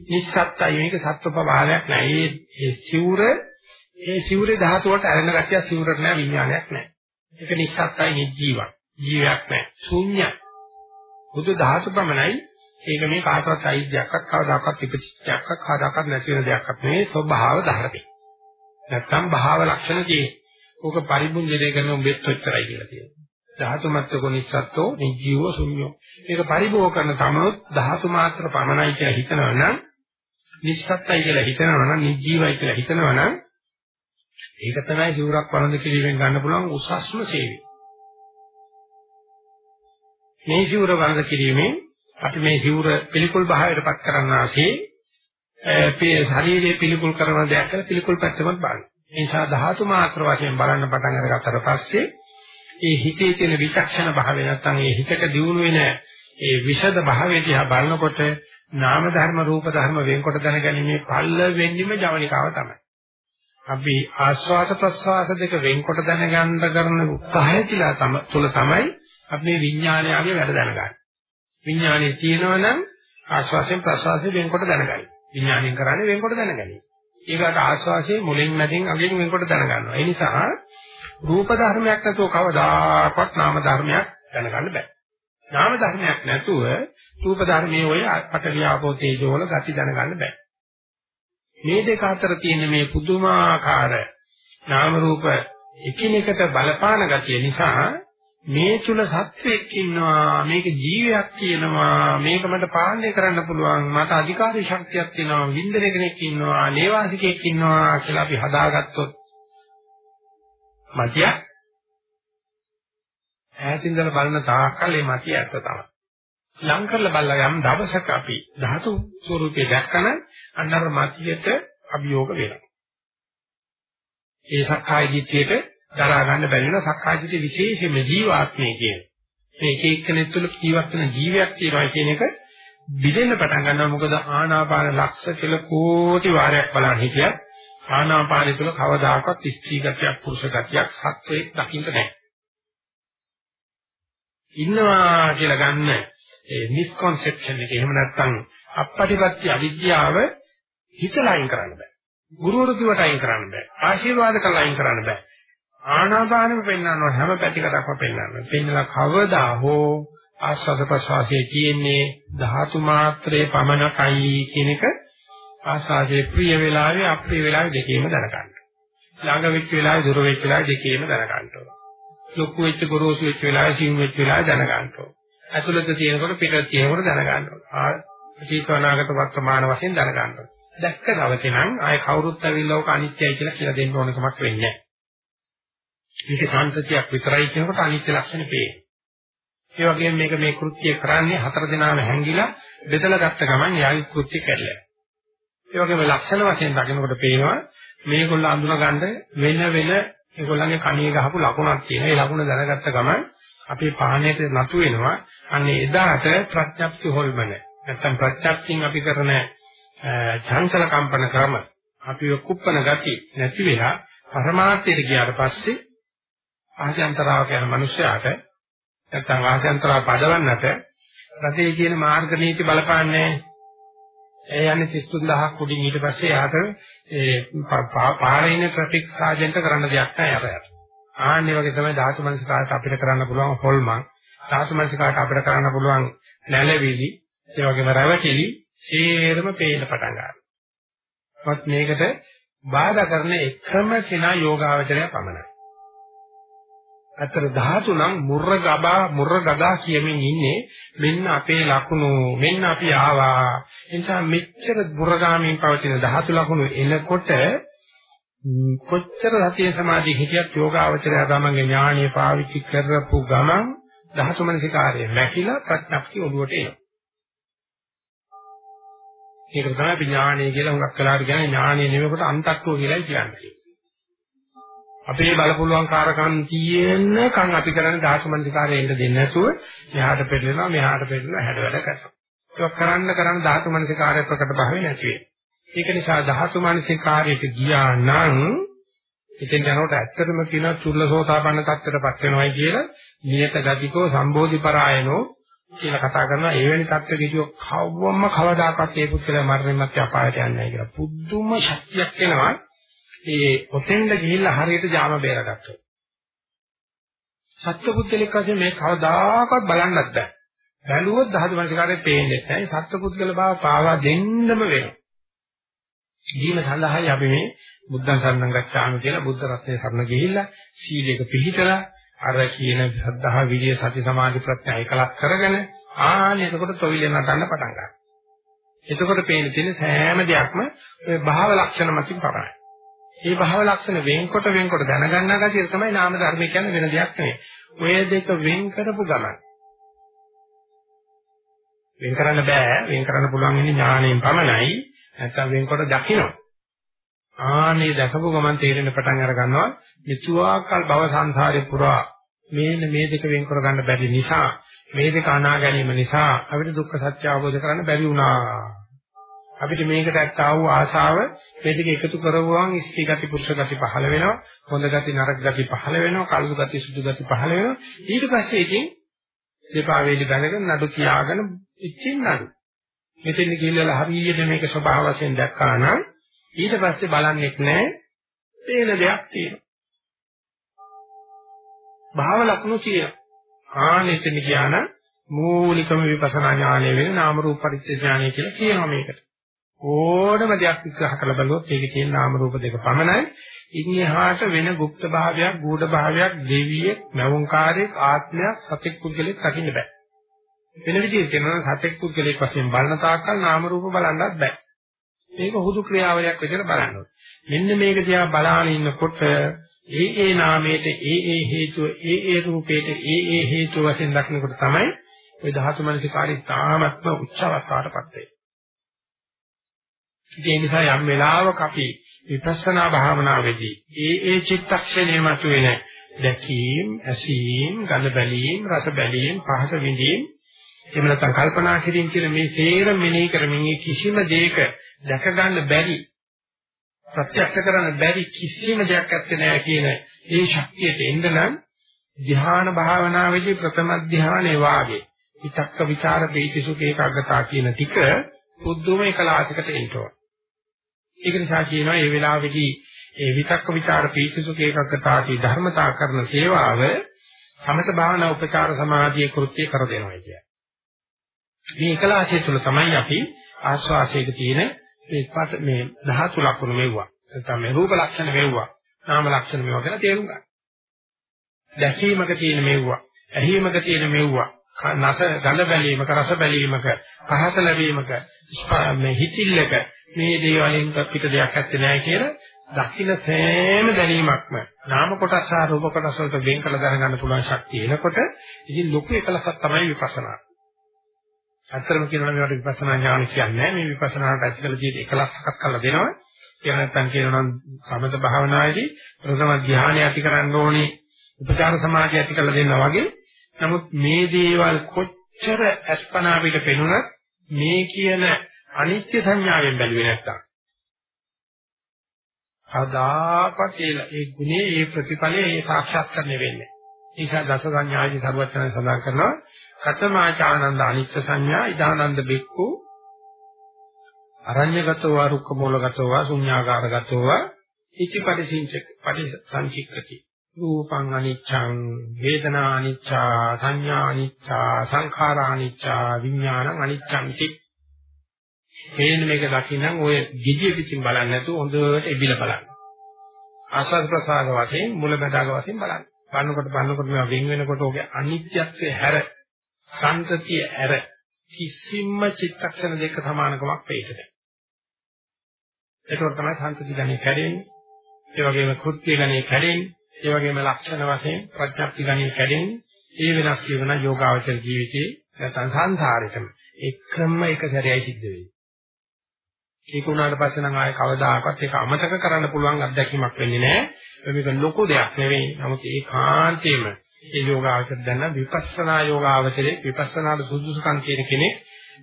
නිස්සත්තයි මේක සත්ව ප්‍රභාවයක් නෑ. මේ ඒ සිවුර ඒ සිවුරේ ධාතු වලට ඇලෙන ගැටිය සිවුරට නෑ විඥානයක් නෑ. ඒක නිස්සත්තයි නිජීවක්. ජීවයක් නෑ. ශූන්‍යයි. බුදු ධාතු පමණයි ඒක මේ කාටවත් අයිතියක්වත් කවදාකවත් ඉපදිච්චයක්වත් කවදාකවත් නැති වෙන දෙයක්වත් නෙවෙයි ස්වභාව ධර්මයි. නැත්තම් භාව ලක්ෂණ කියේ. ඕක පරිබුද්ධිනේ කරන උඹෙත් ඔච්චරයි කියලා කියනවා. ධාතු මත්තකෝ නිස්සත්තෝ නිජීවෝ ශුන්‍යෝ. මේක පරිභෝග කරන තමනුත් ධාතු මාත්‍ර පමණයි කියලා හිතනවා නම් නිස්සත්තයි කියලා හිතනවා නම් නිජීවයි කියලා හිතනවා නම් ඒක තමයි ජීවරක් වරඳ කිරීමෙන් ගන්න පුළුවන් උසස්ම සේවය. මේ ජීවර වරඳ කිරීමෙන් අපි මේ ජීවර පිළිකුල් භාවයටපත් කරන්නාසේ ඒ ශරීරයේ පිළිකුල් කරන දෙයක් කියලා පිළිකුල් පැත්තමත් බලන්න. ඒ නිසා ධාතු මාත්‍ර වශයෙන් බලන්න පටන් අරගත්තට පස්සේ ඒ හිතේ තියෙන විචක්ෂණ භාවය නැත්නම් ඒ හිතක දියුණු වෙන ඒ විෂද භාවය දිහා බලනකොට නාම ධර්ම රූප ධර්ම වෙන්කොට දැනගැනීමේ පල්ල වෙන්නෙම ජවනිකාව තමයි. අපි ආස්වාද ප්‍රස්වාස දෙක වෙන්කොට දැනගන්න කරන උත්සාහය තුළ තමයි අපි මේ විඥානයගේ වැඩ දැනගන්නේ. විඥානයේ තියෙනවා නම් ආස්වාසයෙන් ප්‍රස්වාසයෙන් වෙන්කොට දැනගනි. විඥානයෙන් කරන්නේ වෙන්කොට දැනගනි. ඒකට ආස්වාසයේ මුලින් මැදින් අගින් වෙන්කොට දැනගන්නවා. ඒ නිසා රූප ධර්මයක් නැතුව කවදාකවත් නාම ධර්මයක් දැනගන්න බෑ. නාම ධර්මයක් නැතුව රූප ධර්මයේ ඔය පටවියාපෝ තේජෝ වල ගති දැනගන්න බෑ. මේ දෙක අතර තියෙන මේ පුදුමාකාර නාම රූප එකිනෙකට බලපාන ගතිය නිසා මේ තුල සත්වෙක් ඉන්නවා මේක ජීවයක් කියනවා මේක මට පාලනය කරන්න පුළුවන් මට අධිකාරී ශක්තියක් තියෙනවා වින්දනය කෙනෙක් ඉන්නවා නේවාසිකෙක් ඉන්නවා කියලා අපි හදාගත්තොත් මතිය ඈතින්දලා බලන තාක්කල් මේ මතිය ඇත්ත තමයි. ලං කරලා බලලා යම් දවසක අපි ධාතු ස්වરૂපේ දැක්කම අන්නර මතියට අභියෝග වෙනවා. ඒ සක්කාය දිට්ඨියට දරා ගන්න බැරි වෙන සක්කාය දිට්ඨිය විශේෂයෙන්ම ජීවාත්මය කියන. මේ එක එක්කෙනෙක් තුළ ජීවත් වෙන ජීවියක් තියෙනවා කියන එක බිඳෙන්න පටන් ගන්නවා මොකද ආනාපාන ලක්ෂ කියලා කෝටි වාරයක් බලන් හිටියත් ආනාපානය තුළ කවදාකවත් ස්ත්‍රී ගතියක් පුරුෂ ගතියක් සත්‍යයක් දකින්න නැහැ. ඉන්නවා කියලා ගන්න ඒ මිස්කන්සෙප්ෂන් එක එහෙම නැත්නම් අපපටිපත්‍ය අවිද්‍යාව හිතලයින් කරන්න බෑ. ගුරුවරු කිව්වට අයින් කරන්න බෑ. ආශිර්වාද කළා අයින් කරන්න බෑ. ආනාපානෙම පෙන්වනවා හැම පැතිකඩක්ම පෙන්වනවා. පෙන්නලා කවදා හෝ ආස්වාද ප්‍රසවාසයේ තියෙන්නේ ධාතු මාත්‍රයේ පමණකයි කියන එක ආස්වාදයේ ප්‍රිය වේලාවේ අප්‍රිය වේලාවේ දෙකේම දැනගන්න. ළඟ වෙච්ච වෙලාවේ දුර වෙච්ච වෙලාවේ දෙකේම දැනගන්න ඕන. ලොකු වෙච්ච ගොරෝසු වෙච්ච වෙලාවේ සිව් වෙච්ච වෙලාවේ දැනගන්න ඕන. ඇතුළත තියෙනකොට පිටත තියෙනකොට දැනගන්න ඕන. අතීත අනාගත වර්තමාන වශයෙන් දැනගන්න ඕන. දැක්ක දවසේ නම් ආයේ කවුරුත් ඇවිල්ලා ඕක අනිත්‍යයි කියලා කියලා දෙන්න ඕන කමක් වෙන්නේ නැහැ. මේක සාන්තතියක් විතරයි කියනකොට අනිත්‍ය ලක්ෂණ පේනවා. ඒ වගේම මේක මේ කෘත්‍ය කරන්නේ හතර දිනාම හැංගිලා බෙදලා ගත්ත ගමන් යාගේ කෘත්‍ය කැඩලා. ඒ වගේම ලක්ෂණ වශයෙන් දකිනකොට පේනවා මේගොල්ලෝ අඳුන ගන්න වෙන වෙන ඒගොල්ලන්ගේ කණිය ගහපු ලකුණක් තියෙනවා. ඒ ලකුණ දැනගත්ත ගමන් අපේ පාණයට නතු වෙනවා. අන්නේ එදාට ප්‍රඥප්ති හොල්මන. නැත්තම් ප්‍රඥප්තියෙන් අපි කරන චංචල කම්පන ක්‍රම අපි කුප්පන ගති නැති වෙලා පරමාර්ථයට ගියාට පස්සේ ආශයන්තරාවක යන මිනිස්යාට නැත්තම් ආශයන්තරාව පදවන්නට රටේ කියන මාර්ග නීති බලපාන්නේ ඒ යන්නේ 33000ක් උඩින් ඊට පස්සේ යාට ඒ පාරේ ඉන්න ට්‍රැෆික් සාජන්ට කරන්න දෙයක් නැහැ යාට. ආන්නේ වගේ තමයි ධාතු මනසිකාට අපිට කරන්න පුළුවන් හොල්මන්. ධාතු මනසිකාට අපිට කරන්න පුළුවන් නැලවිලි, ඒ වගේම රැවටිලි සේරම පේන්න පටන් ගන්නවා. මත් මේකට බාධා කරන එකම කෙනා යෝගාවචරය පමණයි. අතර ධාතු නම් මුර්ර ගබා මුර්ර ගදා කියමින් ඉන්නේ. මෙන්න අපේ ලකුණු මෙන්න අපි ආවා. ඒ නිසා මෙච්චර බුරගාමීන් පවතින ධාතු ලකුණු එනකොට කොච්චර සතිය සමාධි හිතියත් යෝගාවචරය තමන්ගේ ඥාණය පාවිච්චි කරපු ගමන් ධාතු මනසිකාරය මැකිලා ප්‍රඥප්ති ඔළුවට එනවා. ඒක තමයි ඥාණය කියලා හුඟක් කලාට කියන්නේ. ඥාණය නෙවෙයි කොට අන්තක්කෝ කියලායි කියන්නේ. අපේ බලපුලුවන් කාරකම් තියෙනකන් අපි කරන්නේ ධාතු මනසිකාරයෙන් එන්න දෙන්නේ නැතුව මෙහාට පෙරලෙනවා මෙහාට පෙරලෙනවා හැඩ වැඩ කරනවා. ඒක කරන්න කරන්න ධාතු මනසිකාරය ප්‍රකට භාවය නැති වෙනවා. ඒක නිසා ධාතු මනසිකාරයට ගියා නම් ඉතින් යනකොට ඇත්තටම කියන චුල්ලසෝතාපන්න තත්ත්වයටපත් වෙනවයි කියලා නියත ගතිකෝ සම්බෝධි පරායනෝ කියලා කතා කරනවා එවැනි තත්ත්වෙකදී කවවම කවදාකවත් ඒ පුත්‍රයා මරණයන් මැද අපායට යන්නේ නැහැ කියලා. පුදුම ශක්තියක් එනවා. ඒ ඔතෙන්ද ගිහිල්ලා හරියට ජාම බේරගත්තොත්. සත්පුද්ගලික වශයෙන් මේ කවදාකවත් බලන්නත් බෑ. බැලුවොත් දහතු මනසකාරේ පේන්නේ නැහැ. සත්පුද්ගල බව පාවා දෙන්නම වෙනවා. ජීව සඳහායි අපි මේ බුද්ධං සරණං ගච්ඡාමි කියලා බුද්ධ රත්නයේ සරණ ගිහිල්ලා සීලයක පිළිහිටලා අර කියන ශ්‍රද්ධා විරිය සති සමාධි ප්‍රඥා එකලස් කරගෙන ආන්න එතකොට තොවිල නටන්න පටන් ගන්නවා. එතකොට පේන තියෙන සෑම දෙයක්ම ඔය භාව ලක්ෂණ මතින් පරායි. මේ භව ලක්ෂණ වෙන්කොට වෙන්කොට දැනගන්නා ගැතිය තමයි නාම ධර්ම කියන්නේ වෙන දෙයක් නෙවෙයි. ඔය දෙක වෙන් කරපු ගමන් වෙන් කරන්න බෑ වෙන් කරන්න පුළුවන් ඉන්නේ ඥාණයෙන් පමණයි නැත්නම් වෙන්කොට දකින්න. ආනේ දැකපු ගමන් තේරෙන පටන් අර ගන්නවා මෙතුආකල් භව සංසාරේ පුරා මේන මේ දෙක වෙන් කර ගන්න බැරි නිසා මේ දෙක අනා ගැනීම නිසා අපිට දුක්ඛ සත්‍ය අවබෝධ කරගන්න බැරි වුණා. අපිට මේකට ඇත්තා වූ ආශාව මේ දෙක එකතු කරවුවාම ඉස්ති ගති පුරුෂ ගති පහළ වෙනවා හොඳ ගති නරක ගති පහළ වෙනවා කළු ගති සුදු ගති පහළ වෙනවා. ඊට පස්සේ ඉතින් දෙපා වේලි බඳගෙන නඩු කියාගෙන ඉච්චින් නඩු. මෙතෙන් ගිහිල්ලා හරියට මේක ස්වභාව වශයෙන් දැක්කා නම් ඊට පස්සේ බලන්නෙත් නැහැ තේන දෙයක් තියෙනවා. භාව ලක්ෂණ තියෙනවා ආනෙතන ඥාන මූලිකම විපස්සනා ඥානය වෙන නාම රූප පරිච්ඡේද ඥානය කියලා කියනවා මේකට. ඕනම දෙයක් විග්‍රහ කරලා බලුවොත් ඒකේ තියෙන නාම රූප දෙක පමණයි. ඉන් එහාට වෙන গুপ্ত භාවයක්, ගූඪ භාවයක්, දෙවියෙක්, නවුංකාරයෙක්, ආත්මයක්, සත්‍යක් පුද්ගලෙක් දකින්න බෑ. වෙන විදිහට කියනවා සත්‍යක් පුද්ගලෙක් වශයෙන් බලන තාක්කල් නාම රූප බලන්නත් බෑ. මේක හුදු ක්‍රියාවලියක් විදිහට බලන්න ඕනේ. මෙන්න මේක දිහා බලාගෙන ඉන්නකොට ඒ ඒ නාමයට ඒ ඒ හේතුව ඒ ඒ රූපයට ඒ ඒ හේතුව වශයෙන් දකිනකොට තමයි ওই ධාතු මනසිකාරී තාමත්ම උච්ච අවස්ථාවටපත් වෙන්නේ. ඒ නිසා යම් වෙලාවක අපි විපස්සනා භාවනාවේදී ඒ ඒ චිත්තක්ෂණය මතුවෙන දැකීම්, ඇසීම්, ගඳ බැලීම්, රස බැලීම්, පහස විඳීම් එහෙම නැත්නම් කල්පනා කිරීම කියන මේ සේර මෙනෙහි කරමින් මේ කිසිම දෙයක දැක ගන්න බැරි ප්‍රත්‍යක්ෂ කරන්න බැරි කිසිම දෙයක් ඇත්තේ නැහැ කියන ඒ ශක්තියට එන්න නම් ධ්‍යාන භාවනාවේදී ප්‍රථම ධ්‍යානයේ වාගේ විතක්ක ਵਿਚාර ප්‍රීතිසුඛ ඒකාග්‍රතාව කියන ටික පුදුම එකලාසයකට එන්න ඕන. ඒක නිසා කියනවා මේ වෙලාවේදී ඒ විතක්ක ਵਿਚාර පීතිසුඛ ඒකකතාටි ධර්මතා කරන සේවාව සමත භාවනා උපචාර සමාධියේ කෘත්‍ය කර දෙනවා කියන්නේ. මේ එකලාශය තුළ තමයි අපි ආස්වාසයක තියෙන මේ මේ ධාතු ලක්ෂණ මෙව්වා. නැත්නම් මේ රූප ලක්ෂණ මෙව්වා. නාම ලක්ෂණ මෙව්වා කියලා තේරුම් ගන්න. දැකීමක තියෙන මෙව්වා. ඇහිීමක තියෙන මෙව්වා. නස ගඳ බැලීමක රස බැලීමක පහස ලැබීමක මේ හිතිල්ලක මේ දේවලින් පිට දෙයක් ඇත්තේ නැහැ කියලා දකින්න සෑම දැනීමක්ම නාම කොටස් සහ රූප කොටස් වලට වෙන් කළ දැනගන්න පුළුවන් ශක්තිය එනකොට ඉතින් ලොකු එකලසක් තමයි විපස්සනා. අත්‍තරම කියනවා මේවට විපස්සනා ඥාන කියන්නේ මේ විපස්සනාට ඇතිකල තියෙන එකලස්සක් කරලා දෙනවා. කියන නැත්නම් කියනවා නම් සමත භාවනාවේදී ප්‍රථම ධ්‍යානය ඇති කරන්න ඕනේ උපචාර සමාධිය ඇති කරලා දෙන්නා වගේ. නමුත් මේ දේවල් කොච්චර අස්පනා පිට පෙනුනත් මේ කියන අනිත්‍ය සංඥාවෙන් බැලුවේ නැත්තම් කදාකත් ඒ ගුණේ ඒ ප්‍රතිඵලයේ ඒ සාක්ෂාත් කරන්නේ වෙන්නේ. ඒ නිසා දස සංඥාදී සර්වචන සඳහන් කරනවා කතමාචානන්ද අනිත්‍ය සංඥා ඉදානන්ද බික්කු අරඤ්‍යගතෝ වා රුක්ක මූලගතෝ වා ශුඤ්ඤාකාරගතෝ වා ඉති පරිසිංචක පරිසංචික්කති රූපං අනිච්ඡං වේදනා අනිච්චා සංඥා අනිච්චා සංඛාරා අනිච්චා විඥානං අනිච්ඡං ඉති මේන මේක දකින්නම් ඔය gediya පිටින් බලන්නේ නැතුව හොඳට එබිලා බලන්න. ආස්වාද ප්‍රසආද වශයෙන් මුලැමැදාග වශයෙන් බලන්න. බලනකොට බලනකොට මේවා වෙන වෙනකොට ඔගේ අනිත්‍යත්වයේ හැර සංතතිය හැර කිසිම චිත්තක්ෂණ දෙක සමානකමක් වෙයිද? ඒකෝර තමයි සංතති ගණේ කැඩෙන්නේ. ඒ වගේම කෘත්‍ය ගණේ කැඩෙන්නේ. ඒ වගේම ලක්ෂණ වශයෙන් ප්‍රඥප්ති ගණේ කැඩෙන්නේ. ඒ වෙනස් වෙන යෝගාවචර ජීවිතේ නැත්නම් සංසාරෙටම එකම එක සැරේයි සිද්ධ වෙන්නේ. ඒක උනාට පස්සේ නම් ආයේ කවදාකවත් ඒක අමතක කරන්න පුළුවන් අත්දැකීමක් වෙන්නේ නැහැ. මේක ලොකු දෙයක් නෙවෙයි. නමුත් ඒකාන්තයෙන්ම ඒ යෝගාවචර දැන විපස්සනා යෝගාවචරයේ විපස්සනාට සුදුසුකම් කියන කෙනෙක්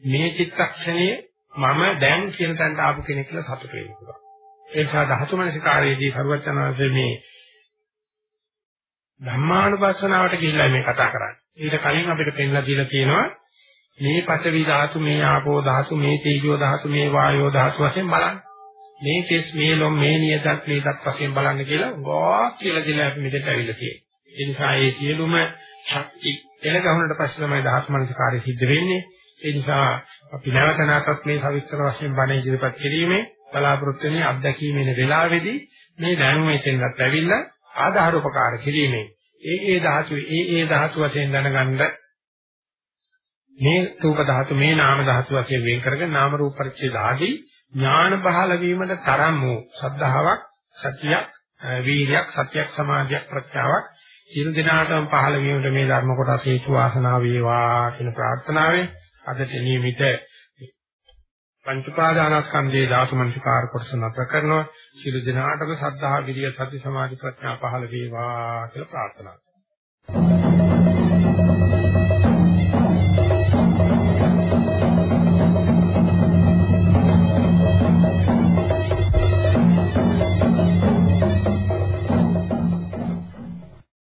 මේ චිත්තක්ෂණයේ මම දැන් කියන තැනට ආපු කෙනෙක් කියලා සතුට වෙන්න පුළුවන්. ඒ නිසා ධාතු මනසිකාරයේදී සර්වචනාංශයේ මේ ධම්මානුපස්සනාවට ගිහිල්ලා මේ කතා කරන්නේ. ඊට කලින් අපිට පෙන්ලා දීලා තියෙනවා මේ පඨවි ධාතු, මේ ආපෝ ධාතු, මේ තේජෝ ධාතු, මේ වායෝ ධාතු වශයෙන් බලන්න. මේ කෙස්, මේ ලොම්, මේ නියතත්, මේකත් වශයෙන් බලන්න කියලා ගොඩක් කියලා දෙලා අපි මෙතෙන්ට ඇවිල්ලා තියෙනවා. ඒ නිසා මේ සියලුම ශක්ති එළ ගහනට පස්සේ තමයි ධාතු මනසිකාරය සිද්ධ වෙන්නේ. ඒ නිසා අපි නැවත නැවතත් මේ සවිස්තර වශයෙන් බණ ඉදිරිපත් කිරීමේ බලාපොරොත්තු වෙන අත්දැකීමේ වෙලාවේදී මේ දැනුම එතෙන්වත් ඇවිල්ලා ආධාර උපකාර කිරීමේ ඒ ඒ ධාතු ඒ ඒ ධාතු වශයෙන් දැනගන්න මේ රූප ධාතු මේ නාම ධාතු වශයෙන් වෙන් කරගෙන නාම රූප පරිච්ඡේද ආදී ඥාන පහළ වීමට තරම් වූ ශ්‍රද්ධාවක් සතියක් වීර්යයක් සත්‍යයක් සමාධියක් ප්‍රත්‍යාවක් සියලු දිනාටම පහළ වීමට මේ ධර්ම කොටස හේතු වාසනා වේවා කියන ප්‍රාර්ථනාවෙන් අදට නියමිත පංච පාදානස්කන්ධයේ ධාතු මනසිකාර කොටස නතර කරනවා. සියලු දිනාටම සද්ධා විරිය සති සමාධි ප්‍රඥා පහළ වේවා කියලා ප්‍රාර්ථනා කරනවා.